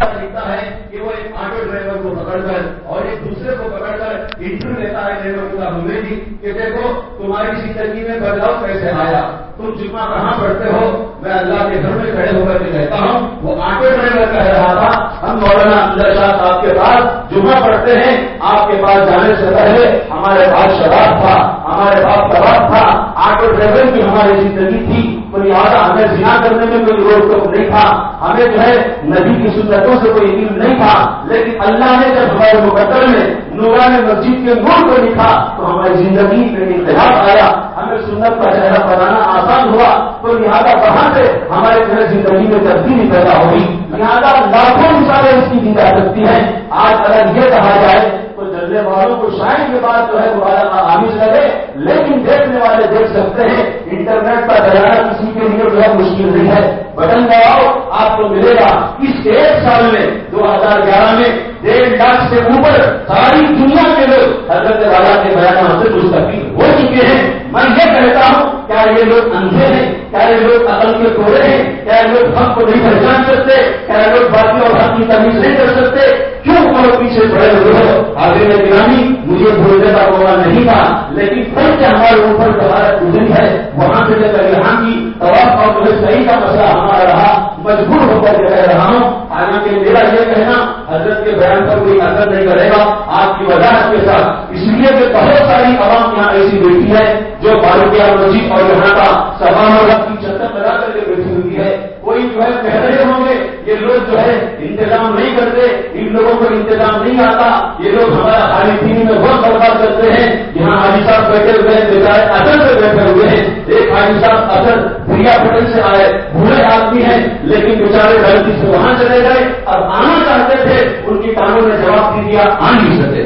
لکھتا ہے کہ وہ ایک آٹو ڈرائیور کو پکڑ کر اور ایک دوسرے کو پکڑ کر انٹرویو لیتا ہے ڈرائیور جی کہ دیکھو تمہاری زندگی میں بدلاؤ کیسے آیا؟ تم جمعہ کہاں پڑھتے ہو؟ میں اللہ کے گھر میں کھڑے ہو کر کے کہتا ہوں، وہ آٹو ڈرائیور کہہ رہا تھا، ہم مولانا اندر شاہ صاحب کے پاس جمعہ پڑھتے ہیں، آپ کے پاس جانے سے پہلے ہمارے پاس شراب تھا، ہمارے پاس کباب تھا، آٹو ڈرائیور کی ہماری زندگی تھی کوئی آدھا ہمیں زنا کرنے میں کوئی روک ٹوک نہیں تھا۔ ہمیں جو ہے نبی کی سنتوں سے کوئی علم نہیں تھا۔ لیکن اللہ نے جب ہمارے مقدر میں نوران مسجد کے نور کو لکھا، تو ہماری زندگی میں انتخاب آیا۔ ہمیں سنت کا چہرہ بنانا آسان ہوا۔ تو لہٰذا وہاں سے ہمارے جو زندگی میں تبدیلی پیدا ہوئی۔ لہٰذا لاکھوں مثالیں اس کی دی جا سکتی ہیں۔ آج اگر یہ کہا جائے تو جلنے والوں کو شاید کے بعد جو ہے دوبارہ آمش لگے لیکن دیکھنے والے دیکھ سکتے ہیں، انٹرنیٹ کا دلانا کسی کے لیے جو ہے مشکل نہیں ہے۔ بٹن دباؤ آپ کو ملے گا۔ اس ایک سال میں، دو ہزار گیارہ میں، ڈیڑھ لاکھ سے اوپر ساری دنیا کے لوگ حضرت والا کے بیان سے مستقبل ہو چکے ہیں۔ میں یہ کہتا ہوں، کیا یہ لوگ اندھے ہیں؟ کیا یہ لوگ عقل کے توڑے ہیں؟ کیا یہ لوگ حق کو نہیں پہچان سکتے؟ کیا یہ لوگ باقی اور حق کی تمیز نہیں کر سکتے؟ کیوں وہ پیچھے پڑے ہوئے ہو؟ آگے میں گرامی، مجھے بھولنے کا موقع نہیں تھا، لیکن پھر سے ہمارے اوپر سہارت گزری ہے، وہاں سے جب یہاں کی طواف اور جو ہے صحیح کا مسئلہ ہمارا رہا، مجبور ہو کر کے کہہ رہا ہوں، حالانکہ میرا یہ کہنا حضرت کے بیان پر کوئی اثر نہیں کرے گا آپ کی وضاحت کے ساتھ۔ اس لیے کہ بہت ساری عوام یہاں ایسی بیٹھی ہے، جو بالکیا مسجد اور یہاں کا سبا رب کی چھتر لگا کر کے بیٹھی ہوئی ہے۔ کوئی جو ہے کہہ رہے ہوں گے، یہ لوگ جو ہے انتظام نہیں کرتے ان لوگوں کو انتظام نہیں آتا۔ یہ لوگ ہمارا خالی پینے میں بہت برباد کرتے ہیں۔ یہاں حاجی صاحب بیٹھے ہوئے ہیں بیچارے اثر سے بیٹھے ہوئے ہیں۔ ایک حاجی صاحب اثر پریا پٹل سے آئے بھولے آدمی ہیں، لیکن بیچارے غلطی سے وہاں چلے گئے۔ اب آنا چاہتے تھے، ان کی کانوں نے جواب دے دیا، آ نہیں سکے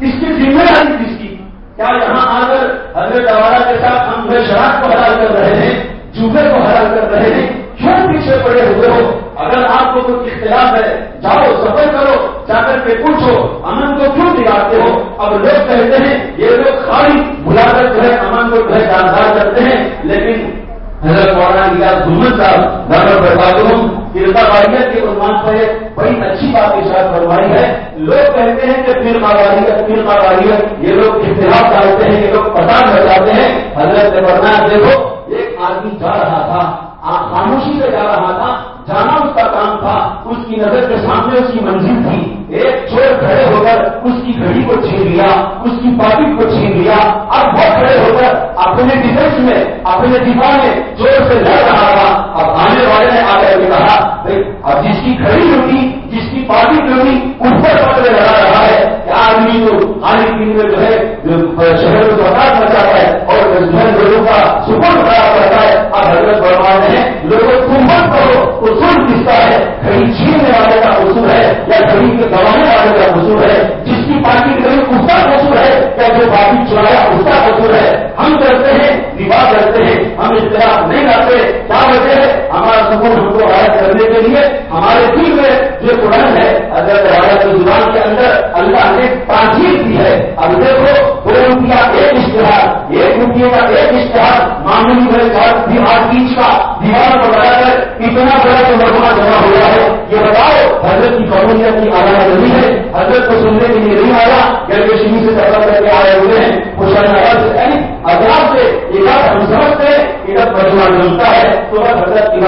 اس کی ذمہ داری کس کی؟ کیا یہاں آ کر حضرت والا کے ساتھ ہم شراب کو حلال کر رہے ہیں، چوہے کو حلال کر رہے ہیں؟ کیوں پیچھے پڑے ہوئے ہو؟ اگر آپ کو کوئی اختلاف ہے، جاؤ، سفر کرو، جا کر کے پوچھو امن کو کیوں بگاڑتے ہو؟ اب لوگ کہتے ہیں، یہ لوگ خالی بلا کر جو ہے امن کو جو ہے، جاندار کرتے ہیں، لیکن حضرت مولانا گمن صاحب بتا فرقہ واریت کے عنوان پر بڑی اچھی بات اشار فرمائی ہے۔ لوگ کہتے ہیں کہ فرقہ واریت فرقہ واریت۔ یہ لوگ اختلاف ڈالتے ہیں، یہ لوگ پتا بتاتے ہیں۔ حضرت برنار دیکھو، ایک آدمی جا رہا تھا۔ خاموشی سے جا رہا تھا، جانا اس کا کام تھا، اس کی نظر کے سامنے اس کی منزل تھی۔ ایک چور کھڑے ہو کر اس کی گھڑی کو چھین لیا، اس کی پاکٹ کو چھین لیا۔ اب وہ کھڑے ہو کر اپنے ڈیفینس میں، اپنے دفاع میں چور سے لڑ رہا تھا۔ اب آنے والے نے آ کر کے کہا اب جس کی گھڑی ہوگی جس کی پاکٹ ہوگی اس پر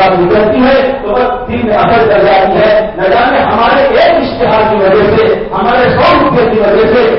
بات گزرتی ہے تو بس دل میں اثر کر جاتی ہے۔ نہ جانے ہمارے ایک اشتہار کی وجہ سے، ہمارے سو روپئے کی وجہ سے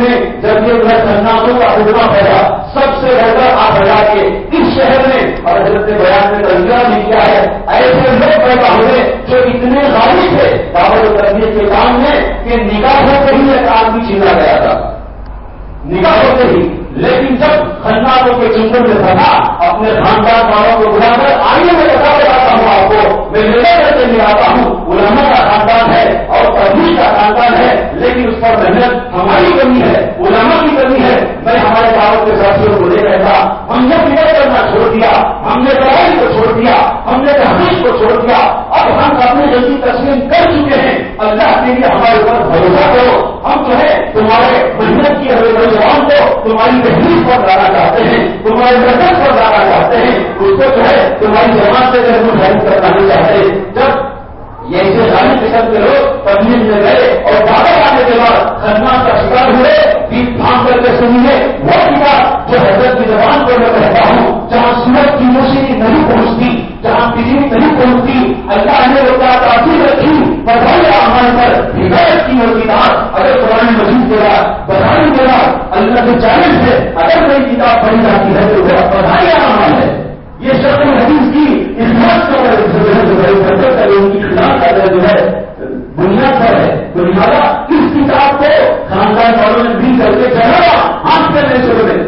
میں جب یہ گھر سناتوں کا اجما پیدا سب سے بہتر آپ ہزا کے اس شہر میں، اور حضرت نے بیان میں تجربہ بھی کیا ہے، ایسے لوگ پیدا ہوئے جو اتنے غالب تھے دعوت تربیت کے کام میں کہ نگاہوں سے ہی ایک آدمی چھینا گیا تھا۔ نگاہ ہوتے ہی، لیکن جب خناتوں کے چندن میں تھا، اپنے خاندان والوں کو بلا کر آئیے میں بتا آپ کو میں محنت کر کے ملاتا ہوں، علماء کا خاندان ہے اور تبدیل کا خاندان ہے، لیکن اس پر محنت ہماری کمی ہے۔ علماء کی کمی ہے میں ہمارے دعوت کے ساتھیوں کو لے کہتا ہم نے فکر کرنا چھوڑ دیا، ہم نے دوائی کو چھوڑ دیا، ہم نے تحریر کو چھوڑ دیا، اب ہم اپنی جلدی تسلیم کر چکے ہیں۔ اللہ کے لیے ہمارے اوپر بھروسہ کرو۔ ہم جو ہے، تمہارے محنت کی ہوئے نوجوان کو تمہاری تحریر پر لانا چاہتے ہیں، تمہارے مرکز پر لانا چاہتے ہیں۔ اس کو جو ہے، تمہاری جماعت سے ہیلپ کرنا نہیں چاہتے جب یہ ساری قسم کے لوگ تبلیغ میں گئے اور دعوت آنے کے بعد خدمات کا شکار ہوئے بیچ تھام کر کے سنیے وہ کتاب جو حضرت کی زبان پر میں کہتا ہوں، جہاں سورج کی موسیقی نہیں پہنچتی، جہاں بجلی نہیں پہنچتی، اللہ نے وہ کیا تاثیر رکھی بدھائی آمان پر ہدایت کی وہ کتاب، اگر قرآن مجید کے بعد بدھائی کے بعد اللہ کے چیلنج ہے اگر کوئی کتاب پڑھی جاتی ہے تو وہ بدھائی آمان ہے۔ یہ شکل حدیث کی اس بات کا ان کی خلاف کا جو ہے۔ بنیاد پر ہے، تو لہٰذا کس کتاب کو خاندان والوں نے بھی کر کے ہاتھ پہ نہیں چھوڑ دیں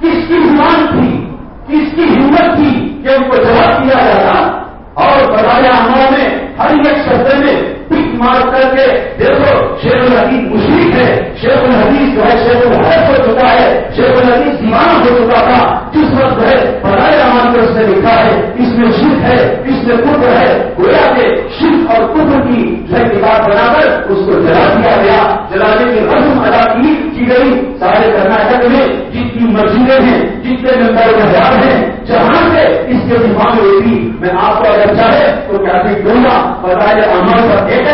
کس کی زبان تھی، کس کی ہمت تھی کہ ان کو جواب دیا جاتا؟ اور بتایا ہماروں میں ہر ایک شبد میں پک مار کر کے دیکھو، شیخ الحدیث مشرق ہے۔ شیخ الحدیث جو ہے، شیخ الحد ہو چکا ہے۔ شیخ الحدیث دیوانہ ہو چکا تھا۔ جس وقت ہے بڑھائے امان اس نے لکھا ہے، اس میں شرک ہے، اس میں کفر ہے۔ گویا کہ شرک اور کفر کی جو کتاب بنا کر اس کو جلا دیا گیا۔ جلانے کی رسم ادا کی کی گئی۔ سارے کرناٹک میں جتنی مسجدیں ہیں جتنے ممبر بازار ہیں۔ جہاں سے اس کے دماغ ہوئی، میں آپ کو اگر چاہے تو کیا دوں گا؟ بتائے امان پر ایک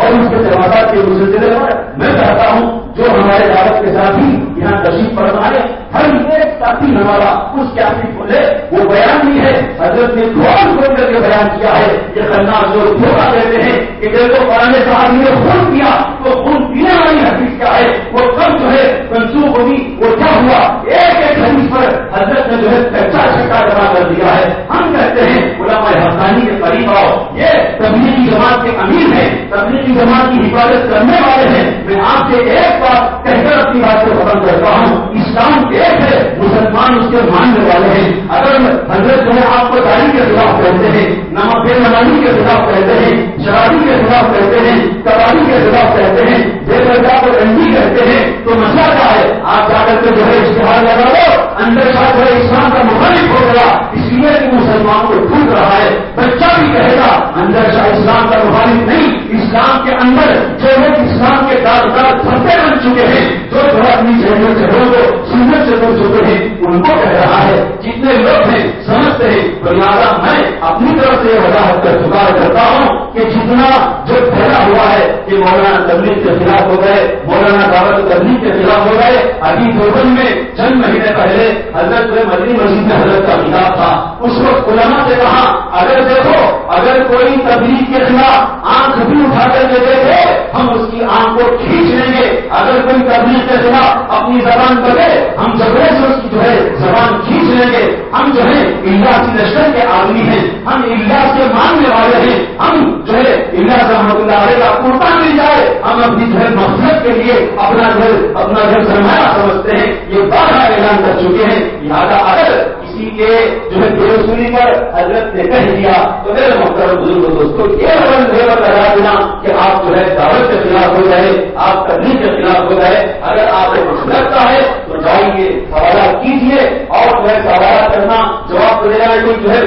اور اس کے جوابات کے سلسلے پر میں چاہتا ہوں جو ہمارے دعوت کے ساتھ ہی یہاں تشریف فرمائے ہر ایک ساتھی ہمارا اس کیفی کھولے۔ وہ بیان بھی ہے۔ حضرت نے کھول کھول کر کے بیان کیا ہے۔ یہ خناس جو دھوکا دیتے ہیں کہ دیکھو پرانے صاحب نے خون کیا، تو خون پینے والی حدیث کیا ہے؟ وہ کم جو ہے منسوخ ہوگی وہ کیا ہوا؟ ایک ایک حدیث پر حضرت نے جو ہے کچا چھٹا جمع کر دیا ہے۔ ہم کہتے ہیں، علماء حسانی کے قریب آؤ۔ یہ تبلیغی جماعت کے امیر ہیں۔ تبلیغی جماعت کی حفاظت کرنے والے ہیں، میں آپ سے ایک بات کہہ کر اپنی بات کو ختم کرتا ہوں۔ اسلام ایک ہے، مسلمان اس کے ماننے والے ہیں۔ اگر حضرت جو ہے آپ کو داری کے خلاف کہتے ہیں نمک بے نمازی کے خلاف کہتے ہیں، شرابی کے خلاف کہتے ہیں کبابی کے خلاف کہتے ہیں، بے درجہ کو رنگی کہتے ہیں، تو مسئلہ کیا ہے؟ آپ جا کر کے جو ہے اشتہار لگا لو، اندر شاید جو ہے اسلام کا مخالف ہو گیا، اس لیے کہ مسلمان کو ڈھونڈ رہا ہے۔ بچہ بھی کہے گا، اندر شاہ اسلام کا مخالف نہیں۔ اسلام کے اندر جو لوگ اسلام کے کاغذات پھنسے بن چکے ہیں۔ جو جو اپنی جگہوں جگہوں کو سنت سے بن چکے ہیں ان کو کہہ رہا ہے جتنے لوگ ہیں سمجھتے ہیں لہٰذا میں اپنی طرف سے یہ وضاحت کر چکا کرتا ہوں کہ جتنا جو پھیلا ہوا ہے کہ مولانا تبلیغ کے خلاف ہو گئے مولانا دعوت تبلیغ کے خلاف ہو گئے ابھی دوبن میں چند مہینے پہلے حضرت مدنی مسجد میں حضرت کا نکاح تھا اس وقت علماء سے کہا اگر دیکھو اگر کوئی تبلیغ کے خلاف آنکھ بھی اٹھا کر کے دیکھے ہم اس کی آنکھ کو کھینچ لیں گے۔ اگر کوئی تبلیغ کے خلاف اپنی زبان کرے ہم جبرے سے اس کی جو ہے زبان کھینچ لیں گے۔ ہم جو ہے اللہ کی لشکر کے آدمی ہیں۔ ہم اللہ کے ماننے والے ہیں۔ ہم جو ہے اللہ رحمۃ اللہ علیہ کا کرتا مل جائے۔ ہم اپنی جو ہے مقصد کے لیے اپنا گھر اپنا گھر سرمایہ سمجھتے ہیں۔ یہ بارہ اعلان کر چکے ہیں۔ لہٰذا اگر کسی کے جو ہے بے وصولی پر حضرت نے کہہ دیا، تو میرے محترم بزرگ دوستوں یہ لیول لگا دینا کہ آپ جو ہے دعوت کے خلاف ہو گئے آپ کرنے کے خلاف ہو گئے اگر آپ کو کچھ لگتا ہے، تو جائیے، سوالات کیجیے اور جو ہے سوالات کرنا، جواب دینا کوئی جو ہے،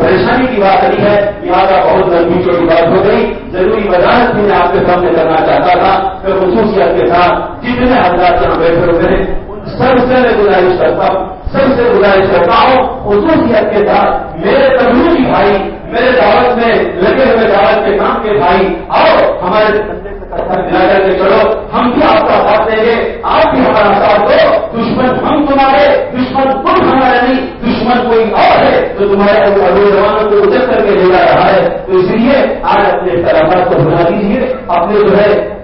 پریشانی کی بات نہیں ہے۔ لہٰذا بہت لمبی چوٹی بات ہو گئی۔ ضروری وضاحت بھی میں آپ کے سامنے کرنا چاہتا تھا کہ خصوصیت کے ساتھ جتنے حضرات یہاں بیٹھے ہوئے ہیں سب سے میں گزارش کرتا ہوں سب سے گزارش کرتا ہوں، خصوصیت کے ساتھ میرے تبدیلی بھائی، میرے دعوت میں لگے ہوئے دعوت کے کام کے بھائی، اور ہمارے کر کے چلو، ہم بھی آپ کا ساتھ دیں گے، آپ بھی ہمارا ساتھ دو، دشمن ہم تمہارے، دشمن تم ہمارے نہیں، دشمن کوئی اور ہے جو تمہارے ابو جوانوں کو اجت کر کے لے جا رہا ہے۔ تو اس لیے آج اپنے اختلافات کو بنا دیجیے اپنے جو ہے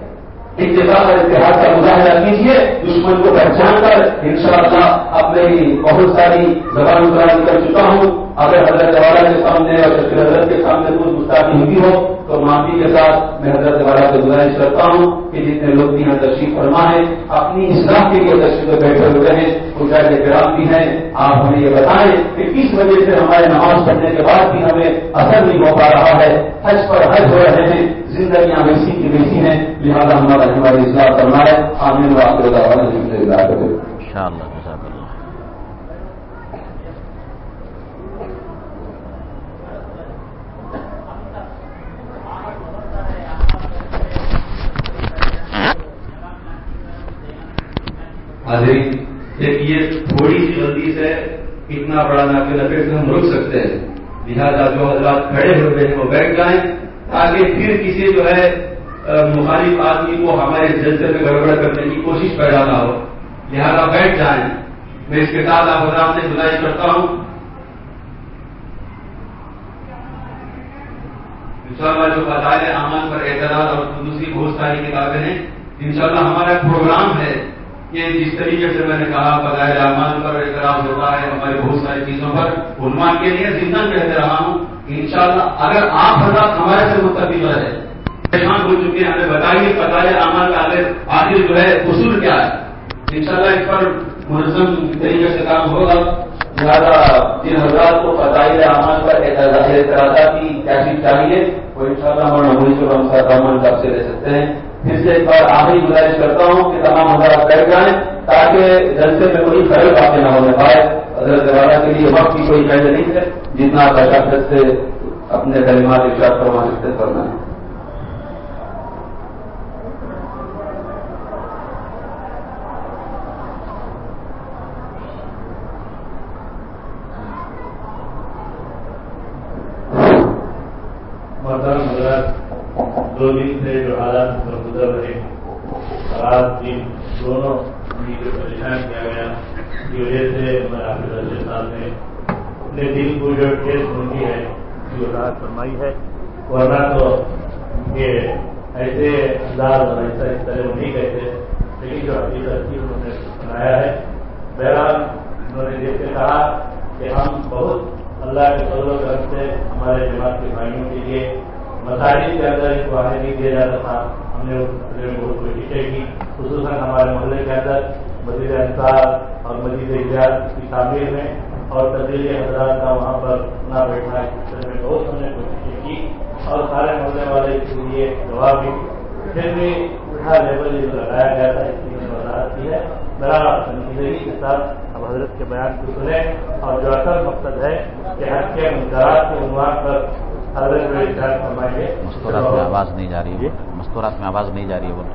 اتفاق اور اتحاد کا مظاہرہ کیجیے دشمن کو پہچان کر انشاءاللہ اپنے بہت ساری زبان قرآن کر چکا ہوں۔ اگر حضرت والا کے سامنے اور شکر حضرت کے سامنے کچھ مستقی ہوئی ہو، تو معافی کے ساتھ میں حضرت والا سے گزارش کرتا ہوں کہ جتنے لوگ بھی یہاں تشریف فرما ہے اپنی اصلاح کے لیے تشریف میں بیٹھے ہوئے ہیں کچھ ایسے بھی ہیں، آپ ہمیں یہ بتائیں کہ کس وجہ سے ہمارے نماز پڑھنے کے بعد بھی ہمیں اثر نہیں ہو پا رہا ہے، حج پر حج ہو رہے ہیں، زندگیاں ویسی کی ویسی ہیں، لہٰذا ہمارا ہماری اصلاح کرنا ہے آمین ان شاء اللہ ایک یہ تھوڑی سی غلطی سے اتنا بڑا ناقل لپیٹ سے ہم روک سکتے ہیں۔ لہٰذا جو حضرات کھڑے ہوئے ہیں وہ بیٹھ جائیں تاکہ پھر کسی جو ہے مخالف آدمی کو ہمارے جلسے میں گڑبڑ کرنے کی کوشش پیدا نہ ہو۔ لہذا بیٹھ جائیں۔ میں اس کے ساتھ آپ حضرات سے گزارش کرتا ہوں۔ ان شاء اللہ جو بتائے عمل پر اعتراض اور دوسری بہت ساری کتابیں ہیں ان شاء اللہ ہمارا پروگرام ہے۔ کہ جس طریقے سے میں نے کہا بغیر اعمال پر اعتراض ہوتا ہے، ہماری بہت ساری چیزوں پر عنوان کے لیے زندہ کہتے رہا ہوں۔ انشاءاللہ، اگر آپ حضرات ہمارے سے متفق رہے پریشان ہو چکے ہیں، ہمیں بتائیے بتائیے اعمال کا آخر جو ہے، اصول کیا ہے؟ انشاءاللہ اس پر منظم طریقے سے کام ہوگا۔ لہٰذا جن حضرات کو بتائیے اعمال پر اعتراضات کی کیا چیز چاہیے، وہ ان شاء اللہ ہمارے ہم سب سے لے سکتے ہیں۔ پھر سے ایک بار آخری گزارش کرتا ہوں کہ تمام حضرات بیٹھ جائیں تاکہ جلسے میں کوئی خیر باتیں نہ ہونے پائے۔ حضرت والا کے لیے وقت کی کوئی قید نہیں ہے۔ جتنا بشاخت سے اپنے کلمات ارشاد فرما سکتے کرنا ہے دو دن سے جو حالات پر گزر رہے رات دن دونوں جو پریشان کیا گیا کی وجہ سے ہمارے صاحب نے اپنے دل کو جو ٹھیک سنتی ہے جو رات فرمائی ہے۔ ورنہ تو یہ ایسے انداز اور ایسا اس طرح وہ نہیں کہتے، لیکن جو حقیقت تھی انہوں نے بنایا ہے، بہرحال انہوں نے جیسے کہا کہ ہم بہت اللہ کے فضل و کرم سے ہمارے جماعت کے بھائیوں کے لیے مساجد کے اندر اس کو آنے نہیں دیا جاتا تھا۔ ہم نے بہت کوششیں کی خصوصاً ہمارے محلے کے اندر مزید انصار اور مزید اجلاس کی تعمیر میں اور تبدیلی حضرات کا وہاں پر نہ بیٹھنا اس سلسلے میں بہت ہم نے کوششیں کی۔ اور سارے محلے والے اس کے لیے جواب بھی پھر بھی اٹھا لیول جو لگایا گیا تھا، اس کی وضاحت کی ہے۔ میرا سنجیدگی کے ساتھ اب حضرت کے بیان کو سنیں۔ اور جو اصل مقصد ہے کہ حج کے منظرات کے عنوان پر مستورات میں آواز نہیں جا رہی ہے۔ مستورات میں آواز نہیں جا رہی ہے۔ بول۔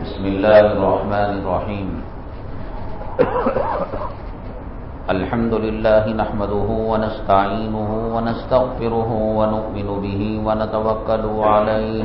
بسم الله الرحمن الرحيم الحمد لله نحمده ونستعينه ونستغفره ونؤمن به ونتوكل عليه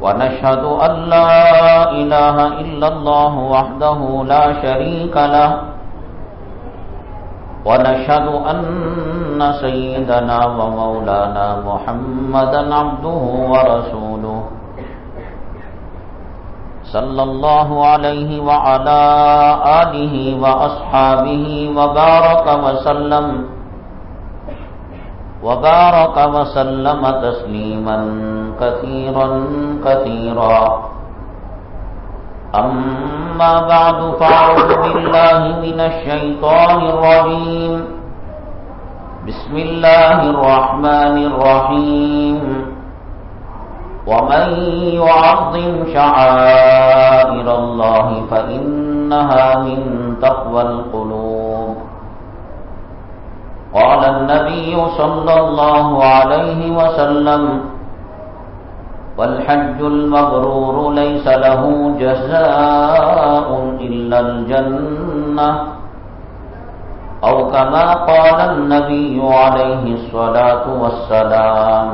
ونشهد أن لا إله إلا الله وحده لا شريك له ونشهد أن سيدنا ومولانا محمدا عبده ورسوله صلى الله عليه وعلى آله وأصحابه وبارك وسلم وبارك وسلم تسليما كثيرا كثيرا. أما بعد فأعوذ بالله من الشيطان الرجيم. بسم الله الرحمن الرحيم. ومن يعظم شعائر الله فإنها من تقوى القلوب. قال النبي صلى الله عليه وسلم والحج المبرور ليس له جزاء إلا الجنة. أو كما قال النبي عليه الصلاة والسلام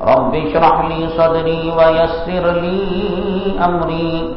رب اشرح لي صدري ويسر لي أمري.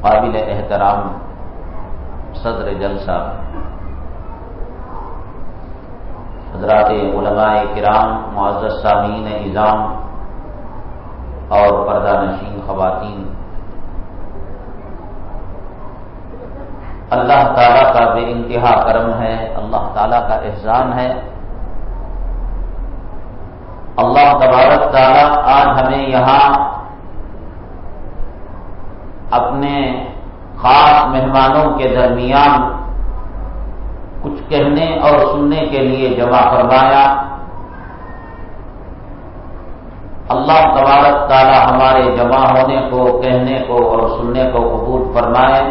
قابل احترام صدر جلسہ حضرات علماء کرام، معزز سامعین نظام اور پردہ نشین خواتین۔ اللہ تعالیٰ کا بے انتہا کرم ہے، اللہ تعالیٰ کا احسان ہے۔ اللہ تبارک تعالیٰ آج ہمیں یہاں اپنے خاص مہمانوں کے درمیان کچھ کہنے اور سننے کے لیے جمع فرمایا۔ اللہ تبارک تعالیٰ ہمارے جمع ہونے کو، کہنے کو اور سننے کو قبول فرمائے۔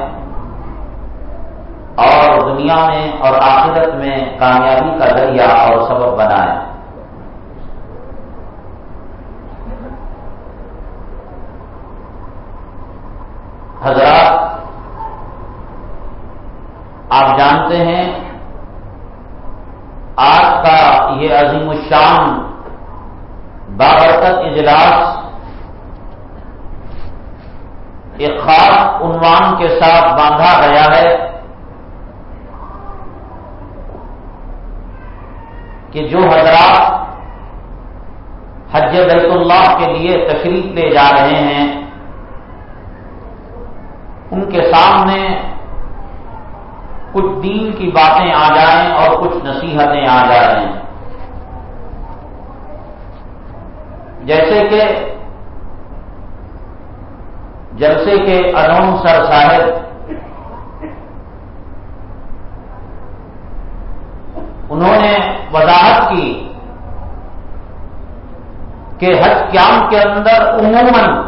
اور دنیا میں اور آخرت میں کامیابی کا ذریعہ اور سبب بنائے۔ حضرات، آپ جانتے ہیں، آج کا یہ عظیم الشان بابرکت اجلاس ایک خاص عنوان کے ساتھ باندھا گیا ہے کہ جو حضرات حج بیت اللہ کے لیے تشریف لے جا رہے ہیں ان کے سامنے کچھ دین کی باتیں آ جائیں اور کچھ نصیحتیں آ جائیں۔ جیسے کہ جلسے کے اناؤنسر صاحب انہوں نے وضاحت کی کہ حج قیام کے اندر عموماً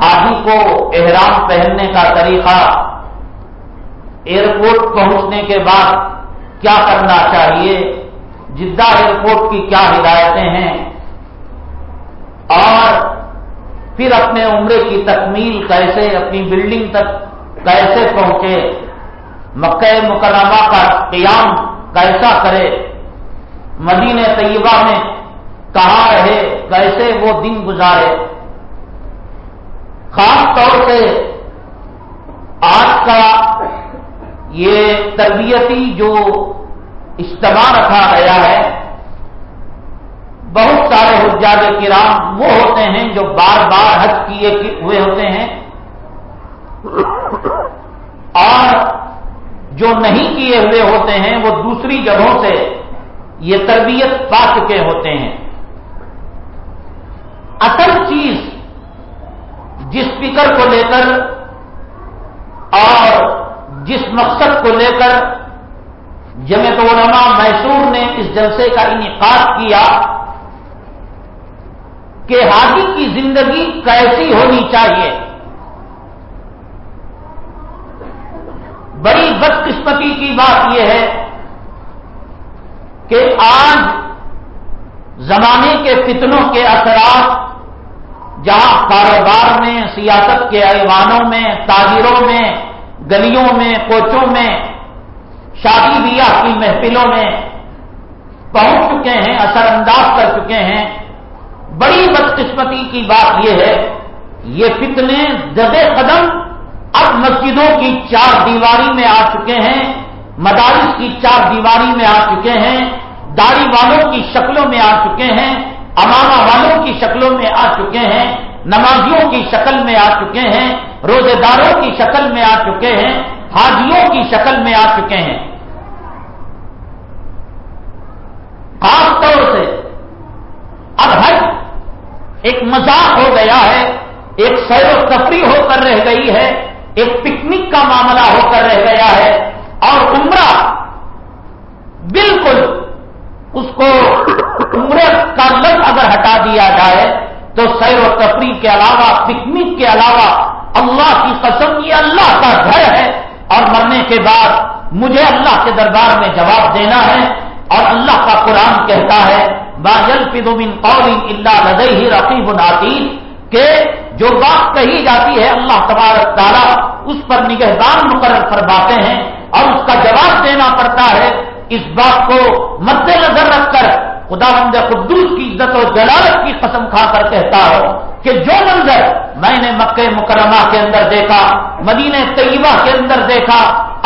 حاجی کو احرام پہننے کا طریقہ ایئرپورٹ پہنچنے کے بعد کیا کرنا چاہیے؟ جدہ ایئرپورٹ کی کیا ہدایتیں ہیں؟ اور پھر اپنے عمرے کی تکمیل کیسے، اپنی بلڈنگ تک کیسے پہنچے؟ مکہ مکرمہ کا قیام کیسا کرے؟ مدینہ طیبہ میں کہاں رہے؟ کیسے وہ دن گزارے؟ خاص طور سے آج کا یہ تربیتی جو اجتماع رکھا گیا ہے، بہت سارے حجاج کرام وہ ہوتے ہیں جو بار بار حج کیے ہوئے ہوتے ہیں۔ اور جو نہیں کیے ہوئے ہوتے ہیں، وہ دوسری جگہوں سے یہ تربیت پا چکے ہوتے ہیں۔ اصل چیز جس فکر کو لے کر اور جس مقصد کو لے کر جمع علماء میسور نے اس جلسے کا انعقاد کیا کہ حاجی کی زندگی کیسی ہونی چاہیے۔ بڑی بدقسمتی کی بات یہ ہے کہ آج زمانے کے فتنوں کے اثرات جہاں کاروبار میں، سیاست کے ایوانوں میں، تاجروں میں، گلیوں میں، کوچوں میں، شادی بیاہ کی محفلوں میں پہنچ چکے ہیں، اثر انداز کر چکے ہیں۔ بڑی بدقسمتی کی بات یہ ہے، یہ فتنے جدے قدم اب مسجدوں کی چار دیواری میں آ چکے ہیں، مدارس کی چار دیواری میں آ چکے ہیں، داڑھی والوں کی شکلوں میں آ چکے ہیں۔ امامہ والوں کی شکلوں میں آ چکے ہیں، نمازیوں کی شکل میں آ چکے ہیں، روزے داروں کی شکل میں آ چکے ہیں، حاجیوں کی شکل میں آ چکے ہیں۔ خاص طور سے اب حج ایک مذاق ہو گیا ہے، ایک سیر و تفریح ہو کر رہ گئی ہے، ایک پکنک کا معاملہ ہو کر رہ گیا ہے اور عمرہ بالکل اس کو عمرے کا لفظ اگر ہٹا دیا جائے تو سیر و تفریح کے علاوہ، پکنک کے علاوہ اللہ کی قسم یہ اللہ کا گھر ہے۔ اور مرنے کے بعد مجھے اللہ کے دربار میں جواب دینا ہے اور اللہ کا قرآن کہتا ہے باجل فدومن قول اللہ لدئی ہی رقیب العطیل کہ جو بات کہی جاتی ہے، اللہ تبارک تعالیٰ اس پر نگہبان مقرر فرماتے ہیں اور اس کا جواب دینا پڑتا ہے۔ اس بات کو مد نظر رکھ کر خدا مند قدوس کی عزت و جلالت کی قسم کھا کر کہتا ہو کہ جو منظر میں نے مکہ مکرمہ کے اندر دیکھا، مدینہ طیبہ کے اندر دیکھا،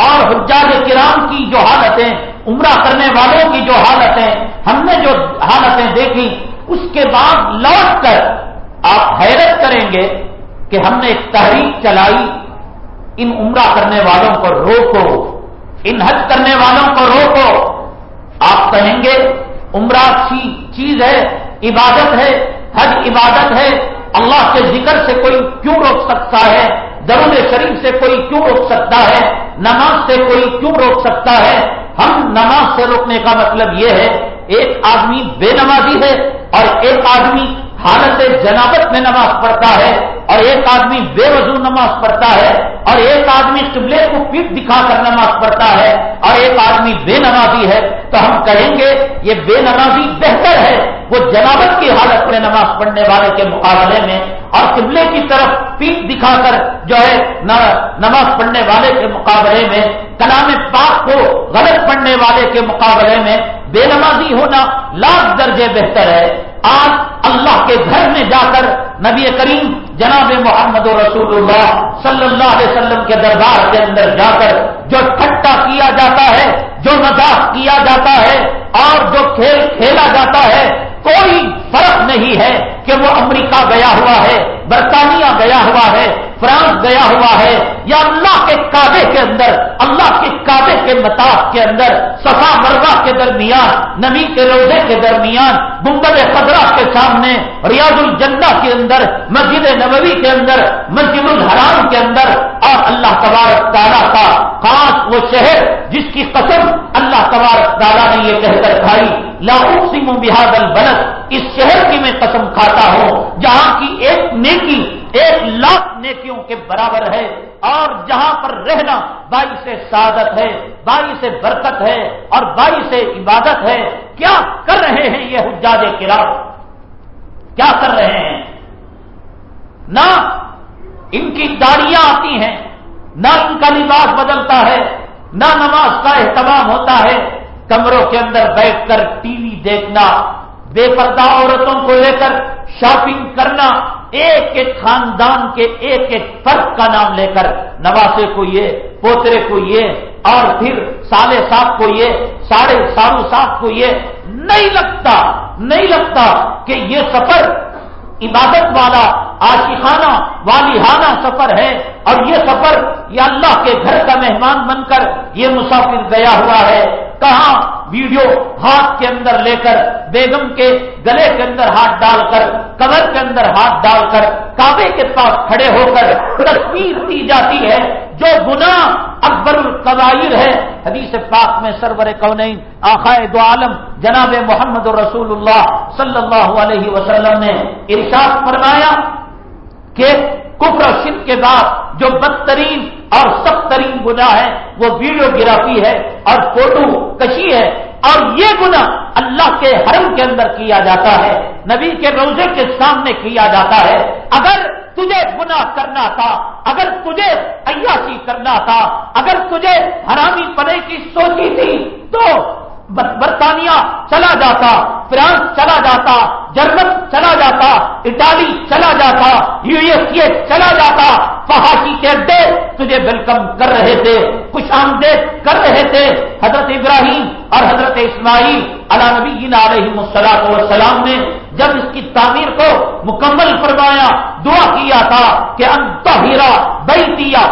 اور حجاج کرام کی جو حالتیں، عمرہ کرنے والوں کی جو حالتیں، ہم نے جو حالتیں دیکھی اس کے بعد لوٹ کر آپ حیرت کریں گے کہ ہم نے ایک تحریک چلائی۔ ان عمرہ کرنے والوں کو روکو، ان حج کرنے والوں کو روکو۔ آپ کہیں گے عمرہ چیز ہے، عبادت ہے، حج عبادت ہے۔ اللہ کے ذکر سے کوئی کیوں روک سکتا ہے؟ درود شریف سے کوئی کیوں روک سکتا ہے؟ نماز سے کوئی کیوں روک سکتا ہے؟ ہم نماز سے روکنے کا مطلب یہ ہے، ایک آدمی بے نمازی ہے اور ایک آدمی حالت جنابت میں نماز پڑھتا ہے اور ایک آدمی بے وضو نماز پڑھتا ہے اور ایک آدمی قبلے کو پیٹ دکھا کر نماز پڑھتا ہے اور ایک آدمی بے نمازی ہے، تو ہم کہیں گے یہ بے نمازی بہتر ہے۔ وہ جنابت کی حالت میں نماز پڑھنے والے کے مقابلے میں اور قبلے کی طرف پیٹ دکھا کر جو ہے نماز پڑھنے والے کے مقابلے میں، کلام پاک کو غلط پڑھنے والے کے مقابلے میں بے نمازی ہونا لاکھ درجے بہتر ہے۔ آج اللہ کے گھر میں جا کر نبی کریم جناب محمد رسول اللہ صلی اللہ علیہ وسلم کے دربار کے اندر جا کر جو ٹھٹا کیا جاتا ہے، جو مذاق کیا جاتا ہے اور جو کھیل کھیلا جاتا ہے، کوئی فرق نہیں ہے کہ وہ امریکہ گیا ہوا ہے۔ برطانیہ گیا ہوا ہے، فرانس گیا ہوا ہے، یا اللہ کے کعبے کے اندر، اللہ کے کعبے کے متاث کے اندر، صفا مروا کے درمیان نبی کے روزے کے درمیان، گنبد قدرہ کے سامنے، ریاض الجنہ کے اندر، مسجد نبوی کے اندر، مسجد الحرام کے اندر، اور اللہ تبارک تعالیٰ کا خاص وہ شہر جس کی قسم اللہ تبارک تعالیٰ نے یہ کہہ کر کھائی۔ لاہور سنگھ بہاد البلد، اس شہر کی میں قسم کھاتا ہوں، جہاں کی ایک نیکی ایک لاکھ نیکیوں کے برابر ہے اور جہاں پر رہنا بائی سے سعادت ہے بائی سے برکت ہے اور بائی سے عبادت ہے۔ کیا کر رہے ہیں یہ حجاج کرام؟ کیا کر رہے ہیں؟ نہ ان کی داڑیاں آتی ہیں، نہ ان کا لباس بدلتا ہے، نہ نماز کا اہتمام ہوتا ہے۔ کمروں کے اندر بیٹھ کر ٹی وی دیکھنا، بے پردہ عورتوں کو لے کر شاپنگ کرنا ایک ایک خاندان کے ایک ایک فرق کا نام لے کر نواسے کو یہ، پوترے کو یہ، اور پھر سالے صاحب کو یہ ساڑھے سارو صاحب کو یہ، نہیں لگتا نہیں لگتا کہ یہ سفر عبادت والا آشیخانہ والیحانہ سفر ہے اور یہ سفر یا اللہ کے گھر کا مہمان بن کر یہ مسافر گیا ہوا ہے۔ کہاں ویڈیو ہاتھ کے اندر لے کر، بیگم کے گلے کے اندر ہاتھ ڈال کر، کمر کے اندر ہاتھ ڈال کر کعبے کے پاس کھڑے ہو کر تصویر دی جاتی ہے۔ جو گنا اکبر القبائر ہے، حدیث پاک میں سرور کونین آخائے دو عالم جناب محمد رسول اللہ صلی اللہ علیہ وسلم نے ارشاد فرمایا کہ کفر شن کے بعد جو بدترین اور سخت ترین گنا ہے وہ ویڈیو گرافی ہے اور فوٹو کشی ہے۔ اور یہ گنا اللہ کے حرم کے اندر کیا جاتا ہے، نبی کے روزے کے سامنے کیا جاتا ہے۔ اگر تجھے گنا کرنا تھا، اگر تجھے عیاشی کرنا تھا، اگر تجھے حرامی پنے کی سوچی تھی، تو برطانیہ چلا جاتا، فرانس چلا جاتا، جرمن چلا جاتا، اٹالی چلا جاتا، یو ایس اے چلا جاتا فہاشی کے اڈے تجھے ویلکم کر رہے تھے، خوش آمدید کر رہے تھے۔ حضرت ابراہیم اور حضرت اسماعیل علا نبی علیہ مسلاط والسلام نے جب اس کی تعمیر کو مکمل فرمایا، دعا کیا تھا کہ انتہیرا بیتیا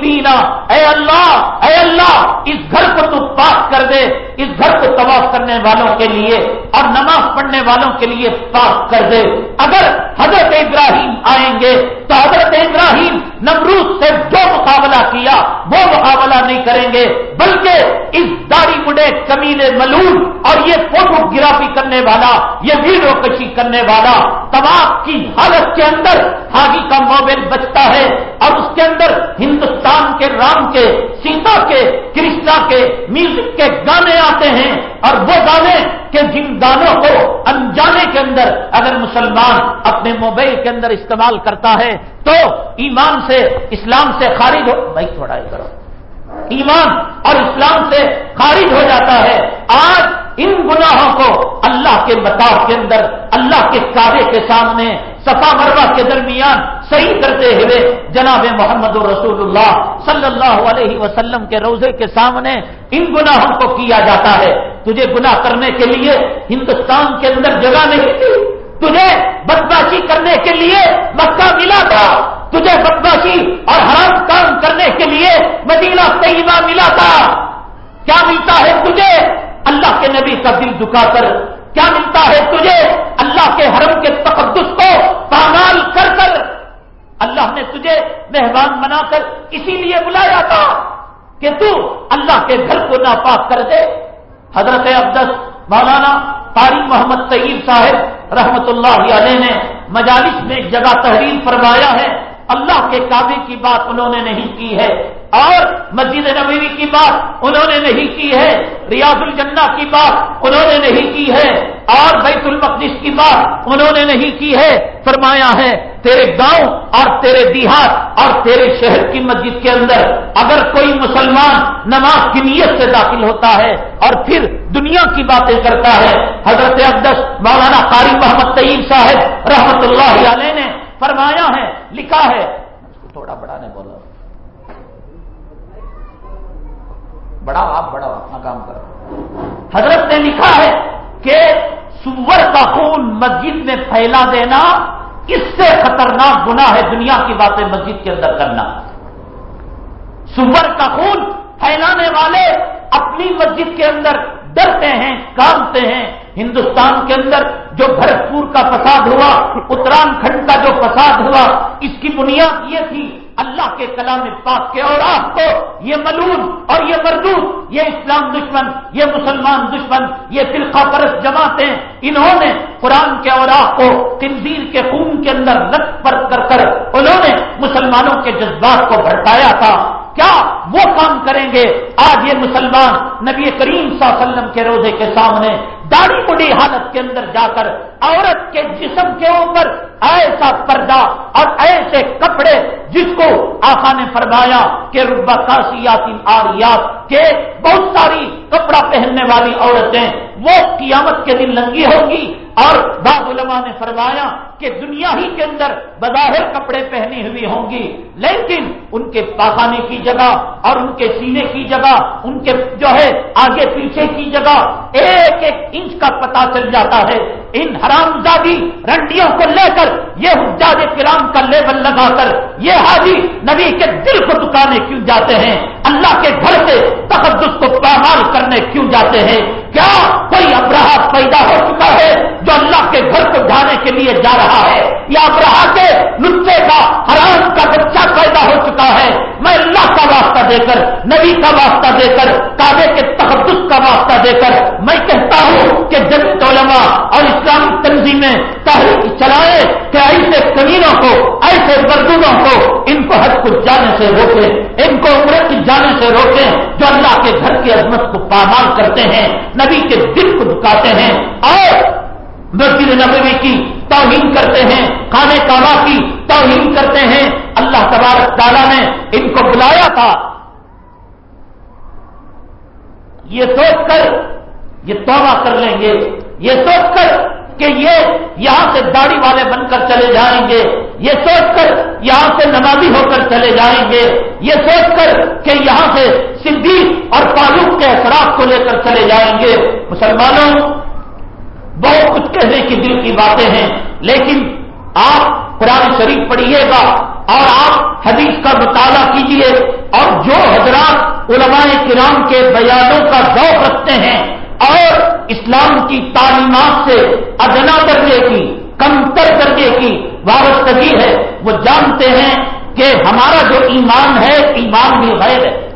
پینا اے اللہ اے اللہ، اس گھر کو تو پاک کر دے، اس گھر کو طواف کرنے والوں کے لیے اور نماز پڑھنے والوں کے لیے پاک کر دے۔ اگر حضرت ابراہیم آئیں گے تو حضرت ابراہیم نمروز سے جو مقابلہ کیا، وہ مقابلہ نہیں کریں گے، بلکہ اس داڑھی مڈے کمیلے ملون اور یہ فوٹو گرافی کرنے والا، یہ ویڈیو کشی کرنے والا تباہ کی حالت کے اندر حاجی کا موبائل بچتا ہے۔ اور اس کے اندر ہندوستان کے رام کے، سیتا کے، کرشنا کے، میوزک کے گانے آتے ہیں۔ اور وہ گانے کہ جن گانوں کو انجانے کے اندر اگر مسلمان اپنے موبائل کے اندر استعمال کرتا ہے تو ایمان سے اسلام سے خارج ہو بھائی تھوڑا ہی کرو۔ ایمان اور اسلام سے خارج ہو جاتا ہے۔ آج ان گناہوں کو اللہ کے بتاؤ کے اندر، اللہ کے کعبے کے سامنے سفا مروا کے درمیان صحیح کرتے ہوئے جناب محمد رسول اللہ صلی اللہ علیہ وسلم کے روزے کے سامنے ان گناہوں کو کیا جاتا ہے؟ تجھے گناہ کرنے کے لیے ہندوستان کے اندر جگہ نہیں تجھے بدماشی کرنے کے لیے مکہ ملا تھا۔ تجھے بدماشی اور حرام کام کرنے کے لیے مدینہ طیبہ ملا تھا۔ کیا ملتا ہے تجھے اللہ کے نبی کا دل دکھا کر کیا ملتا ہے تجھے اللہ کے حرم کے تقدس کو پامال کر کر؟ اللہ نے تجھے مہمان بنا کر اسی لیے بلایا تھا کہ تو اللہ کے گھر کو ناپاک کر دے۔ حضرت عبدس مولانا تاریخ محمد طیب صاحب رحمت اللہ علیہ نے مجالس میں ایک جگہ تحریر فرمایا ہے، اللہ کے کعبے کی بات انہوں نے نہیں کی ہے۔ اور مسجد نبوی کی بات انہوں نے نہیں کی ہے، ریاض الجنہ کی بات انہوں نے نہیں کی ہے، اور بیت المقدس کی بات انہوں نے نہیں کی ہے۔ فرمایا ہے، تیرے گاؤں اور تیرے دیہات اور تیرے شہر کی مسجد کے اندر اگر کوئی مسلمان نماز کی نیت سے داخل ہوتا ہے اور پھر دنیا کی باتیں کرتا ہے، حضرت اقدس مولانا قاری محمد طیب صاحب رحمت اللہ علیہ نے فرمایا ہے، لکھا ہے۔ تھوڑا بڑا نے بولا بڑا آپ بڑا اپنا کام کرو۔ حضرت نے لکھا ہے کہ سور کا خون مسجد میں پھیلا دینا اس سے خطرناک گنا ہے دنیا کی باتیں مسجد کے اندر کرنا۔ سور کا خون پھیلانے والے اپنی مسجد کے اندر ڈرتے ہیں، کامتے ہیں۔ ہندوستان کے اندر جو بھرتپور کا فساد ہوا اتراکھنڈ کا جو فساد ہوا، اس کی بنیاد یہ تھی اللہ کے کلام پاک کے اور آپ کو یہ ملون اور یہ مردود، یہ اسلام دشمن، یہ مسلمان دشمن، یہ فرقہ پرست جماعتیں، انہوں نے قرآن کے اور آپ کو تنظیر کے خون کے اندر رت پر کر کر انہوں نے مسلمانوں کے جذبات کو بھڑکایا تھا۔ کیا وہ کام کریں گے؟ آج یہ مسلمان نبی کریم صلی اللہ علیہ وسلم کے روزے کے سامنے داڑھی بڑی حالت کے اندر جا کر عورت کے جسم کے اوپر ایسا پردہ اور ایسے کپڑے جس کو آخا نے فرمایا کہ ربا کاسیات آریات کے بہت ساری کپڑا پہننے والی عورتیں وہ قیامت کے دن لنگی ہوگی اور بعض علماء نے فرمایا کہ دنیا ہی کے اندر بظاہر کپڑے پہنی ہوئی ہوں گی، لیکن ان کے پاخانے کی جگہ اور ان کے سینے کی جگہ، ان کے جو ہے آگے پیچھے کی جگہ ایک ایک انچ کا پتا چل جاتا ہے۔ ان حرام زادی رنڈیوں کو لے کر یہ حجاج کرام کا لیبل لگا کر یہ حاجی نبی کے دل کو دکانے کیوں جاتے ہیں؟ اللہ کے گھر سے تقدس کو پامال کرنے کیوں جاتے ہیں؟ کیا کوئی ابراہ پیدا ہو چکا ہے جو اللہ کے گھر کو جانے کے لیے جا رہا ہے؟ یا ابراہ کے نسخے کا حرام کا بچہ پیدا ہو چکا ہے؟ میں اللہ کا واسطہ دے کر، نبی کا واسطہ دے کر، کعبے کے تحدث کا واسطہ دے کر میں کہتا ہوں کہ جب علماء اور اسلامی تنظیمیں تحریک چلائے کہ ایسے کمینوں کو، ایسے بردونوں کو ان کو حج کو جانے سے روکیں، ان کو عمرے کی جانے سے روکیں جو اللہ کے گھر کی عظمت کو پامال کرتے ہیں، نبی کے دل کو دکاتے ہیں اور مسجد نبوی کی توہین کرتے ہیں کھانے کعبہ کی توہین کرتے ہیں۔ اللہ تبارک تعالیٰ نے ان کو بلایا تھا۔ یہ سوچ کر یہ توبہ کر لیں گے۔ یہ سوچ کر کہ یہ یہاں سے داڑھی والے بن کر چلے جائیں گے۔ یہ سوچ کر یہاں سے نمازی ہو کر چلے جائیں گے۔ یہ سوچ کر کہ یہاں سے صدیق اور فاروق کے اثرات کو لے کر چلے جائیں گے۔ مسلمانوں، بہت کچھ کہنے کی دل کی باتیں ہیں، لیکن آپ قرآن شریف پڑھیے گا اور آپ حدیث کا مطالعہ کیجیے۔ اور جو حضرات علماء کرام کے بیانوں کا ذوق رکھتے ہیں اور اسلام کی تعلیمات سے ادنا درجے کی، کمتر درجے کی وابستگی ہے۔ وہ جانتے ہیں کہ ہمارا جو ایمان ہے، ایمان بھی غیر ہے۔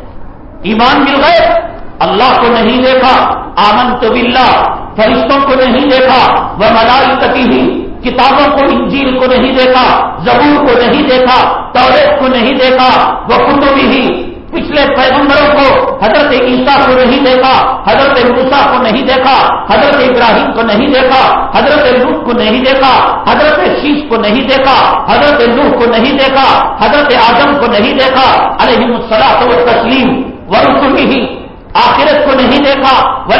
ایمان بھی غیر۔ اللہ کو نہیں دیکھا آمن تو بلّہ فرشتوں کو نہیں دیکھا وہ ملائی ہی کتابوں کو، انجیل کو نہیں دیکھا، زبور کو نہیں دیکھا توریت کو نہیں دیکھا وہ کتبی ہی پچھلے پیغمبروں کو حضرت عیسیٰ کو نہیں دیکھا حضرت موسا کو نہیں دیکھا حضرت ابراہیم کو نہیں دیکھا حضرت لوک کو نہیں دیکھا حضرت شیش کو نہیں دیکھا حضرت لوہ کو نہیں دیکھا حضرت اعظم کو نہیں دیکھا علیہ السلاط و تسلیم ورسولی ہی آخرت کو نہیں دیکھا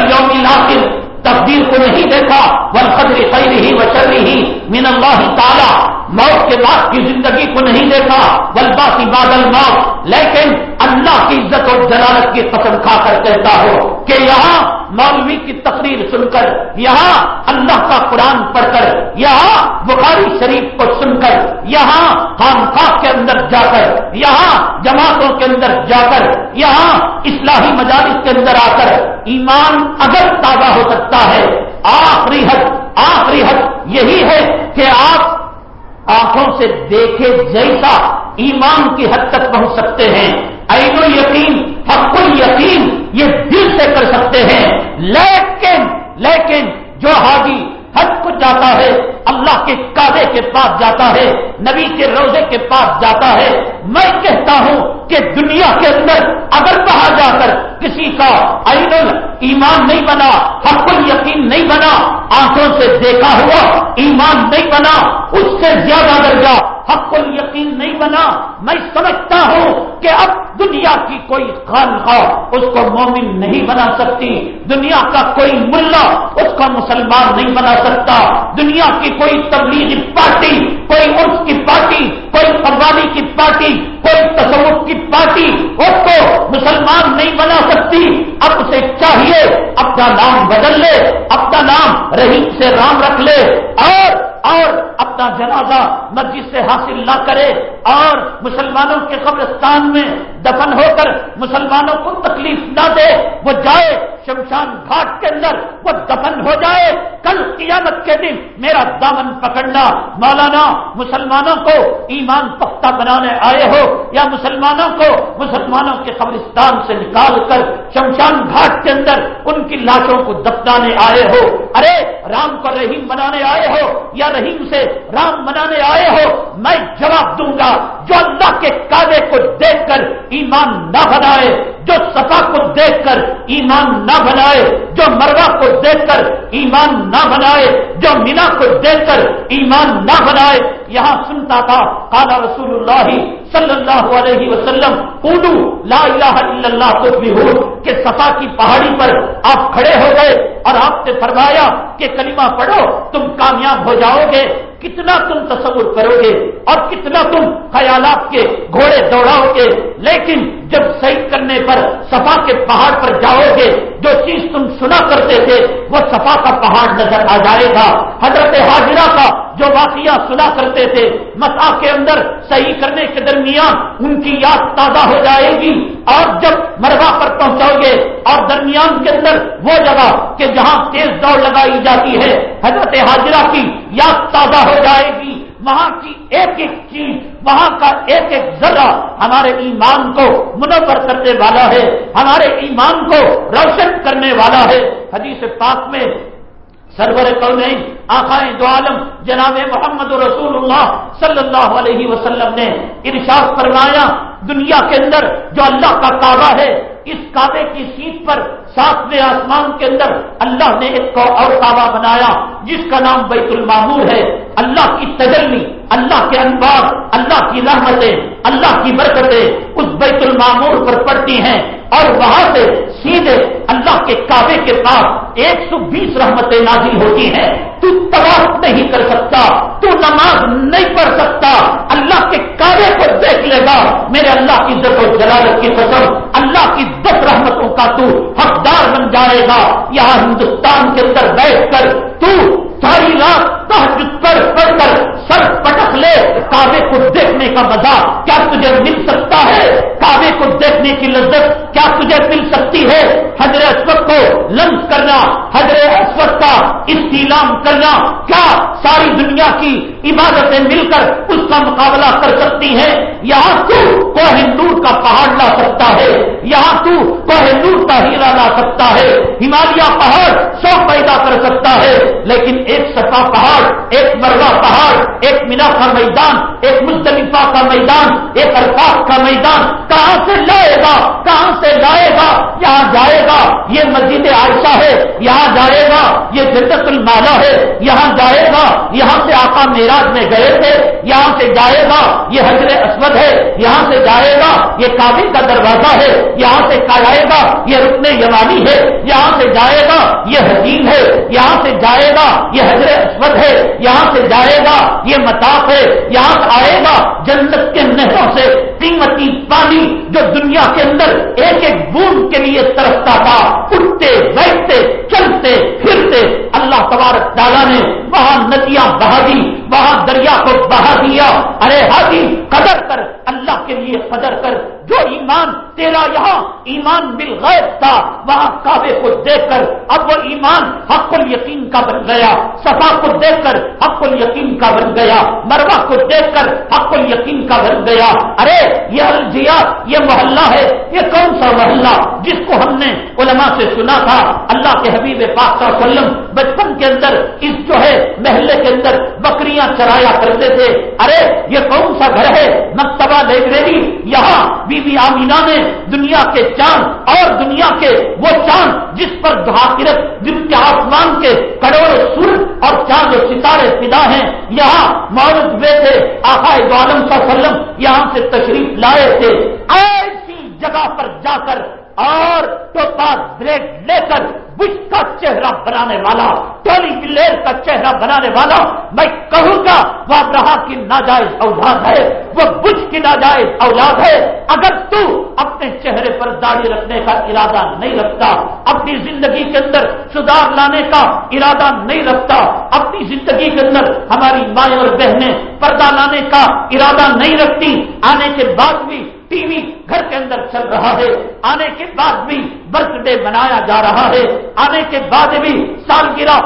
یوم الآخر تقدیر کو نہیں دیکھا ون خدری خیر ہی و شرری ہی مین اللہ تعالیٰ موت کے بعد کی زندگی کو نہیں دیکھا بلبا کی بادل موت لیکن اللہ کی عزت اور جلالت کی قسم کھا کر کہتا ہو کہ یہاں مولوی کی تقریر سن کر، یہاں اللہ کا قرآن پڑھ کر، یہاں بخاری شریف کو سن کر، یہاں خانخواہ کے اندر جا کر، یہاں جماعتوں کے اندر جا کر، یہاں اصلاحی مجالس کے اندر آ کر ایمان اگر تازہ ہو سکتا ہے، آخری حد آخری حد یہی ہے کہ آپ آنکھوں سے دیکھے جیسا ایمان کی حد تک پہنچ سکتے ہیں۔ عین یقین حق یقین یہ دل سے کر سکتے ہیں۔ لیکن لیکن جو حاجی حج کو جاتا ہے، اللہ کے کعبے کے پاس جاتا ہے، نبی کے روزے کے پاس جاتا ہے، میں کہتا ہوں کہ دنیا کے اندر اگر کہا جا کر کسی کا عین ایمان نہیں بنا حق یقین نہیں بنا، آنکھوں سے دیکھا ہوا ایمان نہیں بنا، اس سے زیادہ درجہ حق یقین نہیں بنا۔ میں سمجھتا ہوں کہ اب دنیا کی کوئی خانخواہ اس کو مومن نہیں بنا سکتی، دنیا کا کوئی ملا اس کو مسلمان نہیں بنا سکتا، دنیا کی کوئی تبلیغی پارٹی، کوئی عرف کی پارٹی کوئی قوالی کی پارٹی کوئی تصور کی پارٹی اس کو مسلمان نہیں بنا سکتی اب اسے چاہیے اپنا نام بدل لے اپنا نام رحیم سے رام رکھ لے اور اور اپنا جنازہ مسجد سے حاصل نہ کرے اور مسلمانوں کے قبرستان میں دفن ہو کر مسلمانوں کو تکلیف نہ دے، وہ جائے شمشان گھاٹ کے اندر، وہ دفن ہو جائے۔ کل قیامت کے دن میرا دامن پکڑنا، مولانا مسلمانوں کو ایمان پختہ بنانے آئے ہو یا مسلمانوں کو مسلمانوں کے قبرستان سے نکال کر شمشان گھاٹ کے اندر ان کی لاشوں کو دفنانے آئے ہو۔ ارے، رام کو رحیم بنانے آئے ہو یا رحیم سے رام بنانے آئے ہو، میں جواب دوں گا، جو اللہ کے کعبے کو دیکھ کر ایمان نہ بنائے جو سفا کو دیکھ کر ایمان نہ بنائے، جو مروا کو دیکھ کر ایمان نہ بنائے، جو مینا کو دیکھ کر ایمان نہ بنائے۔ یہاں سنتا تھا کالا رسول اللہ صلی اللہ علیہ وسلم اردو لا الہ الا اللہ تو بھی ہو کہ سفا کی پہاڑی پر آپ کھڑے ہو گئے اور آپ نے فرمایا کہ کلمہ پڑھو، تم کامیاب ہو جاؤ گے، کتنا تم تصور کرو گے اور کتنا تم خیالات کے گھوڑے دوڑاؤ گے۔ لیکن جب صحیح کرنے پر سفا کے پہاڑ پر جاؤ گے، جو چیز تم سنا کرتے تھے، وہ سفا کا پہاڑ نظر آ جائے گا۔ حضرت حاضرہ کا جو واقعہ سنا کرتے تھے، مسا کے اندر صحیح کرنے کے درمیان ان کی یاد تازہ ہو جائے گی۔ اور جب مروا پر پہنچاؤ گے، اور درمیان کے اندر وہ جگہ کہ جہاں تیز دوڑ لگائی جاتی ہے، حضرت حاضرہ کی یاد تازہ ہو جائے گی۔ وہاں کی ایک ایک چیز، وہاں کا ایک ایک ذرہ ہمارے ایمان کو منور کرنے والا ہے، ہمارے ایمان کو روشن کرنے والا ہے۔ حدیث پاک میں سرور کونین آخائیں دو عالم، جناب محمد رسول اللہ صلی اللہ علیہ وسلم نے ارشاد فرمایا، دنیا کے اندر جو اللہ کا کعبہ ہے، اس کعبے کی سیٹ پر ساتویں آسمان کے اندر اللہ نے ایک اور کعبہ بنایا جس کا نام بیت المامور ہے۔ اللہ کی تجلی اللہ کے انبار، اللہ کی رحمتیں، اللہ کی برکتیں اس بیت المامور پر پڑتی ہیں اور وہاں سے سیدھے اللہ کے کعبے کے پاس ایک سو بیس رحمتیں نازل ہوتی ہیں۔ تو تباہ نہیں کر سکتا، تو نماز نہیں پڑھ سکتا۔ اللہ کے کعبے کو دیکھ لے گا، میرے اللہ کی عزت و جلالت کی قسم، اللہ کی دس رحمتوں کا تو حقدار بن جائے گا۔ یہاں ہندوستان کے اندر بیٹھ کر تو ساری رات تحجد پر پڑھ کر سر پٹک لے کعبے کو دیکھنے کا مزہ کیا تجھے مل سکتا ہے؟ کعبے کو دیکھنے کی لذت کیا تجھے مل سکتی ہے؟ حضرت اسود کو لنچ کرنا، حضرت اسود کا استعلام کرنا کیا ساری دنیا کی عبادتیں مل کر اس کا مقابلہ کر سکتی ہیں؟ یہاں تو کوہ نور کا پہاڑ لا سکتا ہے، یہاں تو کوہ نور کا ہیرا لا سکتا ہے۔ ہمالیہ پہاڑ سو پیدا کر سکتا ہے۔ لیکن ایک سفا پہاڑ، ایک مروا پہاڑ، ایک مینا کا میدان، ایک مستلفہ کا میدان، ایک ارفاق کا میدان۔ کہاں سے لائے گا؟ کہاں سے لائے گا؟ یہاں جائے گا۔ یہ مسجد عائشہ ہے۔ یہاں جائے گا۔ یہ جدت المالا ہے۔ یہاں جائے گا۔ یہاں سے آقا میراج میں گئے تھے۔ یہاں سے جائے گا۔ یہ حضر اسود ہے۔ یہاں سے جائے گا۔ یہ کابل کا دروازہ ہے۔ یہاں سے جائے گا۔ یہ رکن یمانی ہے، یہاں سے جائے گا، یہ حکیم ہے، یہاں سے جائے گا، یہ حضرت اسود ہے، یہاں سے جائے گا، یہ متاف ہے، یہاں سے آئے گا، جنت کے نہروں سے قیمتی پانی جو دنیا کے اندر ایک ایک بوند کے لیے ترستا تھا، اٹھتے، بیٹھتے، چلتے، پھرتے، اللہ تبارک تعالیٰ نے وہاں ندیاں بہا دی، وہاں دریا کو بہا دیا۔ ارے ہاتھی قدر کر، اللہ کے لیے قدر کر جو ایمان تیرا یہاں ایمان بالغیب تھا، وہاں کعبے کو دیکھ کر اب وہ ایمان حق الیقین کا بن گیا، صفا کو دیکھ کر حق الیقین کا بن گیا مروا کو دیکھ کر حق الیقین کا بن گیا۔ ارے، یہ الجیا یہ محلہ ہے، یہ کون سا محلہ؟ جس کو ہم نے علماء سے سنا تھا، اللہ کے حبیب پاک صلی اللہ علیہ وسلم بچپن کے اندر اس جو ہے، محلے کے اندر بکریاں چرایا کرتے تھے۔ ارے، یہ کون سا گھر ہے؟ مکتبہ لائبریری یہاں بی بی آمینہ نے دنیا کے چاند اور دنیا کے وہ چاند جس پر دھاکرت جن کے آسمان کے کروڑ سر اور چاند و ستارے پدا ہیں، یہاں مورد ہوئے تھے آخائے عالم صلی اللہ علیہ وسلم یہاں سے تشریف لائے تھے۔ ایسی جگہ پر جا کر اور تو پاس بریک لے کر بش کا چہرہ بنانے والا ٹولی بلیر کا چہرہ بنانے والا، میں کہوں گا وہ ابراہ کی ناجائز اولاد ہے، وہ بش کی ناجائز اولاد ہے۔ اگر تو اپنے چہرے پر داڑھی رکھنے کا ارادہ نہیں رکھتا، اپنی زندگی کے اندر سدھار لانے کا ارادہ نہیں رکھتا، اپنی زندگی کے اندر ہماری مائیں اور بہنیں پردہ لانے کا ارادہ نہیں رکھتی، آنے کے بعد بھی ٹی وی گھر کے اندر چل رہا ہے۔ آنے کے بعد بھی برتھ ڈے منایا جا رہا ہے۔ آنے کے بعد بھی سالگرہ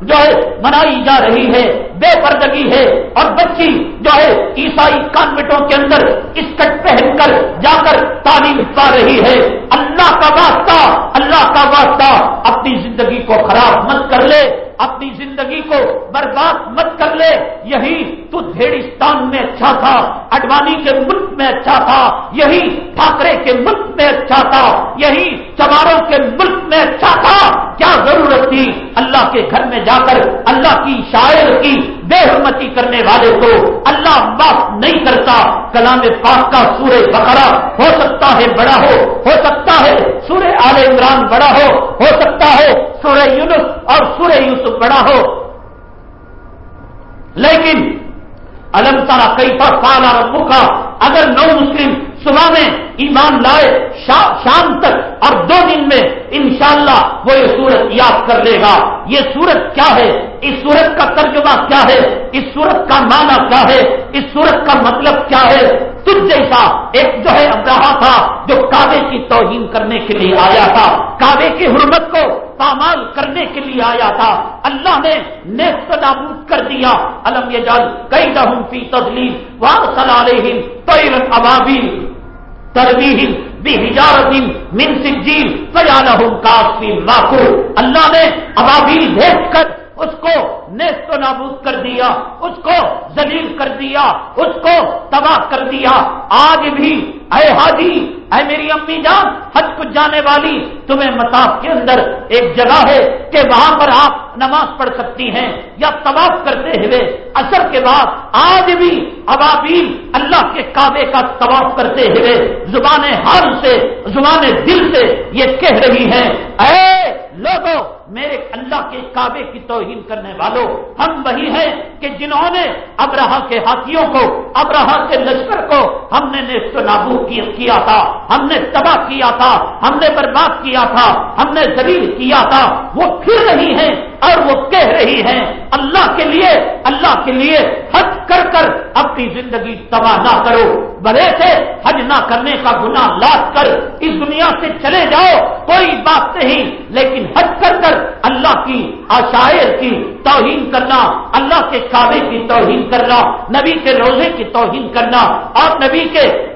جو ہے منائی جا رہی ہے۔ بے پردگی ہے۔ اور بچی جو ہے عیسائی کانوٹوں کے اندر اسکٹ پہن کر جا کر تعلیم پا رہی ہے۔ اللہ کا واسطہ، اللہ کا واسطہ اپنی زندگی کو خراب مت کر لے۔ اپنی زندگی کو برباد مت کر لے، یہی تو دھیڑستان میں اچھا تھا، اڈوانی کے ملک میں اچھا تھا، یہی ٹھاکرے کے ملک میں اچھا تھا، یہی چواروں کے ملک میں اچھا تھا۔ کیا ضرورت تھی اللہ کے گھر میں جا کر، اللہ کی شاعر کی بے حرمتی کرنے والے کو؟ اللہ معاف نہیں کرتا۔ کلام پاک کا سورہ بکرا ہو سکتا ہے بڑا ہو ہو سکتا ہے سورہ آل عمران بڑا ہو ہو سکتا ہے سورہ یونس اور سورہ یوسف بڑا ہو۔ لیکن الم تارا کئی پر پالا ربو کا اگر نو مسلم صبح میں ایمان لائے شام تک اور دو دن میں انشاءاللہ وہ یہ سورت یاد کر لے گا۔ یہ سورت کیا ہے؟ اس سورت کا ترجمہ کیا ہے؟ اس سورت کا معنی کیا ہے؟ اس سورت کا مطلب کیا ہے؟ تجھ جیسا ایک جو ہے ابراہ تھا جو کعبے کی توہین کرنے کے لیے آیا تھا، کعبے کی حرمت کو پامال کرنے کے لیے آیا تھا۔ اللہ نے نیست نابود کر دیا۔ الم یہ جل کئی دہم فی تدلیل وہاں سلال تو ابابی ترویح بھی ہجارت من سجیل فجالہم کافی ماکو اللہ نے ابابیل بھیج کر اس کو نیست و نابود کر دیا، اس کو ذلیل کر دیا، اس کو تباہ کر دیا۔ آج بھی اے حاجی اے میری امی جان، حج کو جانے والی، تمہیں مساف کے اندر ایک جگہ ہے کہ وہاں پر آپ نماز پڑھ سکتی ہیں یا طواف کرتے ہوئے۔ اثر کے بعد آج بھی ابابیل اللہ کے کعبے کا طواف کرتے ہوئے زبان حال سے زبان دل سے یہ کہہ رہی ہیں، اے لوگوں میرے اللہ کے کعبے کی توہین کرنے والوں، ہم وہی ہیں کہ جنہوں نے ابراہ کے ہاتھیوں کو ابراہ کے لشکر کو ہم نے نیست نابو کیا تھا، ہم نے تباہ کیا تھا، ہم نے برباد کیا تھا، ہم نے زلیل کیا تھا، وہ پھر رہی ہیں اور وہ کہہ رہی ہیں، اللہ کے لیے، اللہ کے لیے حج کر کر اپنی زندگی تباہ نہ کرو۔ بڑے سے حج نہ کرنے کا گناہ لاٹ کر اس دنیا سے چلے جاؤ، کوئی بات نہیں۔ لیکن حج کر کر اللہ کی عشائر کی توہین کرنا، اللہ کے کعبے کی توہین کرنا، نبی کے روزے کی توہین کرنا، اور نبی کے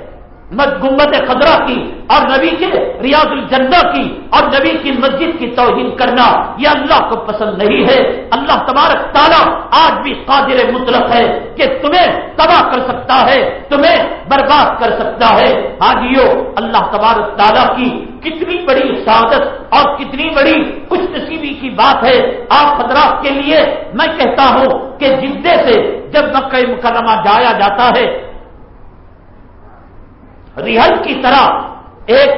گمبت خدرہ کی اور نبی کے ریاض الجنہ کی اور نبی کی مسجد کی توہین کرنا، یہ اللہ کو پسند نہیں ہے۔ اللہ تبارک تعالیٰ آج بھی قادر مطلق ہے کہ تمہیں تباہ کر سکتا ہے، تمہیں برباد کر سکتا ہے۔ حاجیو، اللہ تبارک تعالیٰ کی کتنی بڑی سعادت اور کتنی بڑی کچھ نصیبی کی بات ہے۔ آپ حضرات کے لیے میں کہتا ہوں کہ جدے سے جب مکہ مکرمہ جایا جاتا ہے ریحل کی طرح ایک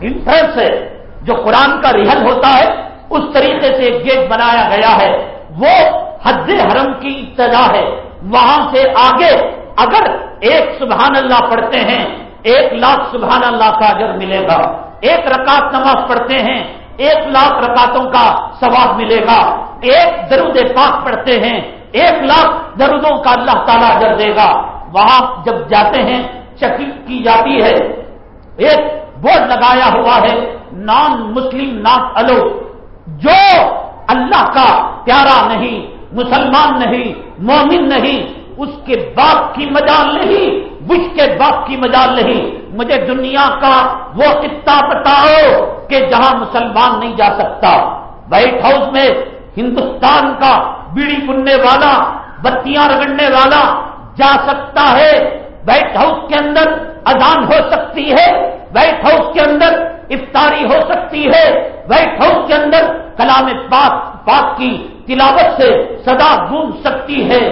انٹرنس ہے جو قرآن کا ریحل ہوتا ہے، اس طریقے سے ایک گیٹ بنایا گیا ہے۔ وہ حد حرم کی ابتدا ہے۔ وہاں سے آگے اگر ایک سبحان اللہ پڑھتے ہیں، ایک لاکھ سبحان اللہ کا اجر ملے گا۔ ایک رکعت نماز پڑھتے ہیں، ایک لاکھ رکعتوں کا ثواب ملے گا۔ ایک درود پاک پڑھتے ہیں، ایک لاکھ درودوں کا اللہ تعالیٰ اجر دے گا۔ وہاں جب جاتے ہیں چیکنگ کی جاتی ہے۔ ایک بورڈ لگایا ہوا ہے۔ نان مسلم ناٹ الو۔ جو اللہ کا پیارا نہیں، مسلمان نہیں، مومن نہیں، اس کے باپ کی مجال نہیں بش کے باپ کی مجال نہیں۔ مجھے دنیا کا وہ خطہ بتاؤ کہ جہاں مسلمان نہیں جا سکتا۔ وائٹ ہاؤس میں ہندوستان کا بیڑی پننے والا، بتیاں رگڑنے والا جا سکتا ہے۔ وائٹ ہاؤس کے اندر اذان ہو سکتی ہے وائٹ ہاؤس کے اندر افطاری ہو سکتی ہے وائٹ ہاؤس کے اندر کلام پاک پاک کی تلاوت سے صدا گونج سکتی ہے۔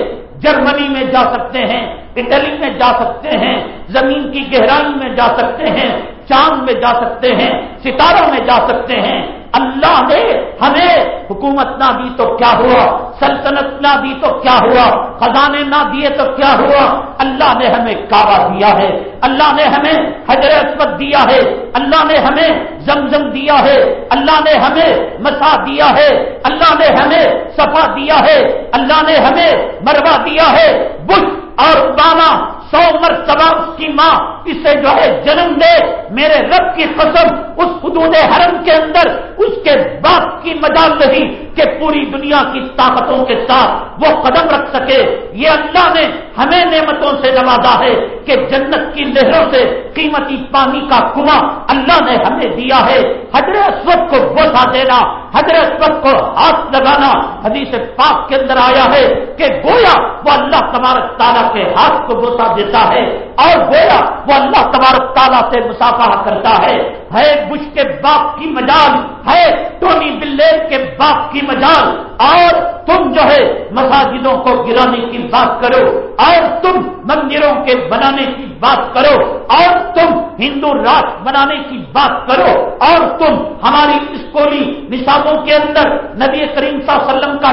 جرمنی میں جا سکتے ہیں، اٹلی میں جا سکتے ہیں، زمین کی گہرائی میں جا سکتے ہیں، چاند میں جا سکتے ہیں، ستاروں میں جا سکتے ہیں۔ اللہ نے ہمیں حکومت نہ دی تو کیا ہوا؟ سلطنت نہ دی تو کیا ہوا؟ خزانے نہ دیے تو کیا ہوا؟ اللہ نے ہمیں کعبہ دیا ہے، اللہ نے ہمیں حضر اسمت دیا ہے، اللہ نے ہمیں زمزم دیا ہے، اللہ نے ہمیں مسا دیا ہے، اللہ نے ہمیں صفا دیا ہے، اللہ نے ہمیں مروا دیا ہے۔ بش اور بانا سو مرتبہ اس کی ماں اسے جو ہے جنم دے، میرے رب کی قسم، اس حدود حرم کے اندر اس کے باپ کی مجال نہیں کہ پوری دنیا کی طاقتوں کے ساتھ وہ قدم رکھ سکے۔ یہ اللہ نے ہمیں نعمتوں سے نوازا ہے کہ جنت کی لہروں سے قیمتی پانی کا کنواں اللہ نے ہمیں دیا ہے۔ حضرت اسود کو بوسا دینا، حضرت اسود کو ہاتھ لگانا حدیث پاک کے اندر آیا ہے کہ گویا وہ اللہ تبارک تعالیٰ کے ہاتھ کو بوسا دیتا ہے اور گویا وہ اللہ تبارک تعالیٰ سے مسافہ کرتا ہے۔ ہے بش کے باپ کی مجال ہے ٹونی بلیر کے باپ کی مجال۔ اور تم جو ہے مساجدوں کو گرانے کی بات کرو۔ اور تم مندروں کے بنانے کی بات کرو۔ اور تم ہندو راج بنانے کی بات کرو۔ اور تم ہماری اسکولی نصابوں کے اندر نبی کریم صلی اللہ علیہ وسلم کا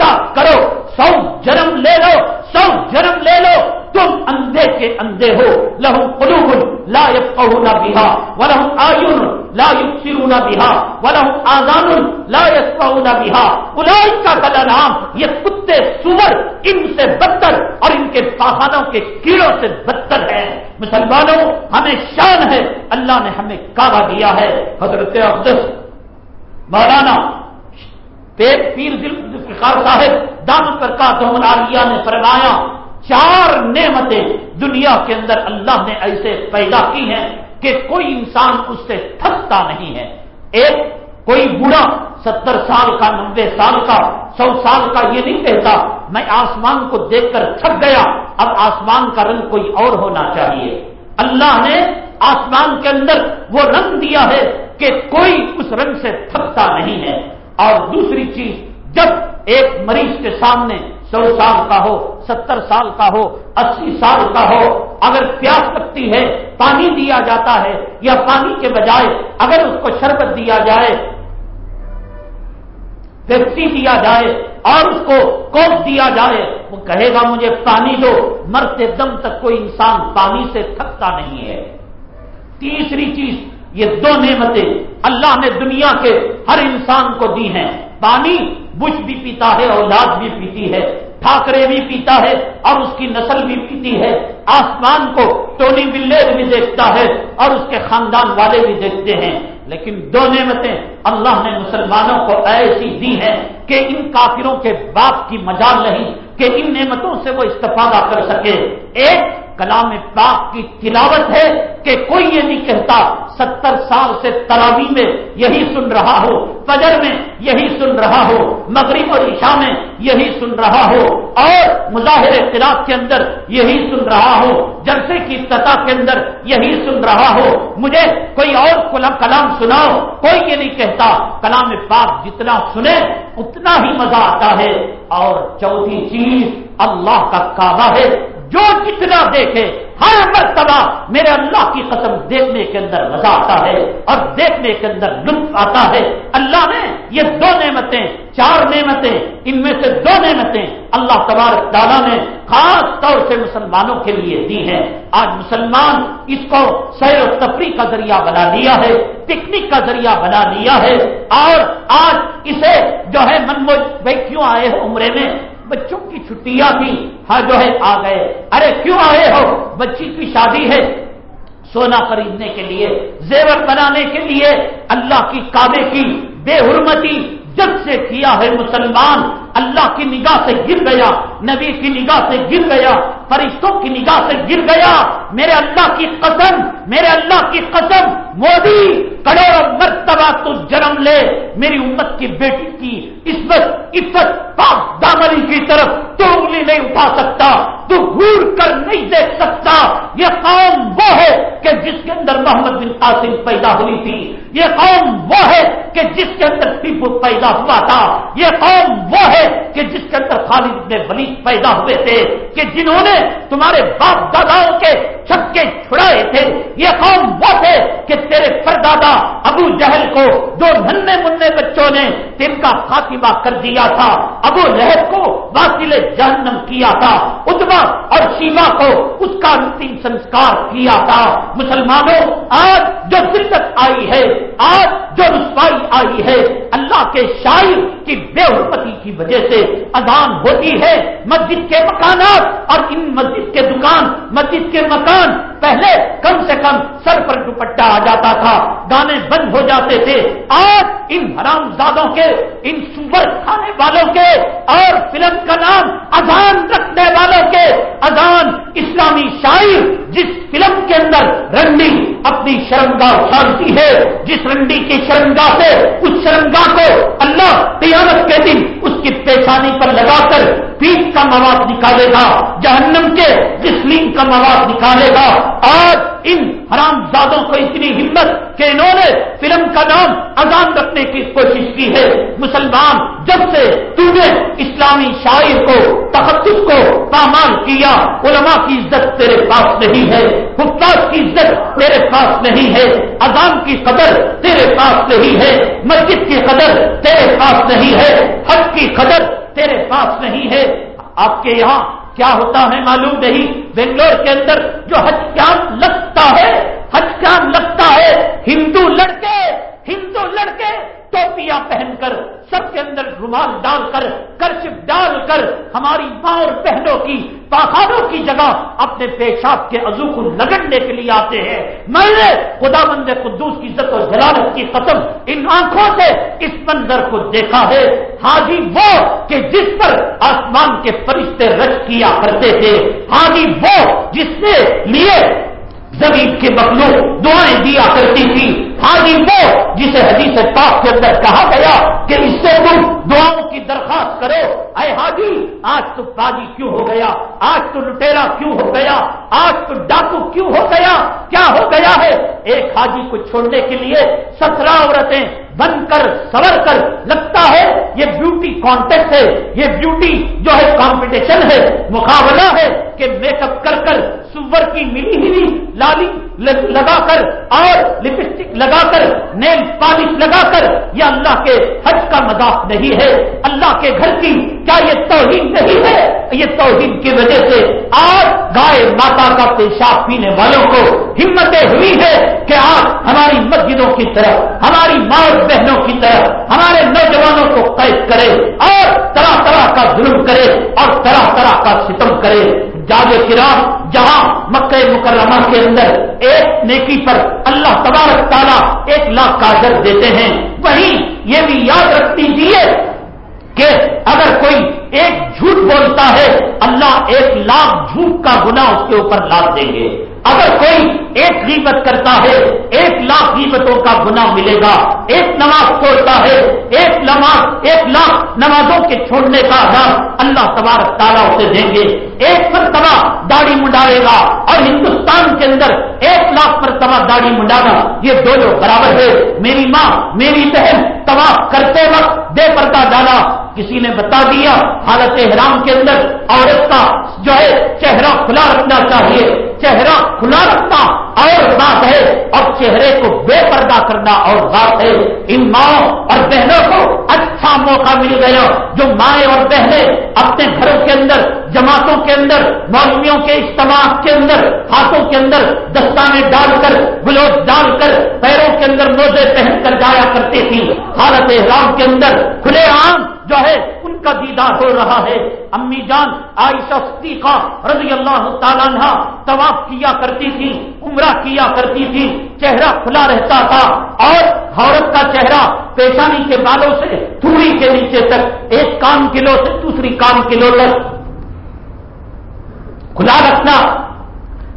ٹھٹا کرو، سو جنم لے لو، سو جنم لے لو۔ تم اندھے کے اندھے ہو۔ لہو قلوب لا يفقهون بها ولهم آیون لا يبصرون بها ولهم آذان لا يسمعون بها اولئک کالانعام یہ کتے سور، ان سے بدتر اور ان کے پاخانوں کے کیڑوں سے بدتر ہیں مسلمانوں، ہمیں شان ہے۔ اللہ نے ہمیں کعبہ دیا ہے۔ حضرت اقدس، مولانا پیر پیر ذوالفقار صاحب دامن پر کا عالیہ نے فرمایا، چار نعمتیں دنیا کے اندر اللہ نے ایسے پیدا کی ہیں کہ کوئی انسان اس سے تھکتا نہیں ہے۔ ایک، کوئی بوڑھا ستر سال کا نبے سال کا، سو سال کا یہ نہیں کہتا، میں آسمان کو دیکھ کر تھک گیا، اب آسمان کا رنگ کوئی اور ہونا چاہیے۔ اللہ نے آسمان کے اندر وہ رنگ دیا ہے کہ کوئی اس رنگ سے تھکتا نہیں ہے۔ اور دوسری چیز، جب ایک مریض کے سامنے سو سال کا ہو، ستر سال کا ہو، اسی سال کا ہو، اگر پیاس لگتی ہے، پانی دیا جاتا ہے، یا پانی کے بجائے اگر اس کو شربت دیا جائے، پیپسی دیا جائے اور اس کو کوپ دیا جائے، وہ کہے گا مجھے پانی دو، مرتے دم تک کوئی انسان پانی سے تھکتا نہیں ہے۔ تیسری چیز یہ دو نعمتیں اللہ نے دنیا کے ہر انسان کو دی ہیں۔ پانی بش بھی پیتا ہے اولاد بھی پیتی ہے۔ ٹھاکرے بھی پیتا ہے اور اس کی نسل بھی پیتی ہے۔ آسمان کو ٹونی بلیر بھی دیکھتا ہے اور اس کے خاندان والے بھی دیکھتے ہیں۔ لیکن دو نعمتیں اللہ نے مسلمانوں کو ایسی دی ہیں کہ ان کافروں کے باپ کی مجال نہیں، کہ ان نعمتوں سے وہ استفادہ کر سکے۔ ایک کلام پاک کی تلاوت ہے کہ کوئی یہ نہیں کہتا ستر سال سے تراوی میں یہی سن رہا ہو، فجر میں یہی سن رہا ہو، مغرب اور عشاء میں یہی سن رہا ہو اور مظاہر اختلاف کے اندر یہی سن رہا ہو، جلسے کی سطح کے اندر یہی سن رہا ہو۔ مجھے کوئی اور کلام سناؤ، کوئی یہ نہیں کہتا کلام پاک جتنا سنے اتنا ہی مزہ آتا ہے۔ اور چوتھی چیز اللہ کا کعبہ ہے جو جتنا دیکھے، ہر مرتبہ میرے اللہ کی قسم دیکھنے کے اندر مزہ آتا ہے اور دیکھنے کے اندر لطف آتا ہے۔ اللہ نے یہ دو نعمتیں، چار نعمتیں، ان میں سے دو نعمتیں اللہ تبارک تعالیٰ نے خاص طور سے مسلمانوں کے لیے دی ہیں۔ آج مسلمان اس کو سیر و تفریح کا ذریعہ بنا لیا ہے، پکنک کا ذریعہ بنا لیا ہے۔ اور آج اسے جو ہے منموج بھائی کیوں آئے ہو عمرے میں بچوں کی چھٹیاں بھی ہاں جو ہے آ گئے۔ ارے کیوں آئے ہو؟ بچی کی شادی ہے سونا خریدنے کے لیے، زیور بنانے کے لیے۔ اللہ کی کعبے کی بے حرمتی جب سے کیا ہے مسلمان، اللہ کی نگاہ سے گر گیا، نبی کی نگاہ سے گر گیا، فرشتوں کی نگاہ سے گر گیا۔ میرے اللہ کی قسم، میرے اللہ کی قسم، مودی کروڑوں مرتبہ تو جنم لے، میری امت کی بیٹی کی عزت عزت، پاک دامری کی طرف تو انگلی نہیں اٹھا سکتا، تو گور کر نہیں دیکھ سکتا۔ یہ قوم وہ ہے کہ جس کے اندر محمد بن قاسم پیدا ہوئی تھی۔ یہ قوم وہ ہے کہ جس کے اندر ٹیپو پیدا ہوا تھا۔ یہ قوم وہ ہے کہ جس کے اندر خالد ابن ولید پیدا ہوئے تھے۔ کہ جنہوں نے تمہارے باپ داداؤں کے چھکے چھڑائے تھے۔ یہ قوم وہ تھے کہ تیرے پردادا ابو جہل کو دو ننے منہ بچوں نے تم کا خاتمہ کر دیا تھا، ابو لہب کو واقل جہنم کیا تھا اتبا اور شیما کو اس کا انتم سنسکار کیا تھا۔ مسلمانوں، آج جو ذلت آئی ہے، آج جو رسوائی آئی ہے، اللہ کے شاعر کی بے حرمتی کی وجہ سے اذان ہوتی ہے۔ مسجد کے مکانات اور ان مسجد کے دکان، مسجد کے مکان Quran پہلے کم سے کم سر پر دوپٹہ آ جاتا تھا گانے بند ہو جاتے تھے۔ آج ان حرام زادوں کے، ان سور کھانے والوں کے اور فلم کا نام اذان رکھنے والوں کے۔ اذان اسلامی شاعر جس فلم کے اندر رنڈی اپنی شرمگاہ اچھالتی ہے، جس رنڈی کی شرمگاہ سے، اس شرمگاہ کو اللہ قیامت کے دن اس کی پیشانی پر لگا کر پیٹ کا مواد نکالے گا، جہنم کے جسلیم کا مواد نکالے گا۔ آج ان حرام زادوں کو اتنی ہمت کہ انہوں نے فلم کا نام اذان رکھنے کی کوشش کی ہے۔ مسلمان، جب سے تو نے اسلامی شاعر کو تحفظ کو پامال کیا، علماء کی عزت تیرے پاس نہیں ہے، حفاظ کی عزت تیرے پاس نہیں ہے، اذان کی قدر تیرے پاس نہیں ہے، مسجد کی قدر تیرے پاس نہیں ہے، حج کی قدر تیرے پاس نہیں ہے۔ آپ کے یہاں کیا ہوتا ہے معلوم نہیں؟ بنگلور کے اندر جو حج کیمپ لگتا ہے حج کیمپ لگتا ہے، ہندو لڑکے ہندو لڑکے ٹوپیاں پہن کر سب کے اندر رومال ڈال کر کرچپ ڈال کر ہماری ماں اور بہنوں کی، پاخانوں کی جگہ اپنے پیشاب کے عزو کو لگڑنے کے لیے آتے ہیں۔ میں نے خدا مند قدوس کی عزت و جلالت کی قسم ان آنکھوں سے اس منظر کو دیکھا ہے۔ حاجی وہ کہ جس پر آسمان کے فرشتے رچ کیا کرتے تھے۔ حاجی وہ جس نے لیے زمین کے مخلوق دعائیں دیا کرتی تھی۔ حاجی وہ جسے حدیث پاک کے اندر کہا گیا کہ اس سے تم دعاؤں کی درخواست کرو۔ اے حاجی، آج تو باجی کیوں ہو گیا؟ آج تو لٹیرا کیوں ہو گیا؟ آج تو ڈاکو کیوں ہو گیا؟ کیا ہو گیا ہے؟ ایک حاجی کو چھوڑنے کے لیے سترہ عورتیں بن کر سور کر لگتا ہے، یہ بیوٹی کانٹیکٹ ہے۔ یہ بیوٹی جو ہے کمپٹیشن ہے۔ مقابلہ ہے کہ میک اپ کر کر سور کی ملی ہوئی لالی لگا کر اور لپسٹک لگا کر نیل پالش لگا کر، یہ اللہ کے حج کا مذاق نہیں ہے۔ اللہ کے گھر کی کیا یہ توہین نہیں ہے؟ یہ توہین کی وجہ سے آج گائے ماتا کا پیشاب پینے والوں کو ہمتیں ہوئی ہے کہ آج ہماری مسجدوں کی طرف ہماری ماں اور بہنوں کی طرف ہمارے نوجوانوں کو قید کرے اور طرح طرح کا ظلم کرے اور طرح طرح کا ستم کرے۔ جاگ کرام جہاں مکہ مکرمہ کے اندر ایک نیکی پر اللہ تبارک تعالیٰ ایک لاکھ کا اجر دیتے ہیں۔ وہیں یہ بھی یاد رکھ دیجیے کہ اگر کوئی ایک جھوٹ بولتا ہے، اللہ ایک لاکھ جھوٹ کا گنا اس کے اوپر لاد دیں گے۔ اگر کوئی ایک غیبت کرتا ہے، ایک لاکھ غیبتوں کا گنا ملے گا، ایک نماز چھوڑتا ہے، ایک نماز، ایک لاکھ نمازوں کے چھوڑنے کا آدھار اللہ تبارک تعالیٰ اسے دیں گے۔ ایک مرتبہ داڑھی منڈارے گا اور ہندوستان کے اندر ایک لاکھ مرتبہ داڑھی منڈانا، یہ دونوں برابر ہے۔ میری ماں، میری بہن تباہ کرتے وقت بے پردہ ڈالا کسی نے بتا دیا حالت احرام کے اندر، عورت کا جو ہے چہرہ کھلا رکھنا چاہیے، چہرہ کھلا رکھنا اور بات ہے اور چہرے کو بے پردہ کرنا اور بات ہے، ان ماں اور بہنوں کو اچھا موقع مل گیا جو مائیں اور بہنیں اپنے گھروں کے اندر، جماعتوں کے اندر، مولویوں کے اجتماع کے اندر ہاتھوں کے اندر دستانے ڈال کر گلوز ڈال کر پیروں کے اندر موزے پہن کر جایا کرتی تھی حالت احرام کے اندر کھلے عام جو ہے، ان کا دیدار ہو رہا ہے۔ امی جان عائشہ صدیقہ رضی اللہ تعالیٰ طواف کیا کرتی تھی عمرہ کیا کرتی تھی چہرہ کھلا رہتا تھا اور عورت کا چہرہ پیشانی کے بالوں سے تھوڑی کے نیچے تک، ایک کام کلو سے دوسری کام کلو تک۔ کھلا رکھنا۔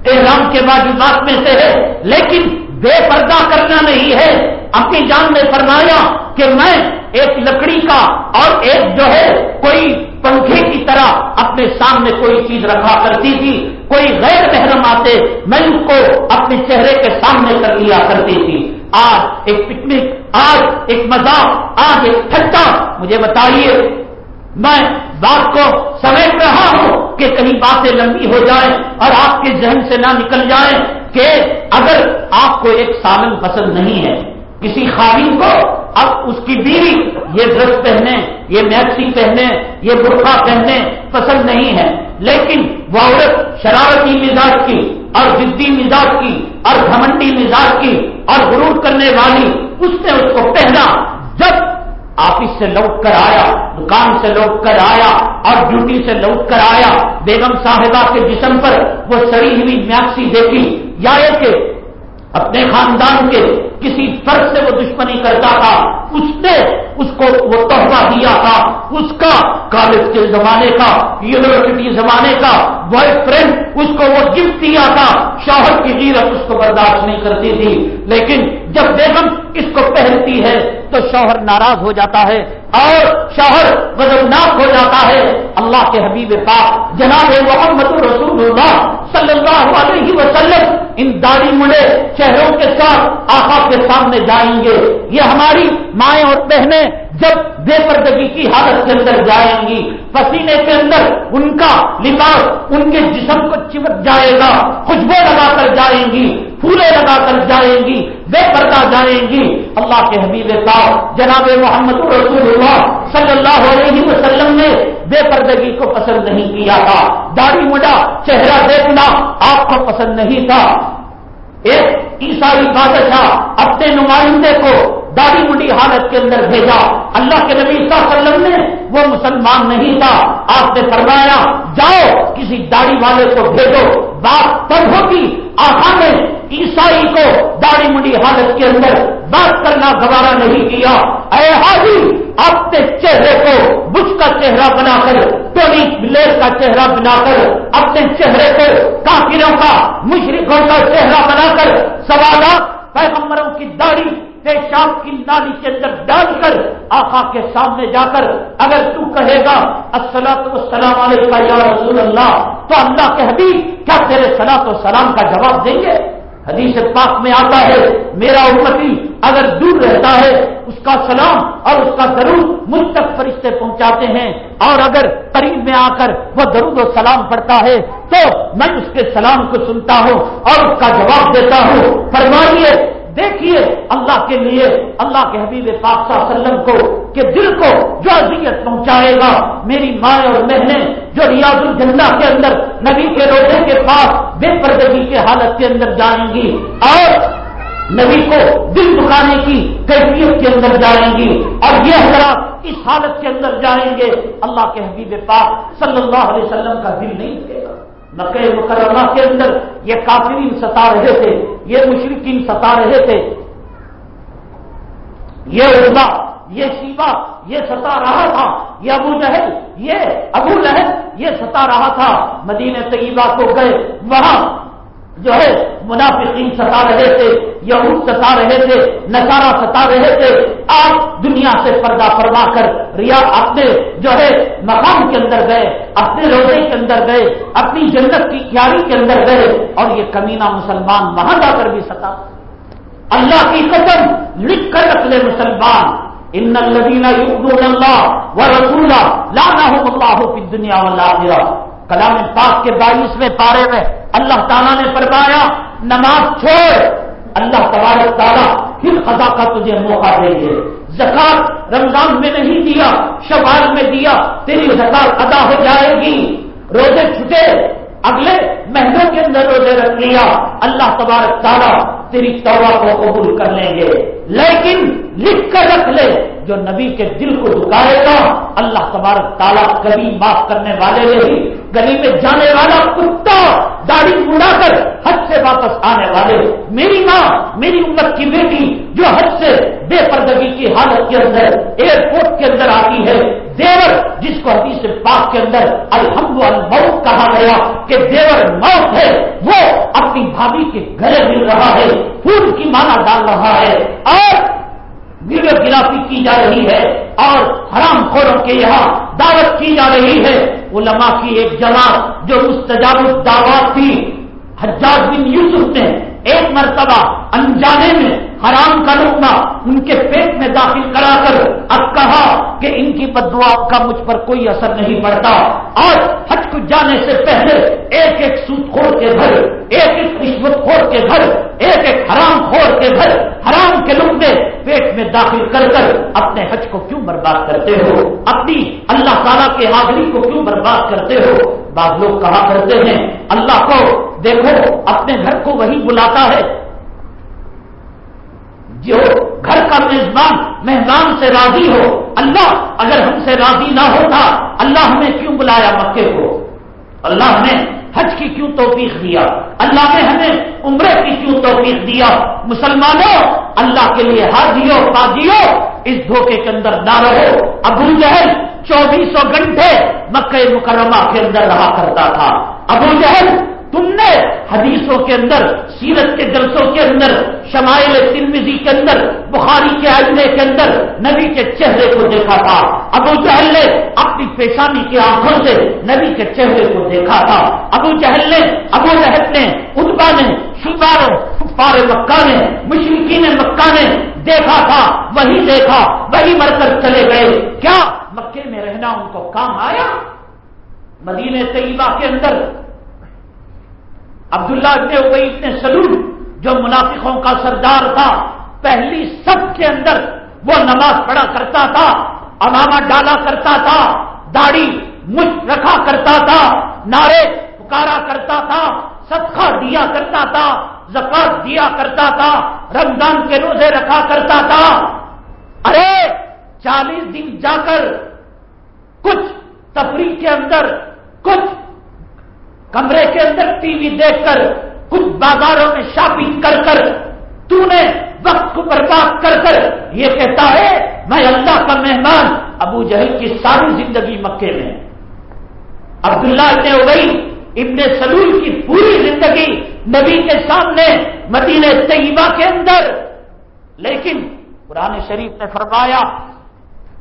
احرام کے واجبات میں سے ہے لیکن بے پردہ کرنا نہیں ہے۔ اپنی جان نے فرمایا کہ میں ایک لکڑی کا اور ایک جو ہے، کوئی پنکھے کی طرح اپنے سامنے کوئی چیز رکھا کرتی تھی، کوئی غیر محرم آتے، میں اس کو اپنے چہرے کے سامنے کر لیا کرتی تھی۔ آج ایک پکنک آج ایک مذاق آج ایک ٹھٹا مجھے بتائیے، میں بات کو سمیٹ رہا ہوں کہ کہیں باتیں لمبی ہو جائیں اور آپ کے ذہن سے نہ نکل جائیں کہ اگر آپ کو ایک سالن پسند نہیں ہے، کسی خاوین کو اب اس کی بیوی، یہ ڈریس پہنے، یہ میکسی پہنے، یہ برقع پہنے پسند نہیں ہے۔ لیکن وہ عورت شرارتی مزاج کی، اور ضدی مزاج کی، اور گھمنڈی مزاج کی اور غرور کرنے والی اس نے اس کو پہنا جب آفس سے لوٹ کر آیا، دکان سے لوٹ کر آیا اور ڈیوٹی سے لوٹ کر آیا۔ بیگم صاحبہ کے جسم پر وہ سڑی ہوئی میکسی دیکھی۔ یا کہ اپنے خاندان کے کسی فرق سے وہ دشمنی کرتا تھا، اس نے اس کو وہ تحفہ دیا تھا، اس کا کالج کے زمانے کا، یونیورسٹی زمانے کا بوائے فرینڈ اس کو وہ گفٹ دیا تھا۔ شوہر کی غیرت اس کو برداشت نہیں کرتی تھی، لیکن جب بیگم اس کو پہنتی ہے تو شوہر ناراض ہو جاتا ہے اور شوہر غضبناک ہو جاتا ہے۔ اللہ کے حبیب پاک جناب محمد رسول اللہ صلی اللہ علیہ وسلم ان داڑھی مڑے چہروں کے ساتھ آقا کے سامنے جائیں گے۔ یہ ہماری مائیں اور بہنیں جب بے پردگی کی حالت کے اندر جائیں گی، پسینے کے اندر ان کا لباس، ان کے جسم کو چمٹ جائے گا، خوشبو لگا کر جائیں گی، پھولے لگا کر جائیں گی، بے پردہ جائیں گی۔ اللہ کے حبیب صاحب جناب محمد رسول اللہ صلی اللہ علیہ وسلم نے بے پردگی کو پسند نہیں کیا تھا۔ داڑھی مڈا، چہرہ دیکھنا آپ کو پسند نہیں تھا۔ ایک عیسائی بادشاہ اپنے نمائندے کو داڑھی مڈی حالت کے اندر بھیجا۔ اللہ کے نبی صلی اللہ علیہ وسلم نے وہ مسلمان نہیں تھا۔ آپ نے فرمایا، جاؤ کسی داڑھی والے کو بھیجو۔ بات تب ہوگی آخا میں عیسائی کو داڑھی مڈی حالت کے اندر بات کرنا گوارا نہیں کیا۔ اے حاجی، اپنے چہرے کو بچ کا چہرہ بنا کر ٹولی بلیر کا چہرہ بنا کر، اپنے چہرے کو کافروں کا مشرقوں کا چہرہ بنا کر، سوالات پیغمبروں کی داڑھی پیشاب کی نالی کے اندر ڈال کر، آقا کے سامنے جا کر، اگر تو کہے گا، السلام السلام علیکم یا رسول اللہ، تو اللہ کے حبیب کیا تیرے سلاط و سلام کا جواب دیں گے؟ حدیث پاک میں آتا ہے، میرا امتی اگر دور رہتا ہے، اس کا سلام اور اس کا ضرور مجھ تک فرشتے پہنچاتے ہیں اور اگر قریب میں آ کر وہ درود و سلام پڑتا ہے، تو میں اس کے سلام کو سنتا ہوں اور اس کا جواب دیتا ہوں۔ فرمائیے دیکھیے اللہ کے لیے، اللہ کے حبیب پاک صلی اللہ علیہ وسلم کو، کہ دل کو جو اذیت پہنچائے گا۔ میری ماں اور بہنیں جو ریاض الجنہ کے اندر نبی کے روزے کے پاس بے پردگی کے حالت کے اندر جائیں گی، اور نبی کو دل دکھانے کی کیفیت کے اندر جائیں گی، اور یہ حضرات اس حالت کے اندر جائیں گے۔ اللہ کے حبیب پاک صلی اللہ علیہ وسلم کا دل نہیں دے گا مکہ مکرمہ کے اندر یہ کافرین ستا رہے تھے، یہ مشرقین ستا رہے تھے۔ یہ عربا یہ شیبا یہ ستا رہا تھا۔ یہ ابو جہل، یہ ابو لہل یہ ستا رہا تھا۔ مدینہ طیبہ کو گئے، وہاں جو ہے، منافقین ستا رہے تھے، یہود ستا رہے تھے نسارا ستا رہے تھے آپ دنیا سے پردہ فرما کر ریا اپنے جو ہے مقام کے اندر گئے، اپنے روزے کے اندر گئے، اپنی جنت کی کیاری کے اندر گئے اور یہ کمینہ مسلمان وہاں جا کر بھی ستا۔ اللہ کی قسم لکھ کر رکھ لے مسلمان۔ ان الذين يؤذون الله ورسوله لعنهم الله في الدنيا والاخره کلام پاک کے بائیسویں پارے میں اللہ تعالیٰ نے فرمایا، نماز چھوڑ۔ اللہ تبارک تعالیٰ پھر خدا کا تجھے موقع دیں گے۔ زکات رمضان میں نہیں دیا، شوال میں دیا، تیری زکات ادا ہو جائے گی۔ روزے چھٹے، اگلے مہینوں کے اندر روزے رکھ لیا۔ اللہ تبارک تعالیٰ تیری توبہ کو قبول کر لیں گے۔ لیکن لکھ کر رکھ لے جو نبی کے دل کو دکھائے گا، اللہ تبارک تعالیٰ کبھی معاف کرنے والے نہیں، گلی میں جانے والا کتا داڑھی اڑا کر حج سے واپس آنے والے۔ میری ماں، میری امت کی بیٹی جو حج سے بے پردگی کی حالت کے اندر ایئرپورٹ کے اندر آتی ہے، دیور جس کو حدیث پاک کے اندر الحمد الموت کہا گیا کہ دیور موت ہے بھابھی کے گلے مل رہا ہے، پھول کی مانا ڈال رہا ہے اور ویڈیوگرافی کی جا رہی ہے اور حرام خوروں کے یہاں دعوت کی جا رہی ہے۔ علماء کی ایک جماعت جو مستجاب دعوت تھی حجاز بن یوسف نے ایک مرتبہ انجانے میں حرام کا لکما ان کے پیٹ میں داخل کرا کر۔ اب کہا کہ ان کی بدوا کا مجھ پر کوئی اثر نہیں پڑتا۔ اور حج وقت جانے سے پہلے ایک ایک سوت خور کے گھر، ایک ایک رشوت خور کے گھر، ایک ایک حرام خور کے گھر، حرام کے لمبے پیٹ میں داخل کر کر اپنے حج کو کیوں برباد کرتے ہو؟ اپنی اللہ تعالیٰ کے حاضری کو کیوں برباد کرتے ہو؟ بعض لوگ کہا کرتے ہیں، اللہ کو دیکھو، اپنے گھر کو وہی بلاتا ہے جو گھر کا میزبان مہمان سے راضی ہو، اللہ اگر ہم سے راضی نہ ہوتا، اللہ ہمیں کیوں بلایا مکے کو؟ اللہ نے حج کی کیوں توفیق دیا؟ اللہ نے ہمیں عمرے کی کیوں توفیق دیا؟ مسلمانوں، اللہ کے لیے حاضیوں بازیوں اس دھوکے کے اندر نہ رہو۔ ابو جہل چوبیسوں گھنٹے مکہ مکرمہ کے اندر رہا کرتا تھا۔ ابو جہل تم نے حدیثوں کے اندر، سیرت کے جلسوں کے اندر، شمائل ترمیزی کے اندر، بخاری کے آئینے کے اندر نبی کے چہرے کو دیکھا تھا۔ ابو جہل نے اپنی پیشانی کی آنکھوں سے نبی کے چہرے کو دیکھا تھا۔ ابو جہل نے، ابو لہب نے ادبا نے، شکاروں پار مکہ نے مشرقی نے مکہ نے دیکھا تھا، وہی دیکھا، وہی مر کر چلے گئے۔ کیا مکے میں رہنا ان کو کام آیا؟ مدینہ طیبہ کے اندر عبداللہ ابن ابئی ابن سلول جو منافقوں کا سردار تھا، پہلی سب کے اندر وہ نماز پڑھا کرتا تھا، امامہ ڈالا کرتا تھا، داڑھی مجھ رکھا کرتا تھا، نعرے پکارا کرتا تھا، صدقہ دیا کرتا تھا زکات دیا کرتا تھا، رمضان کے روزے رکھا کرتا تھا۔ ارے، چالیس دن جا کر کچھ تفریح کے اندر، کچھ کمرے کے اندر ٹی وی دیکھ کر، کچھ بازاروں میں شاپنگ کر کر، تو نے وقت کو برباد کر کر یہ کہتا ہے، میں اللہ کا مہمان ابو جہل کی ساری زندگی مکے میں۔ عبداللہ ابن ابئی ابن سلول کی پوری زندگی نبی کے سامنے مدینہ طیبہ کے اندر۔ لیکن قرآن شریف نے فرمایا،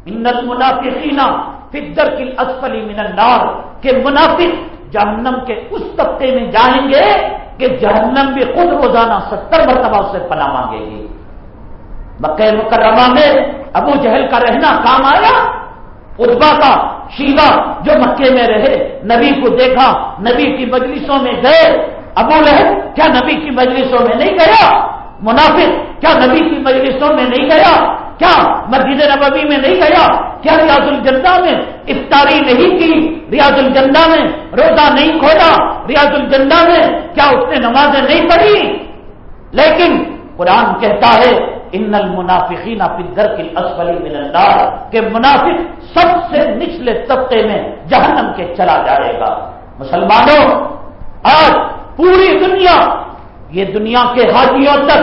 ان المنافقین فدر کی اسفلی من النار کہ منافق جہنم کے اس طبقے میں جائیں گے کہ جہنم بھی خود روزانہ ستر مرتبہ سے پناہ مانگے گی۔ مکہ مکرمہ میں ابو جہل کا رہنا کام آیا۔ ادبا کا شیوا جو مکے میں رہے، نبی کو دیکھا، نبی کی مجلسوں میں گئے۔ ابو لہب، کیا نبی کی مجلسوں میں نہیں گیا؟ منافق، کیا نبی کی مجلسوں میں نہیں گیا؟ کیا مسجد نبوی میں نہیں گیا؟ کیا ریاض الجندہ میں افطاری نہیں کی؟ ریاض الجندہ میں روزہ نہیں کھولا ریاض الجندہ میں کیا اس نے نمازیں نہیں پڑھی؟ لیکن قرآن کہتا ہے، ان المنافقین فی الدرک الاسفل من النار کہ منافق سب سے نچلے طبقے میں جہنم کے چلا جائے گا۔ مسلمانوں، آج پوری دنیا، یہ دنیا کے حاجیوں تک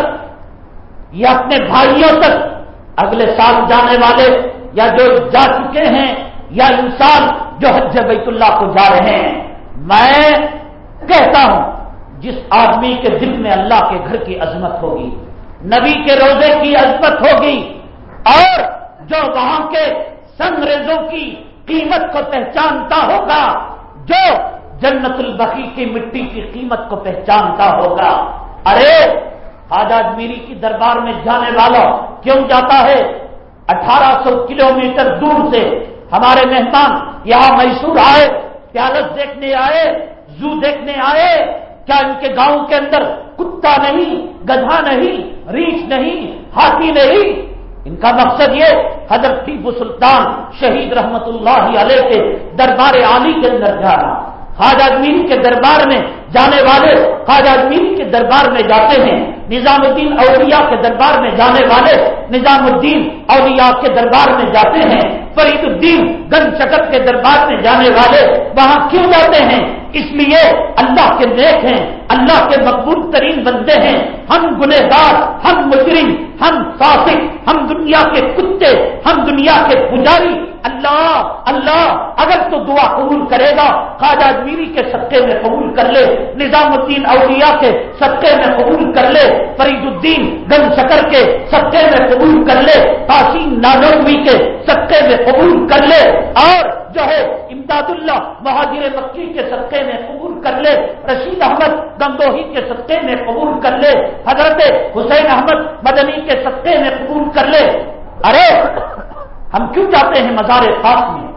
یا اپنے بھائیوں تک اگلے سال جانے والے یا جو جا چکے ہیں یا انسان جو حج بیت اللہ کو جا رہے ہیں، میں کہتا ہوں، جس آدمی کے دل میں اللہ کے گھر کی عظمت ہوگی، نبی کے روزے کی عظمت ہوگی، اور جو وہاں کے سنگریزوں کی قیمت کو پہچانتا ہوگا، جو جنت البقی کی مٹی کی قیمت کو پہچانتا ہوگا۔ ارے آزاد میری کی دربار میں جانے والا کیوں جاتا ہے؟ اٹھارہ سو کلو میٹر دور سے ہمارے مہمان یہاں میسور آئے، پیالس دیکھنے آئے، زو دیکھنے آئے۔ کیا ان کے گاؤں کے اندر کتا نہیں، گدھا نہیں، ریچھ نہیں، ہاتھی نہیں؟ ان کا مقصد یہ، حضرت ٹیپو سلطان شہید رحمت اللہ علیہ کے دربار عالی کے اندر جانا۔ خواجہ مین کے دربار میں جانے والے خواجہ مین کے دربار میں جاتے ہیں، نظام الدین اولیاء کے دربار میں جانے والے، نظام الدین اولیاء کے دربار میں جاتے ہیں۔ فرید الدین گن چکت کے دربار میں جانے والے وہاں کیوں جاتے ہیں؟ اس لیے اللہ کے نیک ہیں، اللہ کے مقبول ترین بندے ہیں۔ ہم گنہگار، ہم مجرم، ہم فاسق، ہم دنیا کے کتے، ہم دنیا کے پجاری۔ اللہ اللہ، اگر تو دعا قبول کرے گا، خواجہ میری کے سطح میں قبول کر لے، نظام الدین اولیاء کے سطح میں قبول کر لے، فرید الدین گن شکر کے سطح میں قبول کر لے قاسم نانوی کے سطح میں قبول کر لے اور جو ہے امداد اللہ مہاجر مکی کے سطح میں قبول کر لے، رشید احمد گنگوہی کے سطح میں قبول کر لے، حضرت حسین احمد مدنی کے سطح میں قبول کر لے۔ ارے، ہم کیوں جاتے ہیں مزار خاص میں؟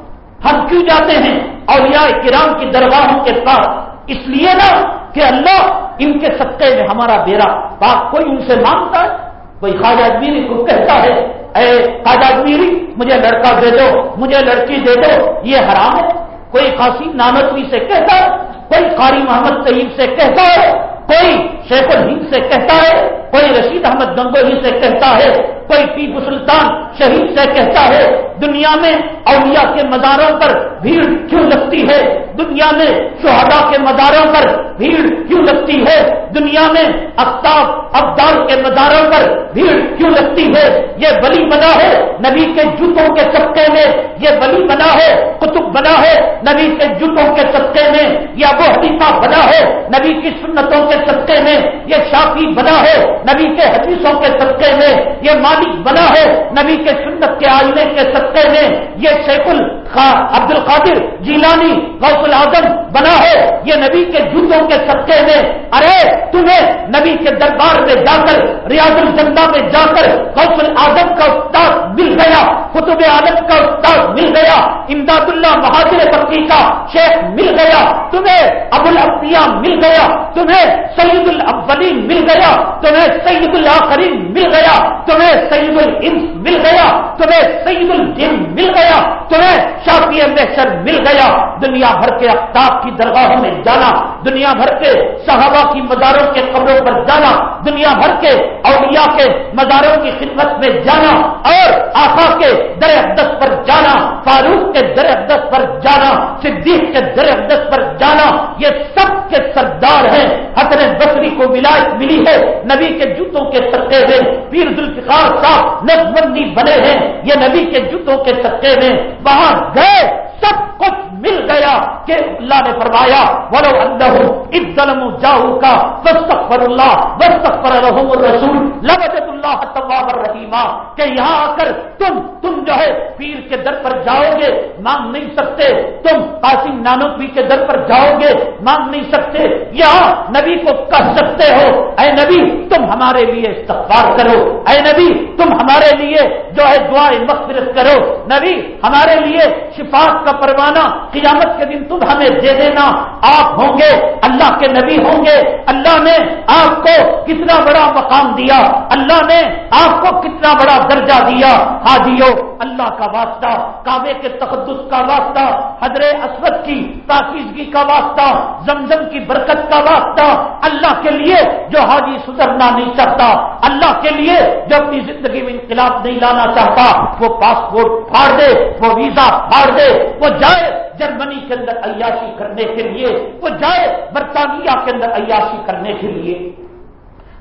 ہم کیوں جاتے ہیں اولیاء کرام کی درگاہوں کے پاس؟ اس لیے نا کہ اللہ ان کے سطح میں ہمارا بیرا پاک کوئی ان سے مانگتا ہے؟ کوئی خواجہ اجمیری کو کہتا ہے، اے خواجہ اجمیری، مجھے لڑکا دے دو، مجھے لڑکی دے دو، یہ حرام ہے. کوئی خاصی نانتوی سے کہتا ہے کوئی قاری محمد طیب سے کہتا ہے کوئی شیخ الہند سے کہتا ہے، کوئی رشید احمد گنگوہی سے کہتا ہے، کوئی ٹیپو سلطان شہید سے کہتا ہے، دنیا میں اولیاء کے مزاروں پر بھیڑ کیوں لگتی ہے؟ دنیا میں شہدا کے مزاروں پر بھیڑ کیوں لگتی ہے؟ دنیا میں افتاب، ابدال کے مزاروں پر بھیڑ کیوں لگتی ہے؟ یہ بلی بنا ہے نبی کے جوتوں کے سبقے میں، یہ بلی بنا ہے قطب بنا ہے نبی کے جوتوں کے سبقے میں، یہ ابو حدیفہ بنا ہے نبی کی سنتوں کے سبقے میں یہ شافی بنا ہے نبی کے حدیثوں کے سبقے میں یہ مالک بنا ہے نبی کے سنت کے آئینے کے سبقے میں یہ شیخ عبد القادر جیلانی غوث العظم بنا ہے یہ نبی کے جوتوں کے سبقے میں، ارے، تمہیں نبی کے دربار میں جا کر ریاض الجندہ میں جا کر غوث العظم کا استاد مل گیا، قطب عالم کا استاد مل گیا امداد اللہ بہادر بکی کا شیخ مل گیا، تمہیں ابو الفیہ مل گیا، تمہیں سعید الاولین مل گیا، تمہیں سعید الآخرین مل گیا، تمہیں سعید الانس مل گیا، تمہیں سعید الجن مل گیا، تمہیں شافی محشر مل گیا، دنیا بھر کے اختاب کی درگاہوں میں جانا، دنیا بھر کے صحابہ کی مزاروں کے قبروں پر جانا، دنیا بھر کے اولیاء کے مزاروں کی خدمت میں جانا اور آقا کے در اقدس پر جانا، فاروق کے در اقدس پر جانا، صدیق کے در اقدس پر جانا۔ یہ سب کے سردار ہیں۔ حسن بکری کو ولایت ملی ہے۔ نبی کے جوتوں کے سطح میں پیر ذوالفقار صاحب نقبندی بنے ہیں۔ یہ نبی کے جوتوں کے سطح میں وہاں گئے سب کچھ مل گیا کہ اللہ نے فرمایا بولو اللہ ادلم جاؤ کا وسطر اللہ وسطر رحم الرسول لبت اللہ طواب الرحیمہ کہ یہاں آ کر تم تم جو ہے پیر کے در پر جاؤ گے، مانگ نہیں سکتے۔ تم قاسم نانوی کے در پر جاؤ گے، مانگ نہیں سکتے۔ یہاں نبی کو کہہ سکتے ہو، اے نبی، تم ہمارے لیے استغفار کرو۔ اے نبی، تم ہمارے لیے جو ہے دعائیں مغفرت کرو۔ نبی، ہمارے لیے شفاعت کا پروانہ قیامت کے دن تم ہمیں دے دینا۔ آپ ہوں گے، اللہ کے نبی ہوں گے۔ اللہ نے آپ کو کتنا بڑا مقام دیا۔ اللہ نے آپ کو کتنا بڑا درجہ دیا۔ ہاں حاجیو اللہ کا واسطہ، کعبے کے تقدس کا واسطہ، حضرت اسود کی پاکیزگی کا واسطہ، زمزم کی برکت کا واسطہ، اللہ کے لیے جو حاجی سدھرنا نہیں چاہتا، اللہ کے لیے جو اپنی زندگی میں انقلاب نہیں لانا چاہتا، وہ پاسپورٹ پھاڑ دے، وہ ویزا پھاڑ دے، وہ جائے جرمنی کے اندر عیاشی کرنے کے لیے، وہ جائے برطانیہ کے اندر عیاشی کرنے کے لیے۔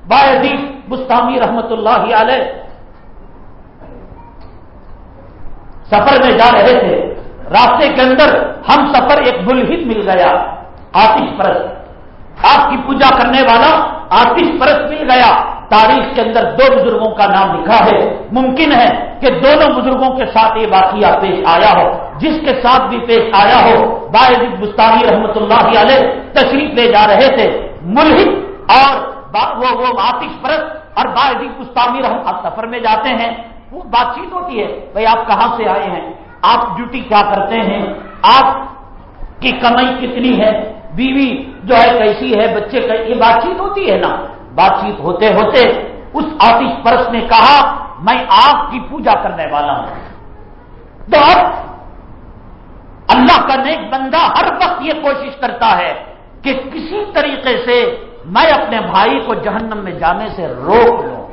باعدی مستانی رحمت اللہ علیہ سفر میں جا رہے تھے۔ راستے کے اندر ہم سفر ایک ملحد مل گیا، آتش پرست۔ آپ کی پوجا کرنے والا آتش پرست مل گیا۔ تاریخ کے اندر دو بزرگوں کا نام لکھا ہے۔ ممکن ہے کہ دونوں بزرگوں کے ساتھ یہ واقعہ پیش آیا ہو۔ جس کے ساتھ بھی پیش آیا ہو باعث بستانی رحمت اللہ علیہ تشریف لے جا رہے تھے۔ ملحد اور وہ وہ آتش پرست اور باعث بستانی رحم آپ سفر میں جاتے ہیں۔ وہ بات چیت ہوتی ہے، بھائی آپ کہاں سے آئے ہیں؟ آپ ڈیوٹی کیا کرتے ہیں؟ آپ کی کمائی کتنی ہے؟ بیوی جو ہے کیسی ہے؟ بچے کا یہ بات چیت ہوتی ہے نا؟ بات چیت ہوتے ہوتے اس آتش پرس نے کہا، میں آگ کی پوجا کرنے والا ہوں۔ تو اب اللہ کا نیک بندہ ہر وقت یہ کوشش کرتا ہے کہ کسی طریقے سے میں اپنے بھائی کو جہنم میں جانے سے روک لوں۔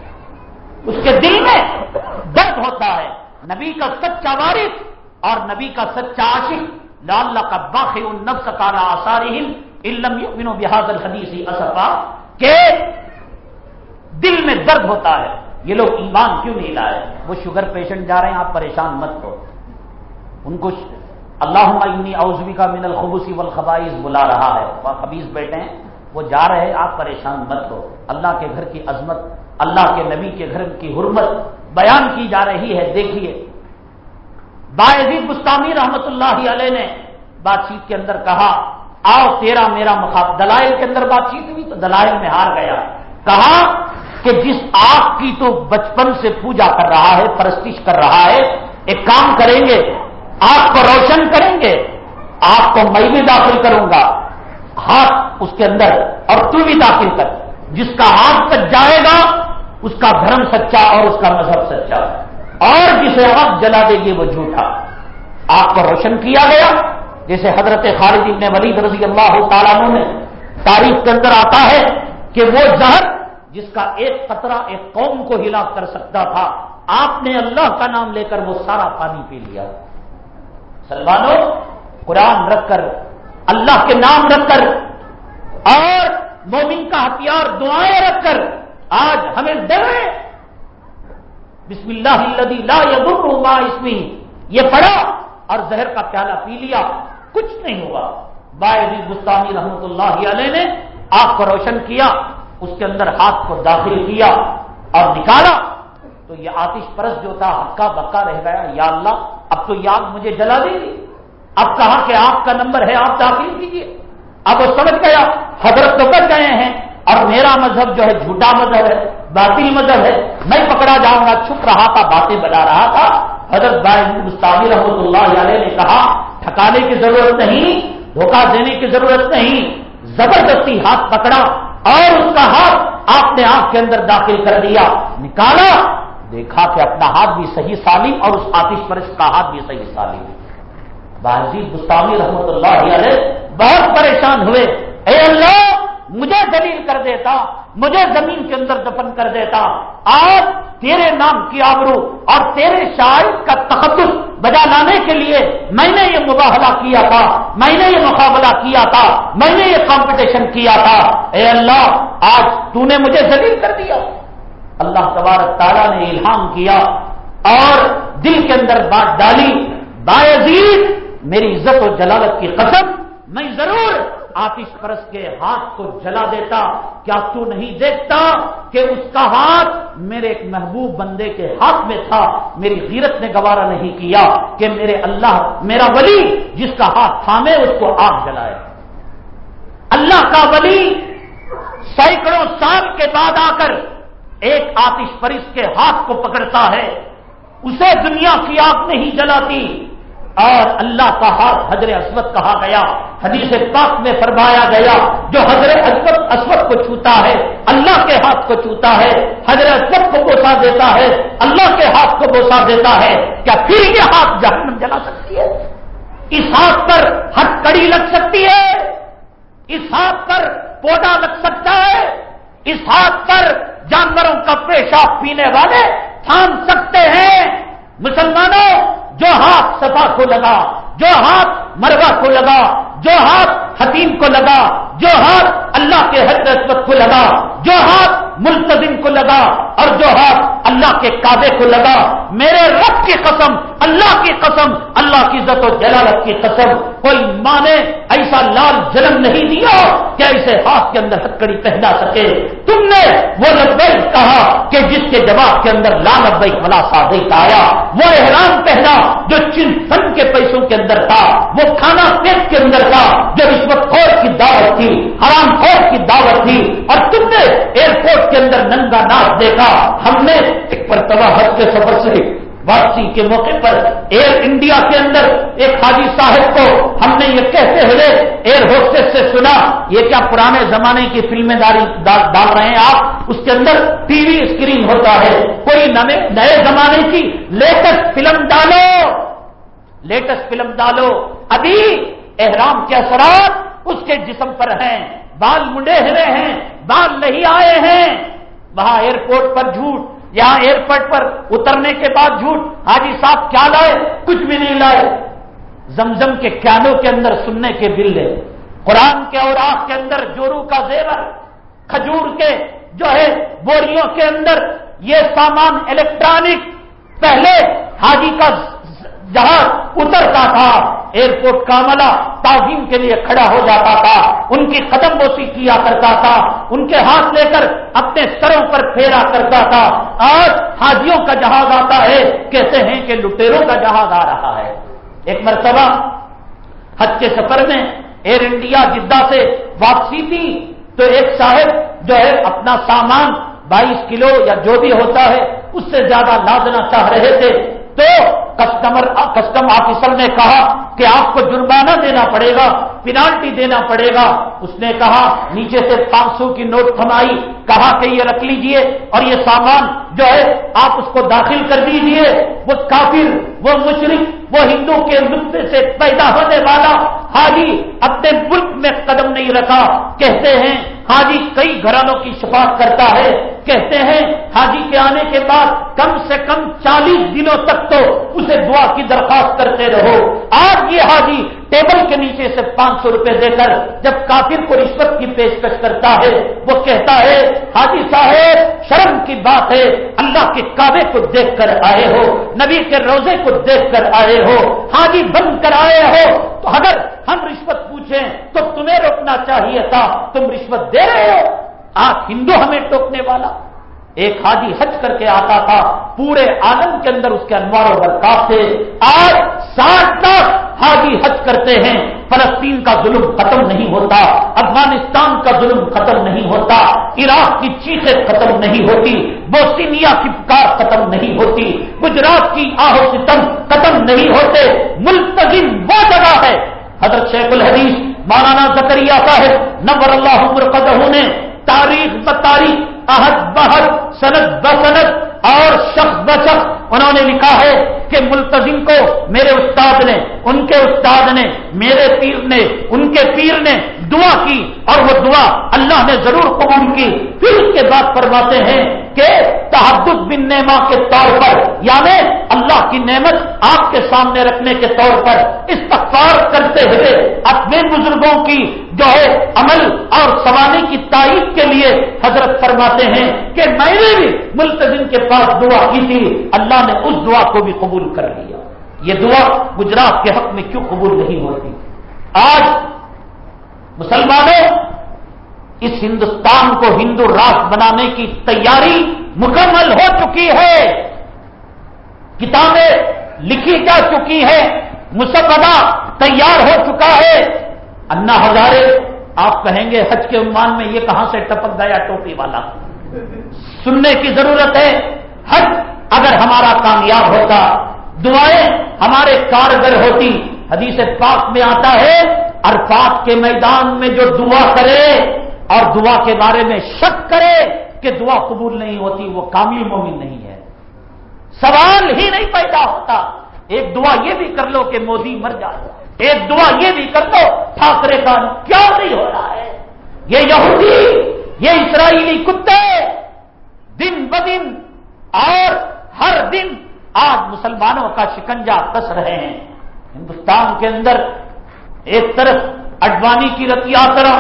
اس کے دل میں درد ہوتا ہے۔ نبی کا سچا وارث اور نبی کا سچا عاشق لال کا باخی نفس کالا آساری علم بحاد الحدیثی اصفا، کہ دل میں درد ہوتا ہے۔ یہ لوگ ایمان کیوں نہیں لائے؟ وہ شوگر پیشنٹ جا رہے ہیں، آپ پریشان مت ہو۔ ان کو اللہ اوزبی کا من الخبوسی والخبائز بلا رہا ہے۔ وہ خبیز بیٹھے ہیں، وہ جا رہے ہیں، آپ پریشان مت ہو۔ اللہ کے گھر کی عظمت اللہ کے نبی کے گھر کی حرمت بیان کی جا رہی ہے، دیکھیے۔ باعزی گستامی رحمت اللہ علیہ نے بات چیت کے اندر کہا، آؤ تیرا میرا مخاب دلائل کے اندر بات چیت ہوئی تو دلائل میں ہار گیا۔ کہا کہ جس آگ کی تو بچپن سے پوجا کر رہا ہے، پرستش کر رہا ہے، ایک کام کریں گے، آگ کو روشن کریں گے آپ کو میں بھی داخل کروں گا۔ ہاتھ اس کے اندر اور تو بھی داخل کر، جس کا ہاتھ تک جائے گا اس کا دھرم سچا اور اس کا مذہب سچا۔ اور جسے آگ جلا دے گی وہ جھوٹا۔ آپ کو روشن کیا گیا، جیسے حضرت خالد ابن ولید رضی اللہ تعالیٰ نے تاریخ کے اندر آتا ہے کہ وہ زہر جس کا ایک قطرہ ایک قوم کو ہلاک کر سکتا تھا، آپ نے اللہ کا نام لے کر وہ سارا پانی پی لیا۔ سلمانوں، قرآن رکھ کر، اللہ کے نام رکھ کر، اور مومن کا ہتھیار، دعائیں رکھ کر آج ہمیں ڈرے بسم اللہ لا ما اسمی۔ یہ پڑا اور زہر کا پیالہ پی لیا۔ کچھ نہیں ہوا۔ باعزی گستانی رحمت اللہ علیہ نے آگ کو روشن کیا، اس کے اندر ہاتھ کو داخل کیا اور نکالا۔ تو یہ آتش پرس جو تھا، ہکا بکا رہ گیا۔ یا اللہ، اب تو یہ آگ مجھے جلا دے گی اب کہا کہ آپ کا نمبر ہے، آپ داخل کیجیے اب وہ سمجھ گیا، حضرت تو کر گئے ہیں۔ اور میرا مذہب جو ہے جھوٹا مذہب ہے باطل مذہب ہے۔ میں پکڑا جاؤں گا، چھپ رہا تھا، باتیں بنا رہا تھا۔ حضرت بھائی مستعمیر رحمۃ اللہ علیہ نے کہا، ٹھکانے کی ضرورت نہیں، دھوکہ دینے کی ضرورت نہیں۔ زبردستی ہاتھ پکڑا اور اس کا ہاتھ آپ نے آنکھ کے اندر داخل کر دیا۔ نکالا، دیکھا کہ اپنا ہاتھ بھی صحیح سالم اور اس آتش پرش کا ہاتھ بھی صحیح سالم۔ باجی گستاوی رحمت اللہ علیہ بہت پریشان ہوئے۔ اے اللہ مجھے دلیل کر دیتا، مجھے زمین کے اندر دفن کر دیتا۔ آج تیرے نام کی آبرو اور تیرے شاعر کا تقدس بجا لانے کے لیے میں نے یہ مباہلہ کیا تھا، میں نے یہ مقابلہ کیا تھا، میں نے یہ کمپٹیشن کیا تھا۔ اے اللہ، آج تو نے مجھے دلیل کر دیا۔ اللہ تبارک تعالیٰ نے الہام کیا اور دل کے اندر بات ڈالی۔ باعزیز میری عزت و جلالت کی قسم، میں ضرور آتش پرس کے ہاتھ کو جلا دیتا، کیا تو نہیں دیکھتا کہ اس کا ہاتھ میرے ایک محبوب بندے کے ہاتھ میں تھا؟ میری غیرت نے گوارا نہیں کیا کہ میرے اللہ، میرا ولی جس کا ہاتھ تھامے اس کو آگ جلائے۔ اللہ کا ولی سینکڑوں سال کے بعد آ کر ایک آتش پرس کے ہاتھ کو پکڑتا ہے، اسے دنیا کی آگ نہیں جلاتی۔ اور اللہ کا ہاتھ حضرت اسود کہا گیا، حدیث پاک میں فرمایا گیا، جو حضرت اسود اسود کو چھوتا ہے، اللہ کے ہاتھ کو چھوتا ہے، حضرت اسود کو بوسا دیتا ہے، اللہ کے ہاتھ کو بوسا دیتا ہے، کیا پھر یہ ہاتھ جہنم جلا سکتی ہے؟ اس ہاتھ پر ہتھ کڑی لگ سکتی ہے، اس ہاتھ پر پودا لگ سکتا ہے، اس ہاتھ پر جانوروں کا پیشاب پینے والے تھام سکتے ہیں۔ مسلمانوں جو ہاتھ سفا کو لگا، جو ہاتھ مروا کو لگا، جو ہاتھ حتیم کو لگا، جو ہاتھ اللہ کے حضرت کو لگا، جو ہاتھ ملتظم کو لگا اور جو ہاتھ اللہ کے کعبے کو لگا، میرے رب کی قسم اللہ کی قسم، اللہ کی عزت و جلالت کی قسم۔ کوئی ماں نے ایسا لال جنم نہیں دیا کہ ایسے ہاتھ کے اندر ہتکڑی پہنا سکے۔ تم نے وہ لبئی کہا کہ جس کے جواب کے اندر لال ابئی فلا صادق آیا۔ وہ احرام پہنا جو چن فن کے پیسوں کے اندر تھا۔ وہ کھانا پیٹ کے اندر تھا جو رشوت خور کی دعوت تھی، حرام خور کی دعوت تھی۔ اور تم نے ایئرپورٹ کے اندر ننگا ناچ دیکھا۔ ہم نے ایک مرتبہ حج کے سفر سے واپسی کے موقع پر ایئر انڈیا کے اندر ایک حاجی صاحب کو ہم نے یہ کہتے ہوئے ایئر ہوسٹس سے سنا، یہ کیا پرانے زمانے کی فلمیں ڈال رہے ہیں آپ؟ اس کے اندر ٹی وی اسکرین ہوتا ہے۔ کوئی نئے زمانے کی لیٹسٹ فلم ڈالو! لیٹسٹ فلم ڈالو۔ ابھی احرام کے اثرات اس کے جسم پر ہیں۔ بال منڈے ہوئے ہیں، بال نہیں آئے ہیں۔ وہاں ایئرپورٹ پر جھوٹ۔ یہاں ایئرپورٹ پر اترنے کے بعد جھوٹ، حاجی صاحب کیا لائے؟ کچھ بھی نہیں لائے۔ زمزم کے کیانوں کے اندر سننے کے بل قرآن کے اور آخ کے اندر جورو کا زیور۔ کھجور کے جو ہے بوریوں کے اندر یہ سامان الیکٹرانک۔ پہلے حاجی کا جہاں اترتا تھا ایئرپورٹ کا عملہ تعظیم کے لیے کھڑا ہو جاتا تھا، ان کی قدم بوسی کیا کرتا تھا، ان کے ہاتھ لے کر اپنے سروں پر پھیرا کرتا تھا۔ آج حاجیوں کا جہاز آتا ہے، کہتے ہیں کہ لٹیروں کا جہاز آ رہا ہے۔ ایک مرتبہ حج کے سفر میں ایئر انڈیا جدہ سے واپسی تھی، تو ایک صاحب جو ہے اپنا سامان بائیس کلو یا جو بھی ہوتا ہے، اس سے زیادہ لادنا چاہ رہے تھے۔ تو کسٹمر کسٹم آفیسر نے کہا کہ آپ کو جرمانہ دینا پڑے گا پینالٹی دینا پڑے گا۔ اس نے کہا، نیچے سے پانچ سو کی نوٹ تھمائی، کہا کہ یہ رکھ لیجیے اور یہ سامان جو ہے، آپ اس کو داخل کر دیجیے۔ وہ کافر، وہ مشرق وہ ہندو کے نقطے سے پیدا ہونے والا حاجی اپنے ملک میں قدم نہیں رکھا۔ کہتے ہیں، حاجی کئی گھرانوں کی شفاعت کرتا ہے۔ کہتے ہیں، حاجی کے آنے کے بعد کم سے کم چالیس دنوں تک تو اسے دعا کی درخواست کرتے رہو۔ آج یہ ٹیبل کے نیچے سے پانچ سو روپے دے کر جب کافر کو رشوت کی پیشکش کرتا ہے، وہ کہتا ہے، حاجی صاحب، شرم کی بات ہے، اللہ کے کعبے کو دیکھ کر آئے ہو، نبی کے روزے کو دیکھ کر آئے ہو، حاجی بن کر آئے ہو۔ تو اگر ہم رشوت پوچھیں، تو تمہیں روکنا چاہیے تھا، تم رشوت دے رہے ہو۔ آج ہندو ہمیں ٹوکنے والا۔ ایک حاجی حج کر کے آتا تھا، پورے عالم کے اندر اس کے انوار و برکات تھے۔ آج ساٹھ لاکھ حاجی حج کرتے ہیں، فلسطین کا ظلم ختم نہیں ہوتا، افغانستان کا ظلم ختم نہیں ہوتا، عراق کی چیخیں ختم نہیں ہوتی بوسینیا کی پکار ختم نہیں ہوتی، گجرات کی آہو ستم ختم نہیں ہوتے ملتظم وہ جگہ ہے۔ حضرت شیخ الحدیث مولانا زکریہ صاحب نور اللہ مرقدہ نے تاریخ بتاریخ احد بحد سند بسند اور شخص بشخص انہوں نے لکھا ہے کہ ملتظم کو میرے استاد نے، ان کے استاد نے، میرے پیر نے، ان کے پیر نے دعا کی اور وہ دعا اللہ نے ضرور قبول کی۔ پھر اس کے بعد فرماتے ہیں کہ تحدد بن نعما کے طور پر یعنی اللہ کی نعمت آپ کے سامنے رکھنے کے طور پر استغفار کرتے ہوئے اپنے بزرگوں کی جو ہے عمل اور سوانی کی تائید کے لیے حضرت فرماتے ہیں کہ میں نے بھی ملتظم کے پاس دعا کی تھی۔ اللہ نے اس دعا کو بھی قبول کر لیا۔ یہ دعا گجرات کے حق میں کیوں قبول نہیں ہوتی؟ آج مسلمانوں، اس ہندوستان کو ہندو راشٹر بنانے کی تیاری مکمل ہو چکی ہے۔ کتابیں لکھی جا چکی ہیں مسودہ تیار ہو چکا ہے۔ انا ہزارے، آپ کہیں گے حج کے عمان میں یہ کہاں سے ٹپک گیا ٹوپی والا؟ سننے کی ضرورت ہے۔ حج اگر ہمارا کامیاب ہوتا، دعائیں ہمارے کارگر ہوتی۔ حدیث پاک میں آتا ہے، عرفات کے میدان میں جو دعا کرے اور دعا کے بارے میں شک کرے کہ دعا قبول نہیں ہوتی، وہ کامل مومن نہیں ہے۔ سوال ہی نہیں پیدا ہوتا۔ ایک دعا یہ بھی کر لو کہ مودی مر جائے۔ ایک دعا یہ بھی کر لو، ٹھاکرے کا کیا نہیں ہو رہا ہے۔ یہ یہودی، یہ اسرائیلی کتے، دن بدن اور ہر دن آج مسلمانوں کا شکنجا کس رہے ہیں؟ ہندوستان کے اندر ایک طرف اڈوانی کی رت یاترا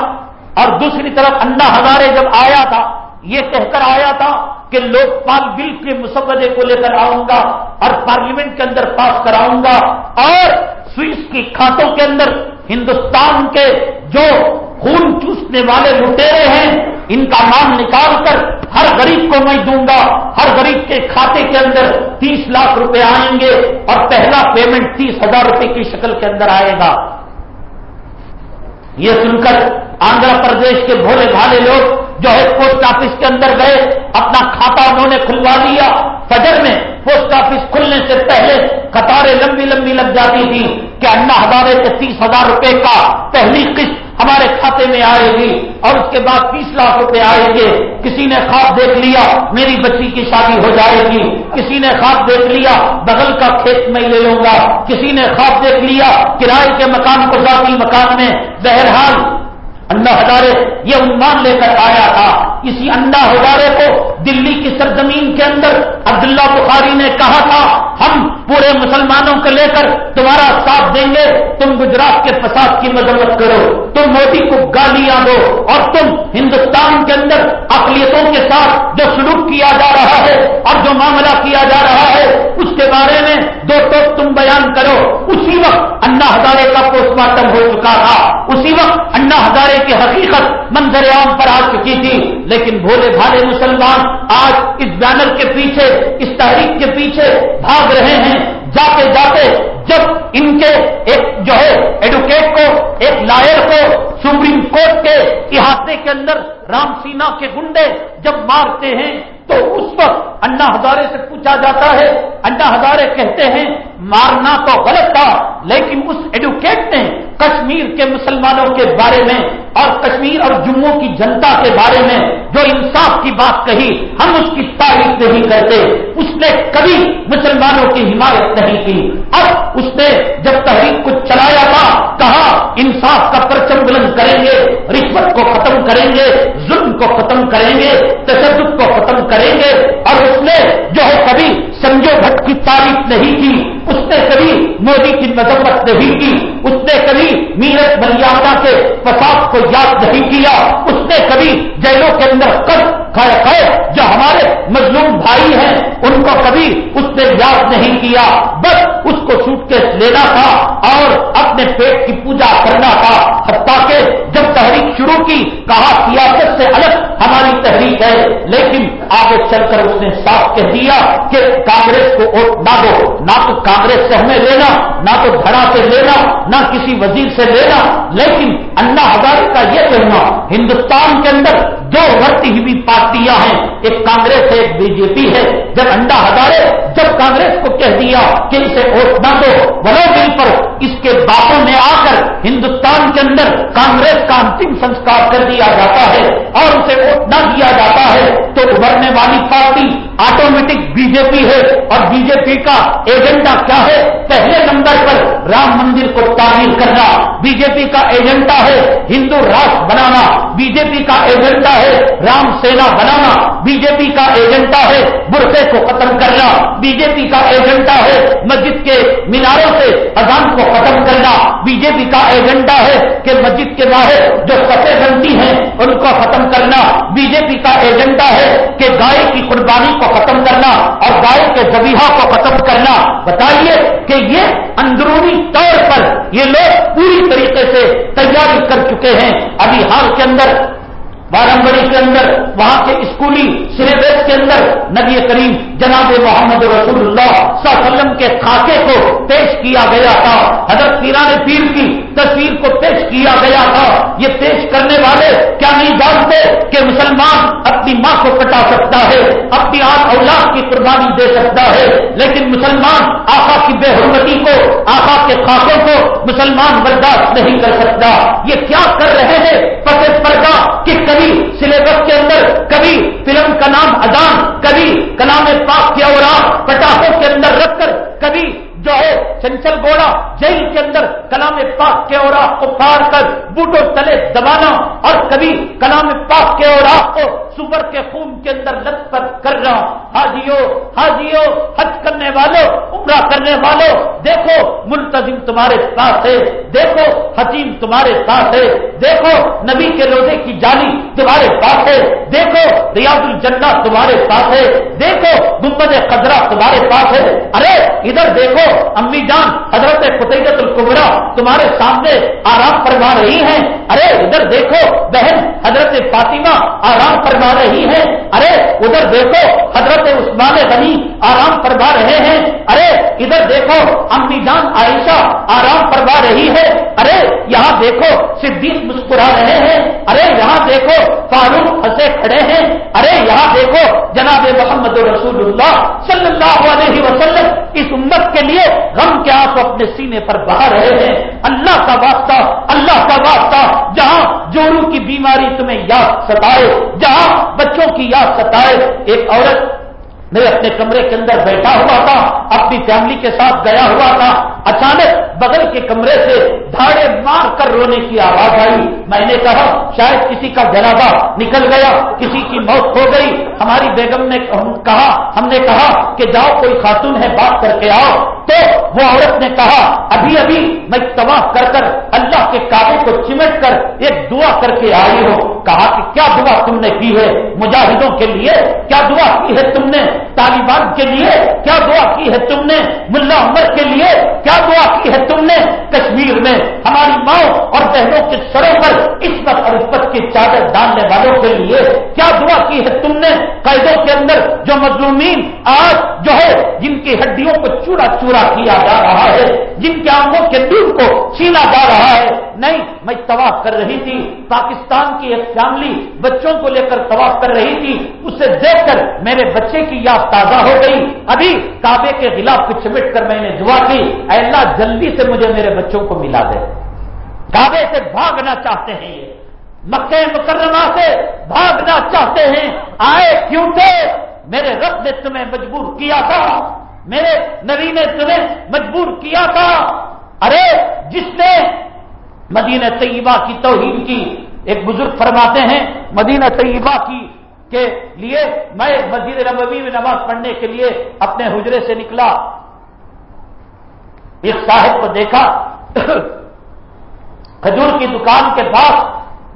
اور دوسری طرف انا ہزارے جب آیا تھا، یہ کہہ کر آیا تھا کہ لوک پال بل کے مسودے کو لے کر آؤں گا اور پارلیمنٹ کے اندر پاس کراؤں گا اور سوئس کی کھاتوں کے اندر ہندوستان کے جو خون چوسنے والے لٹیرے ہیں ان کا نام نکال کر ہر غریب کو میں دوں گا۔ ہر غریب کے کھاتے کے اندر تیس لاکھ روپے آئیں گے اور پہلا پیمنٹ تیس ہزار روپے کی شکل کے اندر آئے گا۔ یہ سن کر آندھرا پردیش کے بھولے بھالے لوگ جو ہے پوسٹ آفس کے اندر گئے، اپنا کھاتا انہوں نے کھلوا لیا۔ فجر میں پوسٹ آفس کھلنے سے پہلے قطاریں لمبی لمبی لگ جاتی تھی کہ انا ہزارے کے تیس ہزار روپے کا پہلی قسط ہمارے کھاتے میں آئے گی اور اس کے بعد تیس لاکھ روپے آئیں گے۔ کسی نے خواب دیکھ لیا میری بچی کی شادی ہو جائے گی۔ کسی نے خواب دیکھ لیا بغل کا کھیت میں لے لوں گا۔ کسی نے خواب دیکھ لیا کرائے کے مکان کو ذاتی مکان میں۔ بہرحال انا ہزارے یہ عنوان لے کر آیا تھا۔ اسی انا ہزارے کو دلی کی سرزمین کے اندر عبداللہ بخاری نے کہا تھا، ہم پورے مسلمانوں کو لے کر تمہارا ساتھ دیں گے، تم گجرات کے فساد کی مذمت کرو، تم مودی کو گالیاں دو اور تم ہندوستان کے اندر اقلیتوں کے ساتھ جو سلوک کیا جا رہا ہے اور جو معاملہ کیا جا رہا ہے، اس کے بارے میں دو ٹوک تم بیان کرو۔ اسی وقت انا ہزارے کا پوسٹ مارٹم ہو چکا تھا۔ اسی وقت انا ہزارے کی حقیقت منظر عام پر آ چکی تھی، لیکن بھولے بھالے مسلمان آج اس بینر کے پیچھے، اس تحریک کے پیچھے بھاگ رہے ہیں۔ جاتے جاتے جب ان کے ایک جو ہے ایڈوکیٹ کو، ایک لائر کو سپریم کورٹ کے احاطے کے اندر رام سینا کے گنڈے جب مارتے ہیں تو اس وقت انا ہزارے سے پوچھا جاتا ہے انا ہزارے کہتے ہیں، مارنا تو غلط تھا، لیکن اس ایڈوکیٹ نے کشمیر کے مسلمانوں کے بارے میں اور کشمیر اور جموں کی جنتا کے بارے میں جو انصاف کی بات کہی، ہم اس کی تعریف نہیں کرتے۔ اس نے کبھی مسلمانوں کی حمایت نہیں کی۔ اب اس نے جب تحریک کو چلایا تھا، کہا، انصاف کا پرچم بلند کریں گے، رشوت کو ختم کریں گے کو ختم کریں گے، تشدد کو ختم کریں گے، اور اس نے جو ہے کبھی سنجو بھٹ کی تعریف نہیں کی، اس نے کبھی مودی کی مذمت نہیں کی، اس نے کبھی میرت مریادا کے فساد کو یاد نہیں کیا، اس نے کبھی جیلوں کے اندر قد کھائے جو ہمارے مظلوم بھائی ہیں، ان کو کبھی اس نے یاد نہیں کیا، بس اس کو سوٹ کے لینا تھا اور اپنے پیٹ کی پوجا کرنا تھا۔ حتیٰ کہ جب تحریک شروع کی، کہا سیاست سے الگ ہماری ہے، لیکن آگے چل کر اس نے صاف کہہ دیا کہ کانگریس کو ووٹ نہ دو، نہ تو کانگریس سے ہمیں لینا، نہ تو دھڑا سے لینا، نہ کسی وزیر سے لینا۔ لیکن انا ہزارے کا یہ کہنا، ہندوستان کے اندر دو بڑھتی ہوئی پارٹیاں ہیں، ایک کانگریس ہے، ایک بی جے پی ہے۔ جب انڈا ہزارے جب کانگریس کو کہہ دیا کہ اسے ووٹ نہ دو بڑے دل پر اس کے باپوں نے آ کر ہندوستان کے اندر کانگریس کا انتم سنسکار کر دیا جاتا ہے اور اسے ووٹ نہ دیا جاتا ہے تو ابھرنے والی party automatic B J P ہے اور بی جے پی کا ایجنڈا کیا ہے؟ پہلے نمبر پر رام مندر کو تعمیر کرنا۔ بی جے پی کا ایجنڈا ہے ہندو راشٹر بنانا۔ بی جے پی کا ایجنڈا ہے رام سینا بنانا۔ بی جے پی کا ایجنڈا ہے برقے کو ختم کرنا۔ بی جے پی کا ایجنڈا ہے مسجد کے میناروں سے اذان کو ختم کرنا۔ بی جے پی کا ایجنڈا ہے کہ مسجد کے باہر جو فتح بنتی ہیں، ان کو ختم کرنا۔ بی جے پی کا ایجنڈا ہے کہ گائے کی قربانی کو ختم کرنا اور گائے کے زبیحہ کو ختم کرنا۔ بتائیے کہ یہ اندرونی طور پر یہ لوگ پوری طریقے سے تیاری کر چکے ہیں۔ ابھی حال کے اندر بارمبڑی کے اندر، وہاں کے اسکولی سلیبس کے اندر نبی کریم جناب محمد رسول اللہ صلی اللہ علیہ وسلم کے خاکے کو پیش کیا گیا تھا۔ حضرت پیران پیر کی تصویر کو پیش کیا گیا تھا۔ یہ پیش کرنے والے کیا نہیں جانتے کہ مسلمان اپنی ماں کو کٹا سکتا ہے، اپنی آٹھ اولاد کی قربانی دے سکتا ہے، لیکن مسلمان آقا کی بے حرمتی کو، آقا کے خاکوں کو مسلمان برداشت نہیں کر سکتا۔ یہ کیا کر رہے ہیں؟ پتے پردہ کہ کبھی سلیبس کے اندر، کبھی فلم کا نام ادان کبھی کلام پاک کے اور پٹاخوں کے اندر رکھ کر، کبھی جو ہے چنچل گوڑا جیل کے اندر کلام پاک کے اور کو پھاڑ کر بوٹو تلے دبانا اور کبھی کلام پاک کے اور کو سور کے خون کے اندر لت پر کرنا حاجیو حاجیو، حج کرنے والوں عمرہ کرنے والوں دیکھو ملتظم تمہارے ساتھ ہے، دیکھو، حکیم تمہارے ساتھ ہے، دیکھو، نبی کے روزے کی جانی تمہارے پاس ہے، دیکھو، ریاض الجنہ تمہارے پاس ہے، دیکھو گمبد قدرہ تمہارے پاس ہے۔ ارے، ادھر دیکھو، امی جان، حضرت فتحت القبرا تمہارے سامنے آرام فرما رہی ہیں۔ ارے، ادھر دیکھو، بہن، حضرت فاطمہ آرام فرما رہی ہیں ارے، ادھر دیکھو، حضرت عثمان غنی آرام فرما رہے ہیں۔ ارے، ادھر دیکھو، امی جان عائشہ آرام فرما رہی ہے۔ ارے، یہاں دیکھو، صدیق مسکرا رہے ہیں۔ ارے، یہاں دیکھو، فاروق ہنسے کھڑے ہیں۔ ارے، یہاں دیکھو، جناب محمد رسول اللہ صلی اللہ علیہ وسلم اس امت کے لیے غم کے آپ اپنے سینے پر بہا رہے ہیں۔ اللہ کا واسطہ، اللہ کا واسطہ، جہاں جورو کی بیماری تمہیں یاد ستائے، جہاں بچوں کی یاد ستائے ایک عورت میں اپنے کمرے کے اندر بیٹھا ہوا تھا، اپنی فیملی کے ساتھ گیا ہوا تھا، اچانک بغل کے کمرے سے دھاڑے مار کر رونے کی آواز آئی۔ میں نے کہا، شاید کسی کا جنازہ نکل گیا، کسی کی موت ہو گئی۔ ہماری بیگم نے کہا، ہم نے کہا کہ جاؤ، کوئی خاتون ہے، بات کر کے آؤ۔ تو وہ عورت نے کہا، ابھی ابھی میں تباہ کر کر اللہ کے کابے کو چمٹ کر ایک دعا کر کے آئی ہو کہا کہ کیا دعا تم نے کی ہے؟ مجاہدوں کے لیے کیا دعا کی ہے تم نے؟ طالبان کے لیے کیا دعا کی ہے تم نے؟ ملا عمر کے لیے کیا دعا کی ہے تم نے کشمیر میں ہماری ماں اور بہنوں کے سروں پر اس وقت اور اس کی چادر ڈالنے والوں کے لیے کیا دعا کی ہے تم نے قیدوں کے اندر جو مظلومین آج جو ہے جن کی ہڈیوں کو چورا چورا کیا جا رہا ہے، جن کے آنکھوں کے دودھ کو چھینا جا رہا ہے نہیں، میں طواف کر رہی تھی۔ پاکستان کی ایک فیملی بچوں کو لے کر طواف کر رہی تھی۔ اسے دیکھ کر میرے بچے کی یاد تازہ ہو گئی۔ ابھی کعبے کے خلاف کو چمٹ کر میں نے دعا کی، اے اللہ، جلدی سے مجھے میرے بچوں کو ملا دے۔ کعبے سے بھاگنا چاہتے ہیں۔ یہ مکہ مکرمہ سے بھاگنا چاہتے ہیں۔ آئے کیوں تھے؟ میرے رب نے تمہیں مجبور کیا تھا۔ میرے نبی نے تمہیں مجبور کیا تھا۔ ارے، جس نے مدینہ طیبہ کی توہین کی ایک بزرگ فرماتے ہیں، مدینہ طیبہ کی کے لیے میں مسجد نبوی میں نماز پڑھنے کے لیے اپنے حجرے سے نکلا۔ ایک صاحب کو دیکھا۔ کھجور کی دکان کے پاس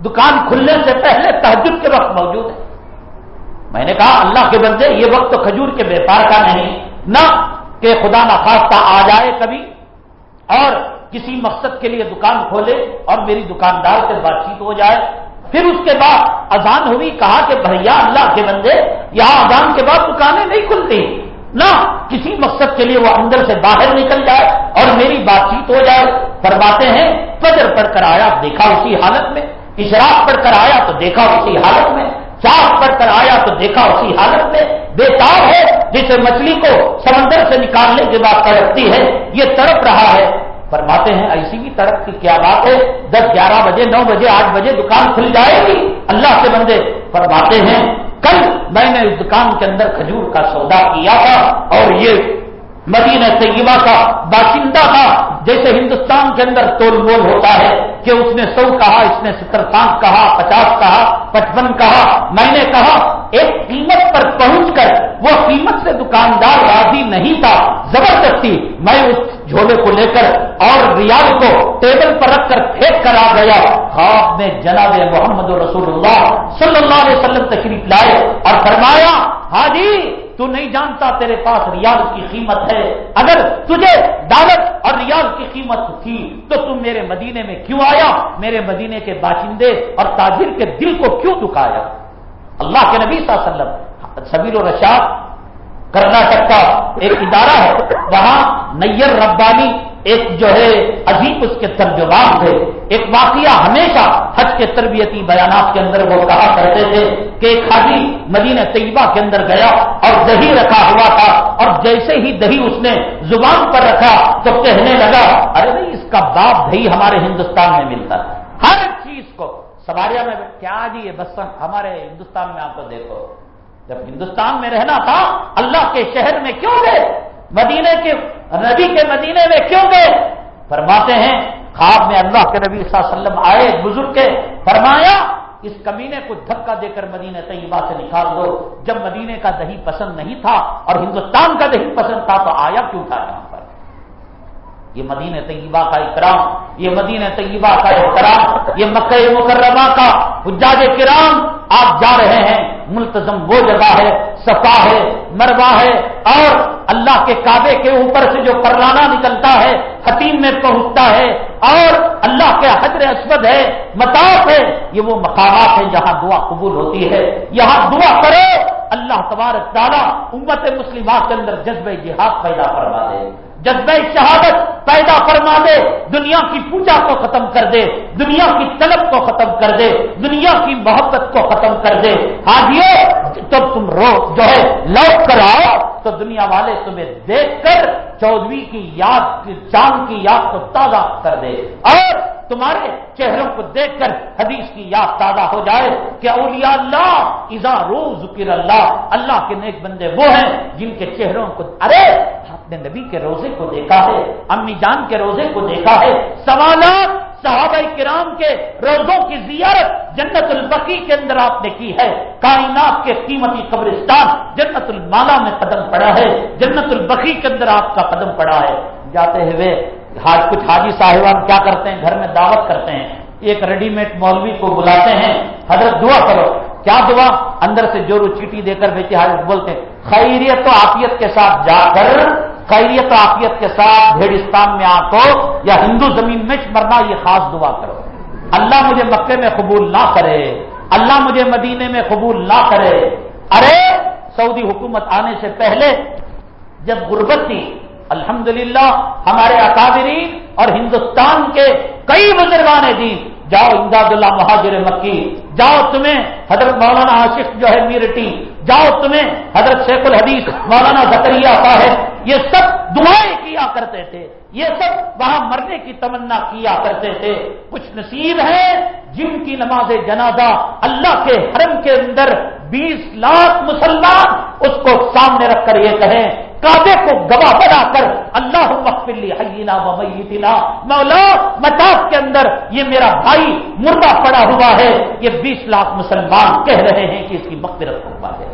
دکان کھلنے سے پہلے تحجد کے وقت موجود ہے۔ میں نے کہا، اللہ کے بندے، یہ وقت تو کھجور کے بیپار کا نہیں۔ نہ کہ خدا نخواستہ آ جائے کبھی۔ اور کسی مقصد کے لیے دکان کھولے اور میری دکاندار سے بات چیت ہو جائے۔ پھر اس کے بعد اذان ہوئی، کہا کہ بھیا اللہ کے بندے، یہاں اذان کے بعد دکانیں نہیں کھلتی۔ نہ، کسی مقصد کے لیے وہ اندر سے باہر نکل جائے اور میری بات چیت ہو جائے۔ فرماتے ہیں، فجر پڑھ کر آیا، دیکھا اسی حالت میں۔ اشراق پڑھ کر آیا تو دیکھا اسی حالت میں۔ چاپ پڑھ کر آیا تو دیکھا اسی حالت میں۔ بےتاب ہے، جسے مچھلی کو سمندر سے نکالنے کے بعد تڑپتی ہے۔ یہ تڑپ رہا ہے۔ فرماتے ہیں، ایسی بھی طرف کی کیا بات ہے؟ دس گیارہ بجے، نو بجے، آٹھ بجے دکان کھل جائے گی۔ اللہ کے بندے فرماتے ہیں، کل میں نے اس دکان کے اندر کھجور کا سودا کیا تھا اور یہ مدینہ طیبہ کا باشندہ تھا، جیسے ہندوستان کے اندر تول مول ہوتا ہے کہ اس نے سو کہا، اس نے ستر پانچ کہا، پچاس کہا، پچپن کہا، میں نے کہا، ایک قیمت پر پہنچ کر وہ قیمت سے دکاندار راضی نہیں تھا، زبردستی میں اس جھولے کو لے کر اور ریال کو ٹیبل پر رکھ کر پھینک کر آ گیا۔ خواب میں جناب محمد رسول اللہ صلی اللہ علیہ وسلم تشریف لائے اور فرمایا، حاجی تو نہیں جانتا تیرے پاس ریال کی قیمت ہے۔ اگر تجھے دولت اور ریال کی قیمت تھی تو تم میرے مدینے میں کیوں آیا؟ میرے مدینے کے باشندے اور تاجر کے دل کو کیوں دکھایا؟ اللہ کے نبی صلی اللہ علیہ وسلم سبیر و رشاد کرناٹک کا ایک ادارہ ہے، وہاں نیر ربانی ایک جو ہے عجیب اس کے ترجمان تھے، ایک واقعہ ہمیشہ حج کے تربیتی بیانات کے اندر وہ کہا کرتے تھے کہ ایک حاجی مدینہ طیبہ کے اندر گیا اور دہی رکھا ہوا تھا اور جیسے ہی دہی اس نے زبان پر رکھا تو کہنے لگا، ارے نہیں اس کا باپ دہی ہمارے ہندوستان میں ملتا ہے۔ ہر چیز کو سواریا میں، کیا جی یہ بس ہمارے ہندوستان میں آپ کو دیکھو۔ جب ہندوستان میں رہنا تھا، اللہ کے شہر میں کیوں گئے مدینے کے نبی کے مدینے میں کیوں گئے؟ فرماتے ہیں، خواب میں اللہ کے نبی صلی اللہ علیہ وسلم آئے بزرگ کے فرمایا، اس کمینے کو دھکا دے کر مدینہ طیبہ سے نکال دو۔ جب مدینے کا دہی پسند نہیں تھا اور ہندوستان کا دہی پسند تھا تو آیا کیوں تھا یہاں پر؟ یہ مدینہ طیبہ کا اکرام یہ مدینہ طیبہ کا احترام، یہ مکہ مکرمہ کا حجاج کرام آپ جا رہے ہیں ملتظم وہ جگہ ہے، صفا ہے مروا ہے، اور اللہ کے کعبے کے اوپر سے جو پرلانا نکلتا ہے، حتیم میں پہنچتا ہے، اور اللہ کے حجر اسود ہے متاف ہے، یہ وہ مقامات ہیں جہاں دعا قبول ہوتی ہے۔ یہاں دعا کرو، اللہ تبارک تعالیٰ امت مسلمات کے اندر جذبہ جہاد پیدا کروا دے۔ جذبہ شہادت پیدا فرما دے، دنیا کی پوجا کو ختم کر دے، دنیا کی طلب کو ختم کر دے، دنیا کی محبت کو ختم کر دے۔ حاجیو، جب تم رو جو ہے، لوٹ کر آؤ تو دنیا والے تمہیں دیکھ کر چودوی کی یاد چاند کی یاد کو تازہ کر دے۔ اور تمہارے چہروں کو دیکھ کر حدیث کی یاد تازہ ہو جائے کہ اولیاء اللہ ازا رو ذکر اللہ اللہ کے نیک بندے وہ ہیں جن کے چہروں کو، ارے، آپ نے نبی کے روزے کو دیکھا ہے، امی جان کے روزے کو دیکھا ہے، سوالات صحابہ کرام کے روزوں کی زیارت جنت البقی کے اندر آپ نے کی ہے۔ کائنات کے قیمتی قبرستان جنت المالا میں قدم پڑا ہے۔ جنت البقی کے اندر آپ کا قدم پڑا ہے۔ جاتے ہوئے کچھ حاجی صاحبان کیا کرتے ہیں؟ گھر میں دعوت کرتے ہیں۔ ایک ریڈی میڈ مولوی کو بلاتے ہیں۔ حضرت دعا کرو۔ کیا دعا؟ اندر سے جورو چیٹی دے کر بیٹے حضرت بولتے ہیں، خیریت و آفیت کے ساتھ جا کر خیریت و آفیت کے ساتھ بھیڑستان میں آ کو یا ہندو زمین میں مرنا یہ خاص دعا کرو۔ اللہ مجھے مکے میں قبول نہ کرے، اللہ مجھے مدینے میں قبول نہ کرے۔ ارے، سعودی حکومت آنے سے پہلے جب غربت تھی، الحمدللہ ہمارے اکابرین اور ہندوستان کے کئی بزرگان دین جاؤ امداد اللہ مہاجر مکی، جاؤ تمہیں حضرت مولانا آشف جو ہے میرٹی، جاؤ تمہیں حضرت شیخ الحدیث مولانا زکریہ صاحب یہ سب دعائیں کیا کرتے تھے، یہ سب وہاں مرنے کی تمنا کیا کرتے تھے۔ کچھ نصیب ہیں جن کی نماز جنازہ اللہ کے حرم کے اندر بیس لاکھ مسلمان اس کو سامنے رکھ کر یہ کہیں۔ کعبے کو گواہ بنا کر اللہ مخفلی حینا و میتنا، مولا متاف کے اندر یہ میرا بھائی مردہ پڑا ہوا ہے، یہ بیس لاکھ مسلمان کہہ رہے ہیں کہ اس کی مغفرت کروا دے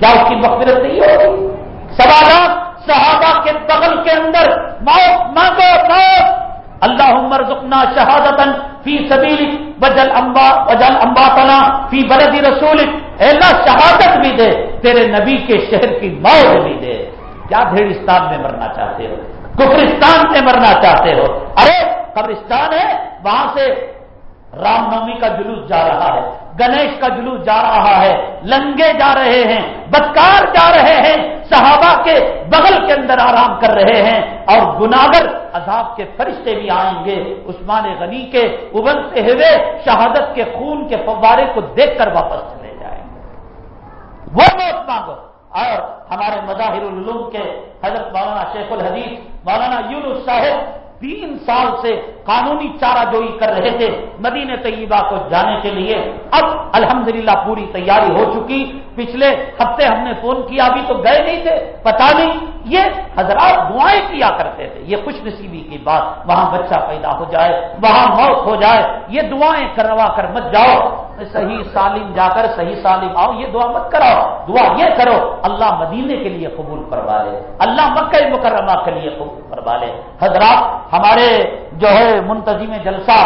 کیا اس کی مغفرت نہیں ہوگی سوالات صحابہ کے بغل کے اندر، موت مانگو، موت۔ اللہ عمر زکنا شہادت فی سبیل وجل امبا وجل امبا تنا فی بلدی رسول اللہ، شہادت بھی دے، تیرے نبی کے شہر کی موت بھی دے۔ کیا بھیڑستان میں مرنا چاہتے ہو؟ کفرستان میں مرنا چاہتے ہو؟ ارے، قبرستان ہے، وہاں سے رام نومی کا جلوس جا رہا ہے، گنیش کا جلوس جا رہا ہے، لنگے جا رہے ہیں، بدکار جا رہے ہیں، صحابہ کے بغل کے اندر آرام کر رہے ہیں اور گناگر عذاب کے فرشتے بھی آئیں گے۔ عثمان غنی کے ابلتے ہوئے شہادت کے خون کے فوارے کو دیکھ کر واپس چلے جائیں گے۔ وہ موت مانگو۔ اور ہمارے مظاہر العلوم کے حضرت مولانا شیخ الحدیث مولانا یونس صاحب تین سال سے قانونی چارہ جوئی کر رہے تھے مدینہ طیبہ کو جانے کے لیے۔ اب الحمدللہ پوری تیاری ہو چکی۔ پچھلے ہفتے ہم نے فون کیا، ابھی تو گئے نہیں تھے پتا نہیں۔ یہ حضرات دعائیں کیا کرتے تھے۔ یہ خوش نصیبی کی بات، وہاں بچہ پیدا ہو جائے، وہاں موت ہو جائے۔ یہ دعائیں کروا کر مت جاؤ۔ صحیح سالم جا کر، صحیح سالم آؤ، یہ دعا مت کراؤ۔ دعا یہ کرو، اللہ مدینے کے لیے قبول کروا لے۔ اللہ مکہ مکرمہ کے لیے قبول کروا لے۔ حضرات ہمارے جو ہے منتظم جلسہ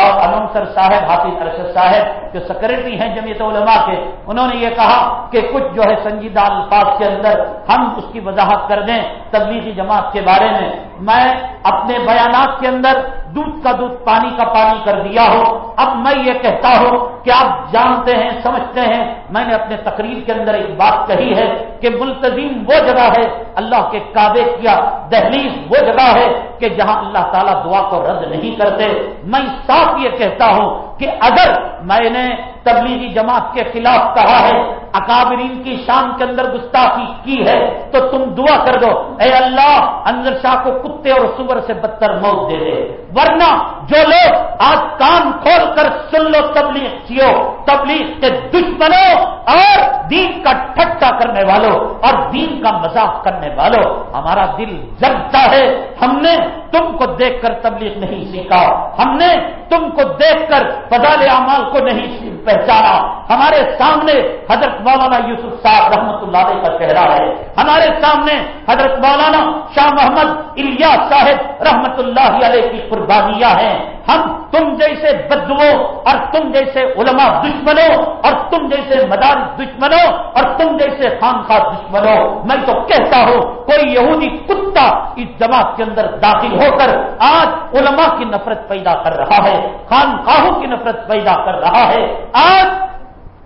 اور انمسر صاحب، حافظ ارشد صاحب جو سیکرٹری ہیں جمعیت علماء کے، انہوں نے یہ کہا کہ کچھ جو ہے سنجیدہ الفاظ کے اندر ہم اس کی وضاحت کر دیں تبلیغی جماعت کے بارے میں۔ میں اپنے بیانات کے اندر دودھ کا دودھ پانی کا پانی کر دیا ہو۔ اب میں یہ کہتا ہوں کہ آپ جانتے ہیں، سمجھتے ہیں۔ میں نے اپنے تقریر کے اندر ایک بات کہی ہے کہ ملتظم وہ جگہ ہے، اللہ کے کعبے کیا دہلیز وہ جگہ ہے کہ جہاں اللہ تعالیٰ دعا کو رد نہیں کرتے۔ میں صاف یہ کہتا ہوں کہ اگر میں نے تبلیغی جماعت کے خلاف کہا ہے، اکابرین کی شان کے اندر گستاخی کی ہے، تو تم دعا کر دو، اے اللہ انضر شاہ کو کتے اور سور سے بدتر موت دے دے۔ ورنہ جو لوگ آج کان کھول کر سن لو تبلیغ چیو تبلیغ کے دشمنوں اور دین کا ٹھٹا کرنے والوں اور دین کا مذاق کرنے والوں، ہمارا دل جگتا ہے۔ ہم نے تم کو دیکھ کر تبلیغ نہیں سیکھا۔ ہم نے تم کو دیکھ کر فضال اعمال کو نہیں پہچانا۔ ہمارے سامنے حضرت مولانا یوسف صاحب رحمت اللہ علیہ کا چہرہ ہے۔ ہمارے سامنے حضرت مولانا شاہ محمد الیاس صاحب رحمت اللہ علیہ کی قربانیاں ہیں۔ ہم تم جیسے بدو اور تم جیسے علماء دشمنوں اور تم جیسے مدارس دشمنوں اور تم جیسے خانخواہ دشمنوں، میں تو کہتا ہوں، کوئی یہودی کتا اس جماعت کے اندر داخل ہو کر آج علماء کی نفرت پیدا کر رہا ہے خانخواہوں کی نفرت پیدا کر رہا ہے۔ آج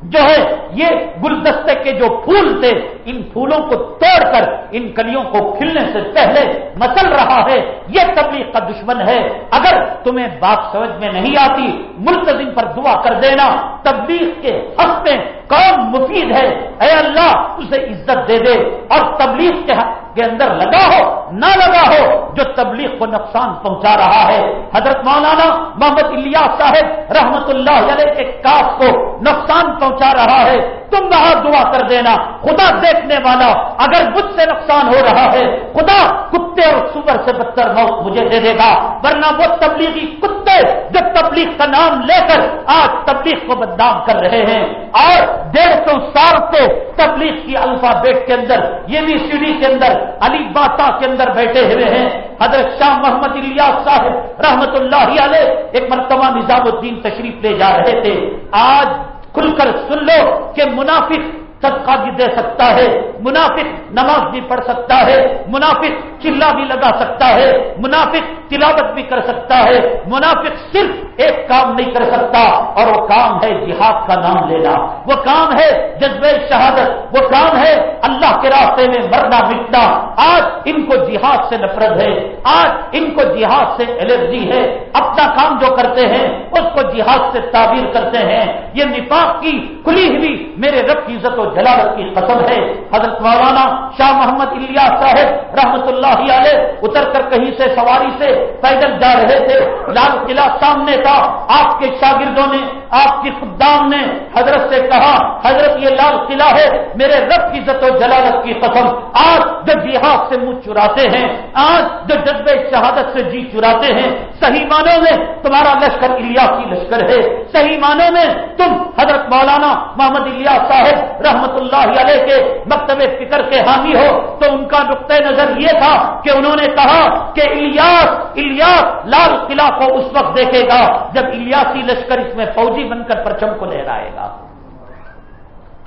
جو ہے یہ گلدستے کے جو پھول تھے، ان پھولوں کو توڑ کر، ان کلیوں کو کھلنے سے پہلے مسل رہا ہے۔ یہ تبلیغ کا دشمن ہے۔ اگر تمہیں بات سمجھ میں نہیں آتی ملتظم پر دعا کر دینا۔ تبلیغ کے حق میں کون مفید ہے؟ اے اللہ، اسے عزت دے دے۔ اور تبلیغ کے حق کے اندر لگا ہو، نہ لگا ہو، جو تبلیغ کو نقصان پہنچا رہا ہے۔ حضرت مولانا محمد الیاس صاحب رحمت اللہ علیہ کے کاف کو نقصان پہنچا رہا ہے۔ تم وہاں دعا کر دینا، خدا دیکھنے والا، اگر مجھ سے نقصان ہو رہا ہے، خدا کتے اور سور سے بدتر موت مجھے دے دے گا، ورنہ وہ تبلیغی کتے جو تبلیغ کا نام لے کر آج تبلیغ کو بدنام کر رہے ہیں۔ اور ڈیڑھ سو سال سے تبلیغ کی الفابیٹ کے اندر، یہ بھی سی ڈی کے اندر، علی باتا کے اندر بیٹھے ہوئے ہیں۔ حضرت شاہ محمد الیاس صاحب رحمت اللہ علیہ ایک مرتبہ نظام الدین تشریف لے جا رہے تھے۔ آج کھل کر سن لو کہ منافق صدقہ بھی دے سکتا ہے منافق نماز بھی پڑھ سکتا ہے منافق چلہ بھی لگا سکتا ہے منافق تلاوت بھی کر سکتا ہے، منافق صرف ایک کام نہیں کر سکتا، اور وہ کام ہے جہاد کا نام لینا۔ وہ کام ہے جذبہ شہادت، وہ کام ہے اللہ کے راستے میں مرنا مٹنا۔ آج ان کو جہاد سے نفرت ہے، آج ان کو جہاد سے الرجی ہے۔ اپنا کام جو کرتے ہیں، اس کو جہاد سے تعبیر کرتے ہیں۔ یہ نفاق کی کھلی ہوئی میرے رب کی عزت و جلالت کی قسم ہے۔ حضرت مولانا شاہ محمد الیاس صاحب رحمت اللہ علیہ، اتر کر کہیں سے سواری سے پیدل جا رہے تھے۔ لال قلعہ سامنے تھا۔ آپ کے شاگردوں نے، آپ کی خدام نے حضرت سے کہا، حضرت یہ لال قلعہ ہے، میرے رب کی عزت و جلالت کی قسم۔ آج جو جہاد سے منہ چراتے ہیں، آج جو جذب شہادت سے جی چراتے ہیں، صحیح معنوں میں تمہارا لشکر الیاسی لشکر ہے۔ صحیح معنوں میں تم حضرت مولانا محمد الیاس صاحب رحمت اللہ علیہ کے مکتب فکر کے حامی ہو۔ تو ان کا نقطۂ نظر یہ تھا کہ انہوں نے کہا کہ الیاس الیاس لال قلعہ کو اس وقت دیکھے گا جب الیاسی لشکر اس میں فوجی بن کر پرچم کو لہرائے گا۔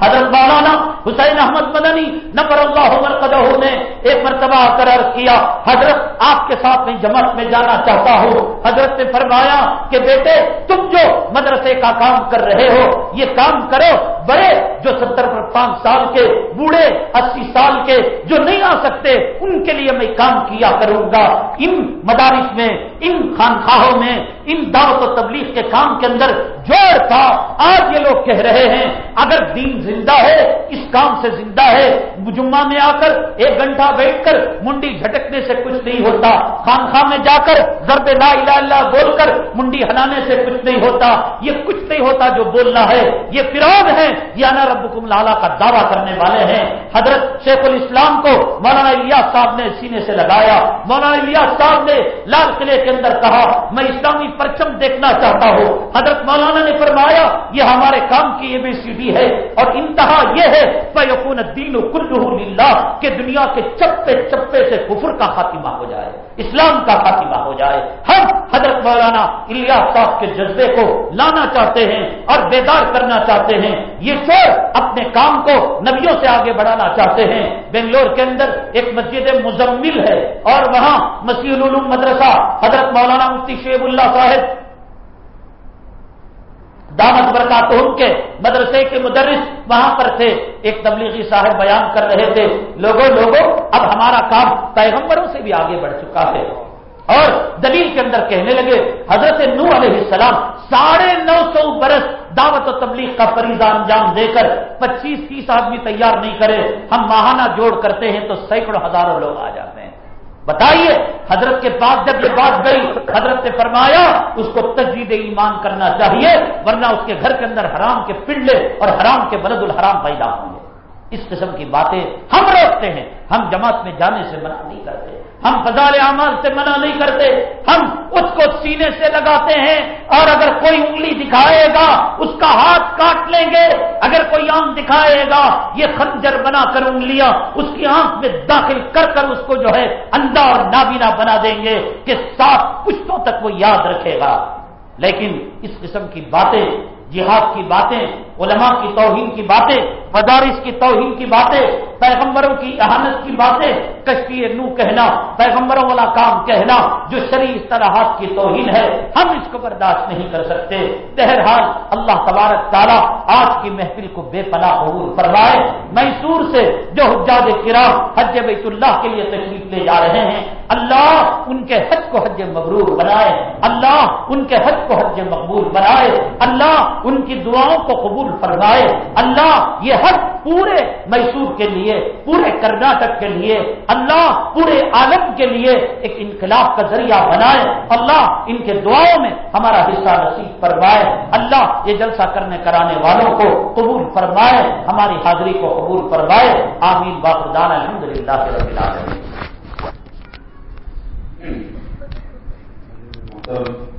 حضرت مولانا حسین احمد مدنی نبر اللہ مرکزہ نے ایک مرتبہ قرار کیا، حضرت آپ کے ساتھ میں جماعت میں جانا چاہتا ہوں۔ حضرت نے فرمایا کہ بیٹے، تم جو مدرسے کا کام کر رہے ہو، یہ کام کرو۔ بڑے جو ستر پر پانچ سال کے، بوڑھے اسی سال کے جو نہیں آ سکتے، ان کے لیے میں کام کیا کروں گا۔ ان مدارس میں ان خانخواہوں میں، ان دعوت و تبلیغ کے کام کے اندر جوڑ تھا۔ آج یہ لوگ کہہ رہے ہیں، اگر دین زندہ ہے، اس کام سے زندہ ہے جمعہ میں آ کر ایک گھنٹہ بیٹھ کر منڈی جھٹکنے سے کچھ نہیں ہوتا، خانخواہ میں جا کر ضرب لا الہ اللہ بول کر منڈی ہلانے سے کچھ نہیں ہوتا۔ یہ کچھ نہیں ہوتا جو بولنا ہے۔ یہ فراد ہے یا نا لالا کا دعویٰ کرنے والے ہیں۔ حضرت شیخ الاسلام کو مولانا الیاس صاحب نے سینے سے لگایا۔ مولانا الیاس صاحب نے لال قلعے کے اندر کہا، میں اسلامی پرچم دیکھنا چاہتا ہوں. حضرت مولانا نے فرمایا، یہ ہمارے کام کی اے بی سی ڈی ہے اور انتہا یہ ہے فیقون دین و کہ دنیا کے چپے چپے سے کفر کا خاتمہ ہو جائے، اسلام کا خاتمہ ہو جائے. ہم حضرت مولانا الیاس صاحب کے جذبے کو لانا چاہتے ہیں اور بیدار کرنا چاہتے ہیں۔ یہ شور اپنے کام کو نبیوں سے آگے بڑھانا چاہتے ہیں۔ بنگلور کے اندر ایک مسجد مزمل ہے اور وہاں مسیح العلوم مدرسہ حضرت مولانا مفتی شیب اللہ صاحب دامت برکاتہم کے مدرسے کے مدرس وہاں پر تھے، ایک تبلیغی صاحب بیان کر رہے تھے، لوگوں لوگوں، اب ہمارا کام پیغمبروں سے بھی آگے بڑھ چکا ہے۔ اور دلیل کے اندر کہنے لگے، حضرت نو علیہ السلام ساڑھے نو سو برس دعوت و تبلیغ کا فریضہ انجام دے کر پچیس تیس آدمی تیار نہیں کرے، ہم ماہانہ جوڑ کرتے ہیں تو سینکڑوں ہزاروں لوگ آ جاتے ہیں۔ بتائیے، حضرت کے پاس جب یہ بات گئی، حضرت نے فرمایا، اس کو تجدید ایمان کرنا چاہیے، ورنہ اس کے گھر کے اندر حرام کے پنڈے اور حرام کے بلد الحرام پیدا ہوں گے۔ اس قسم کی باتیں ہم روکتے ہیں، ہم جماعت میں جانے سے منع نہیں کرتے۔ ہم فضال اعمال سے منع نہیں کرتے، ہم اس کو سینے سے لگاتے ہیں اور اگر کوئی انگلی دکھائے گا، اس کا ہاتھ کاٹ لیں گے۔ اگر کوئی آنکھ دکھائے گا، یہ خنجر بنا کر انگلیاں اس کی آنکھ میں داخل کر کر اس کو جو ہے اندھا اور نابینا بنا دیں گے کہ سات پشتوں تک وہ یاد رکھے گا۔ لیکن اس قسم کی باتیں، جہاد کی باتیں علماء کی توہین کی باتیں، مدارس کی توہین کی باتیں، پیغمبروں کی احانت کی باتیں، کشتی نو کہنا، پیغمبروں والا کام کہنا، جو شریع اصطلاحات کی توہین ہے، ہم اس کو برداشت نہیں کر سکتے۔ بہرحال اللہ تبارک تعالیٰ آج کی محفل کو بے پناہ عبور فرمائے، میسور سے جو حجاج کرام حج بیت اللہ کے لیے تشریف لے جا رہے ہیں، اللہ ان کے حج کو حج مبرور بنائے، اللہ ان کے حج کو حج مقبول بنائے، اللہ ان کی دعاؤں کو قبول فرمائے۔ اللہ یہ حج پورے میسور کے لیے، پورے کرناٹک کے لیے، اللہ پورے عالم کے لیے ایک انقلاب کا ذریعہ بنائے۔ اللہ ان کے دعاؤں میں ہمارا حصہ نصیب فرمائے۔ اللہ یہ جلسہ کرنے کرانے والوں کو قبول فرمائے۔ ہماری حاضری کو قبول فرمائے۔ آمین۔ باخدان الحمد للہ مطلب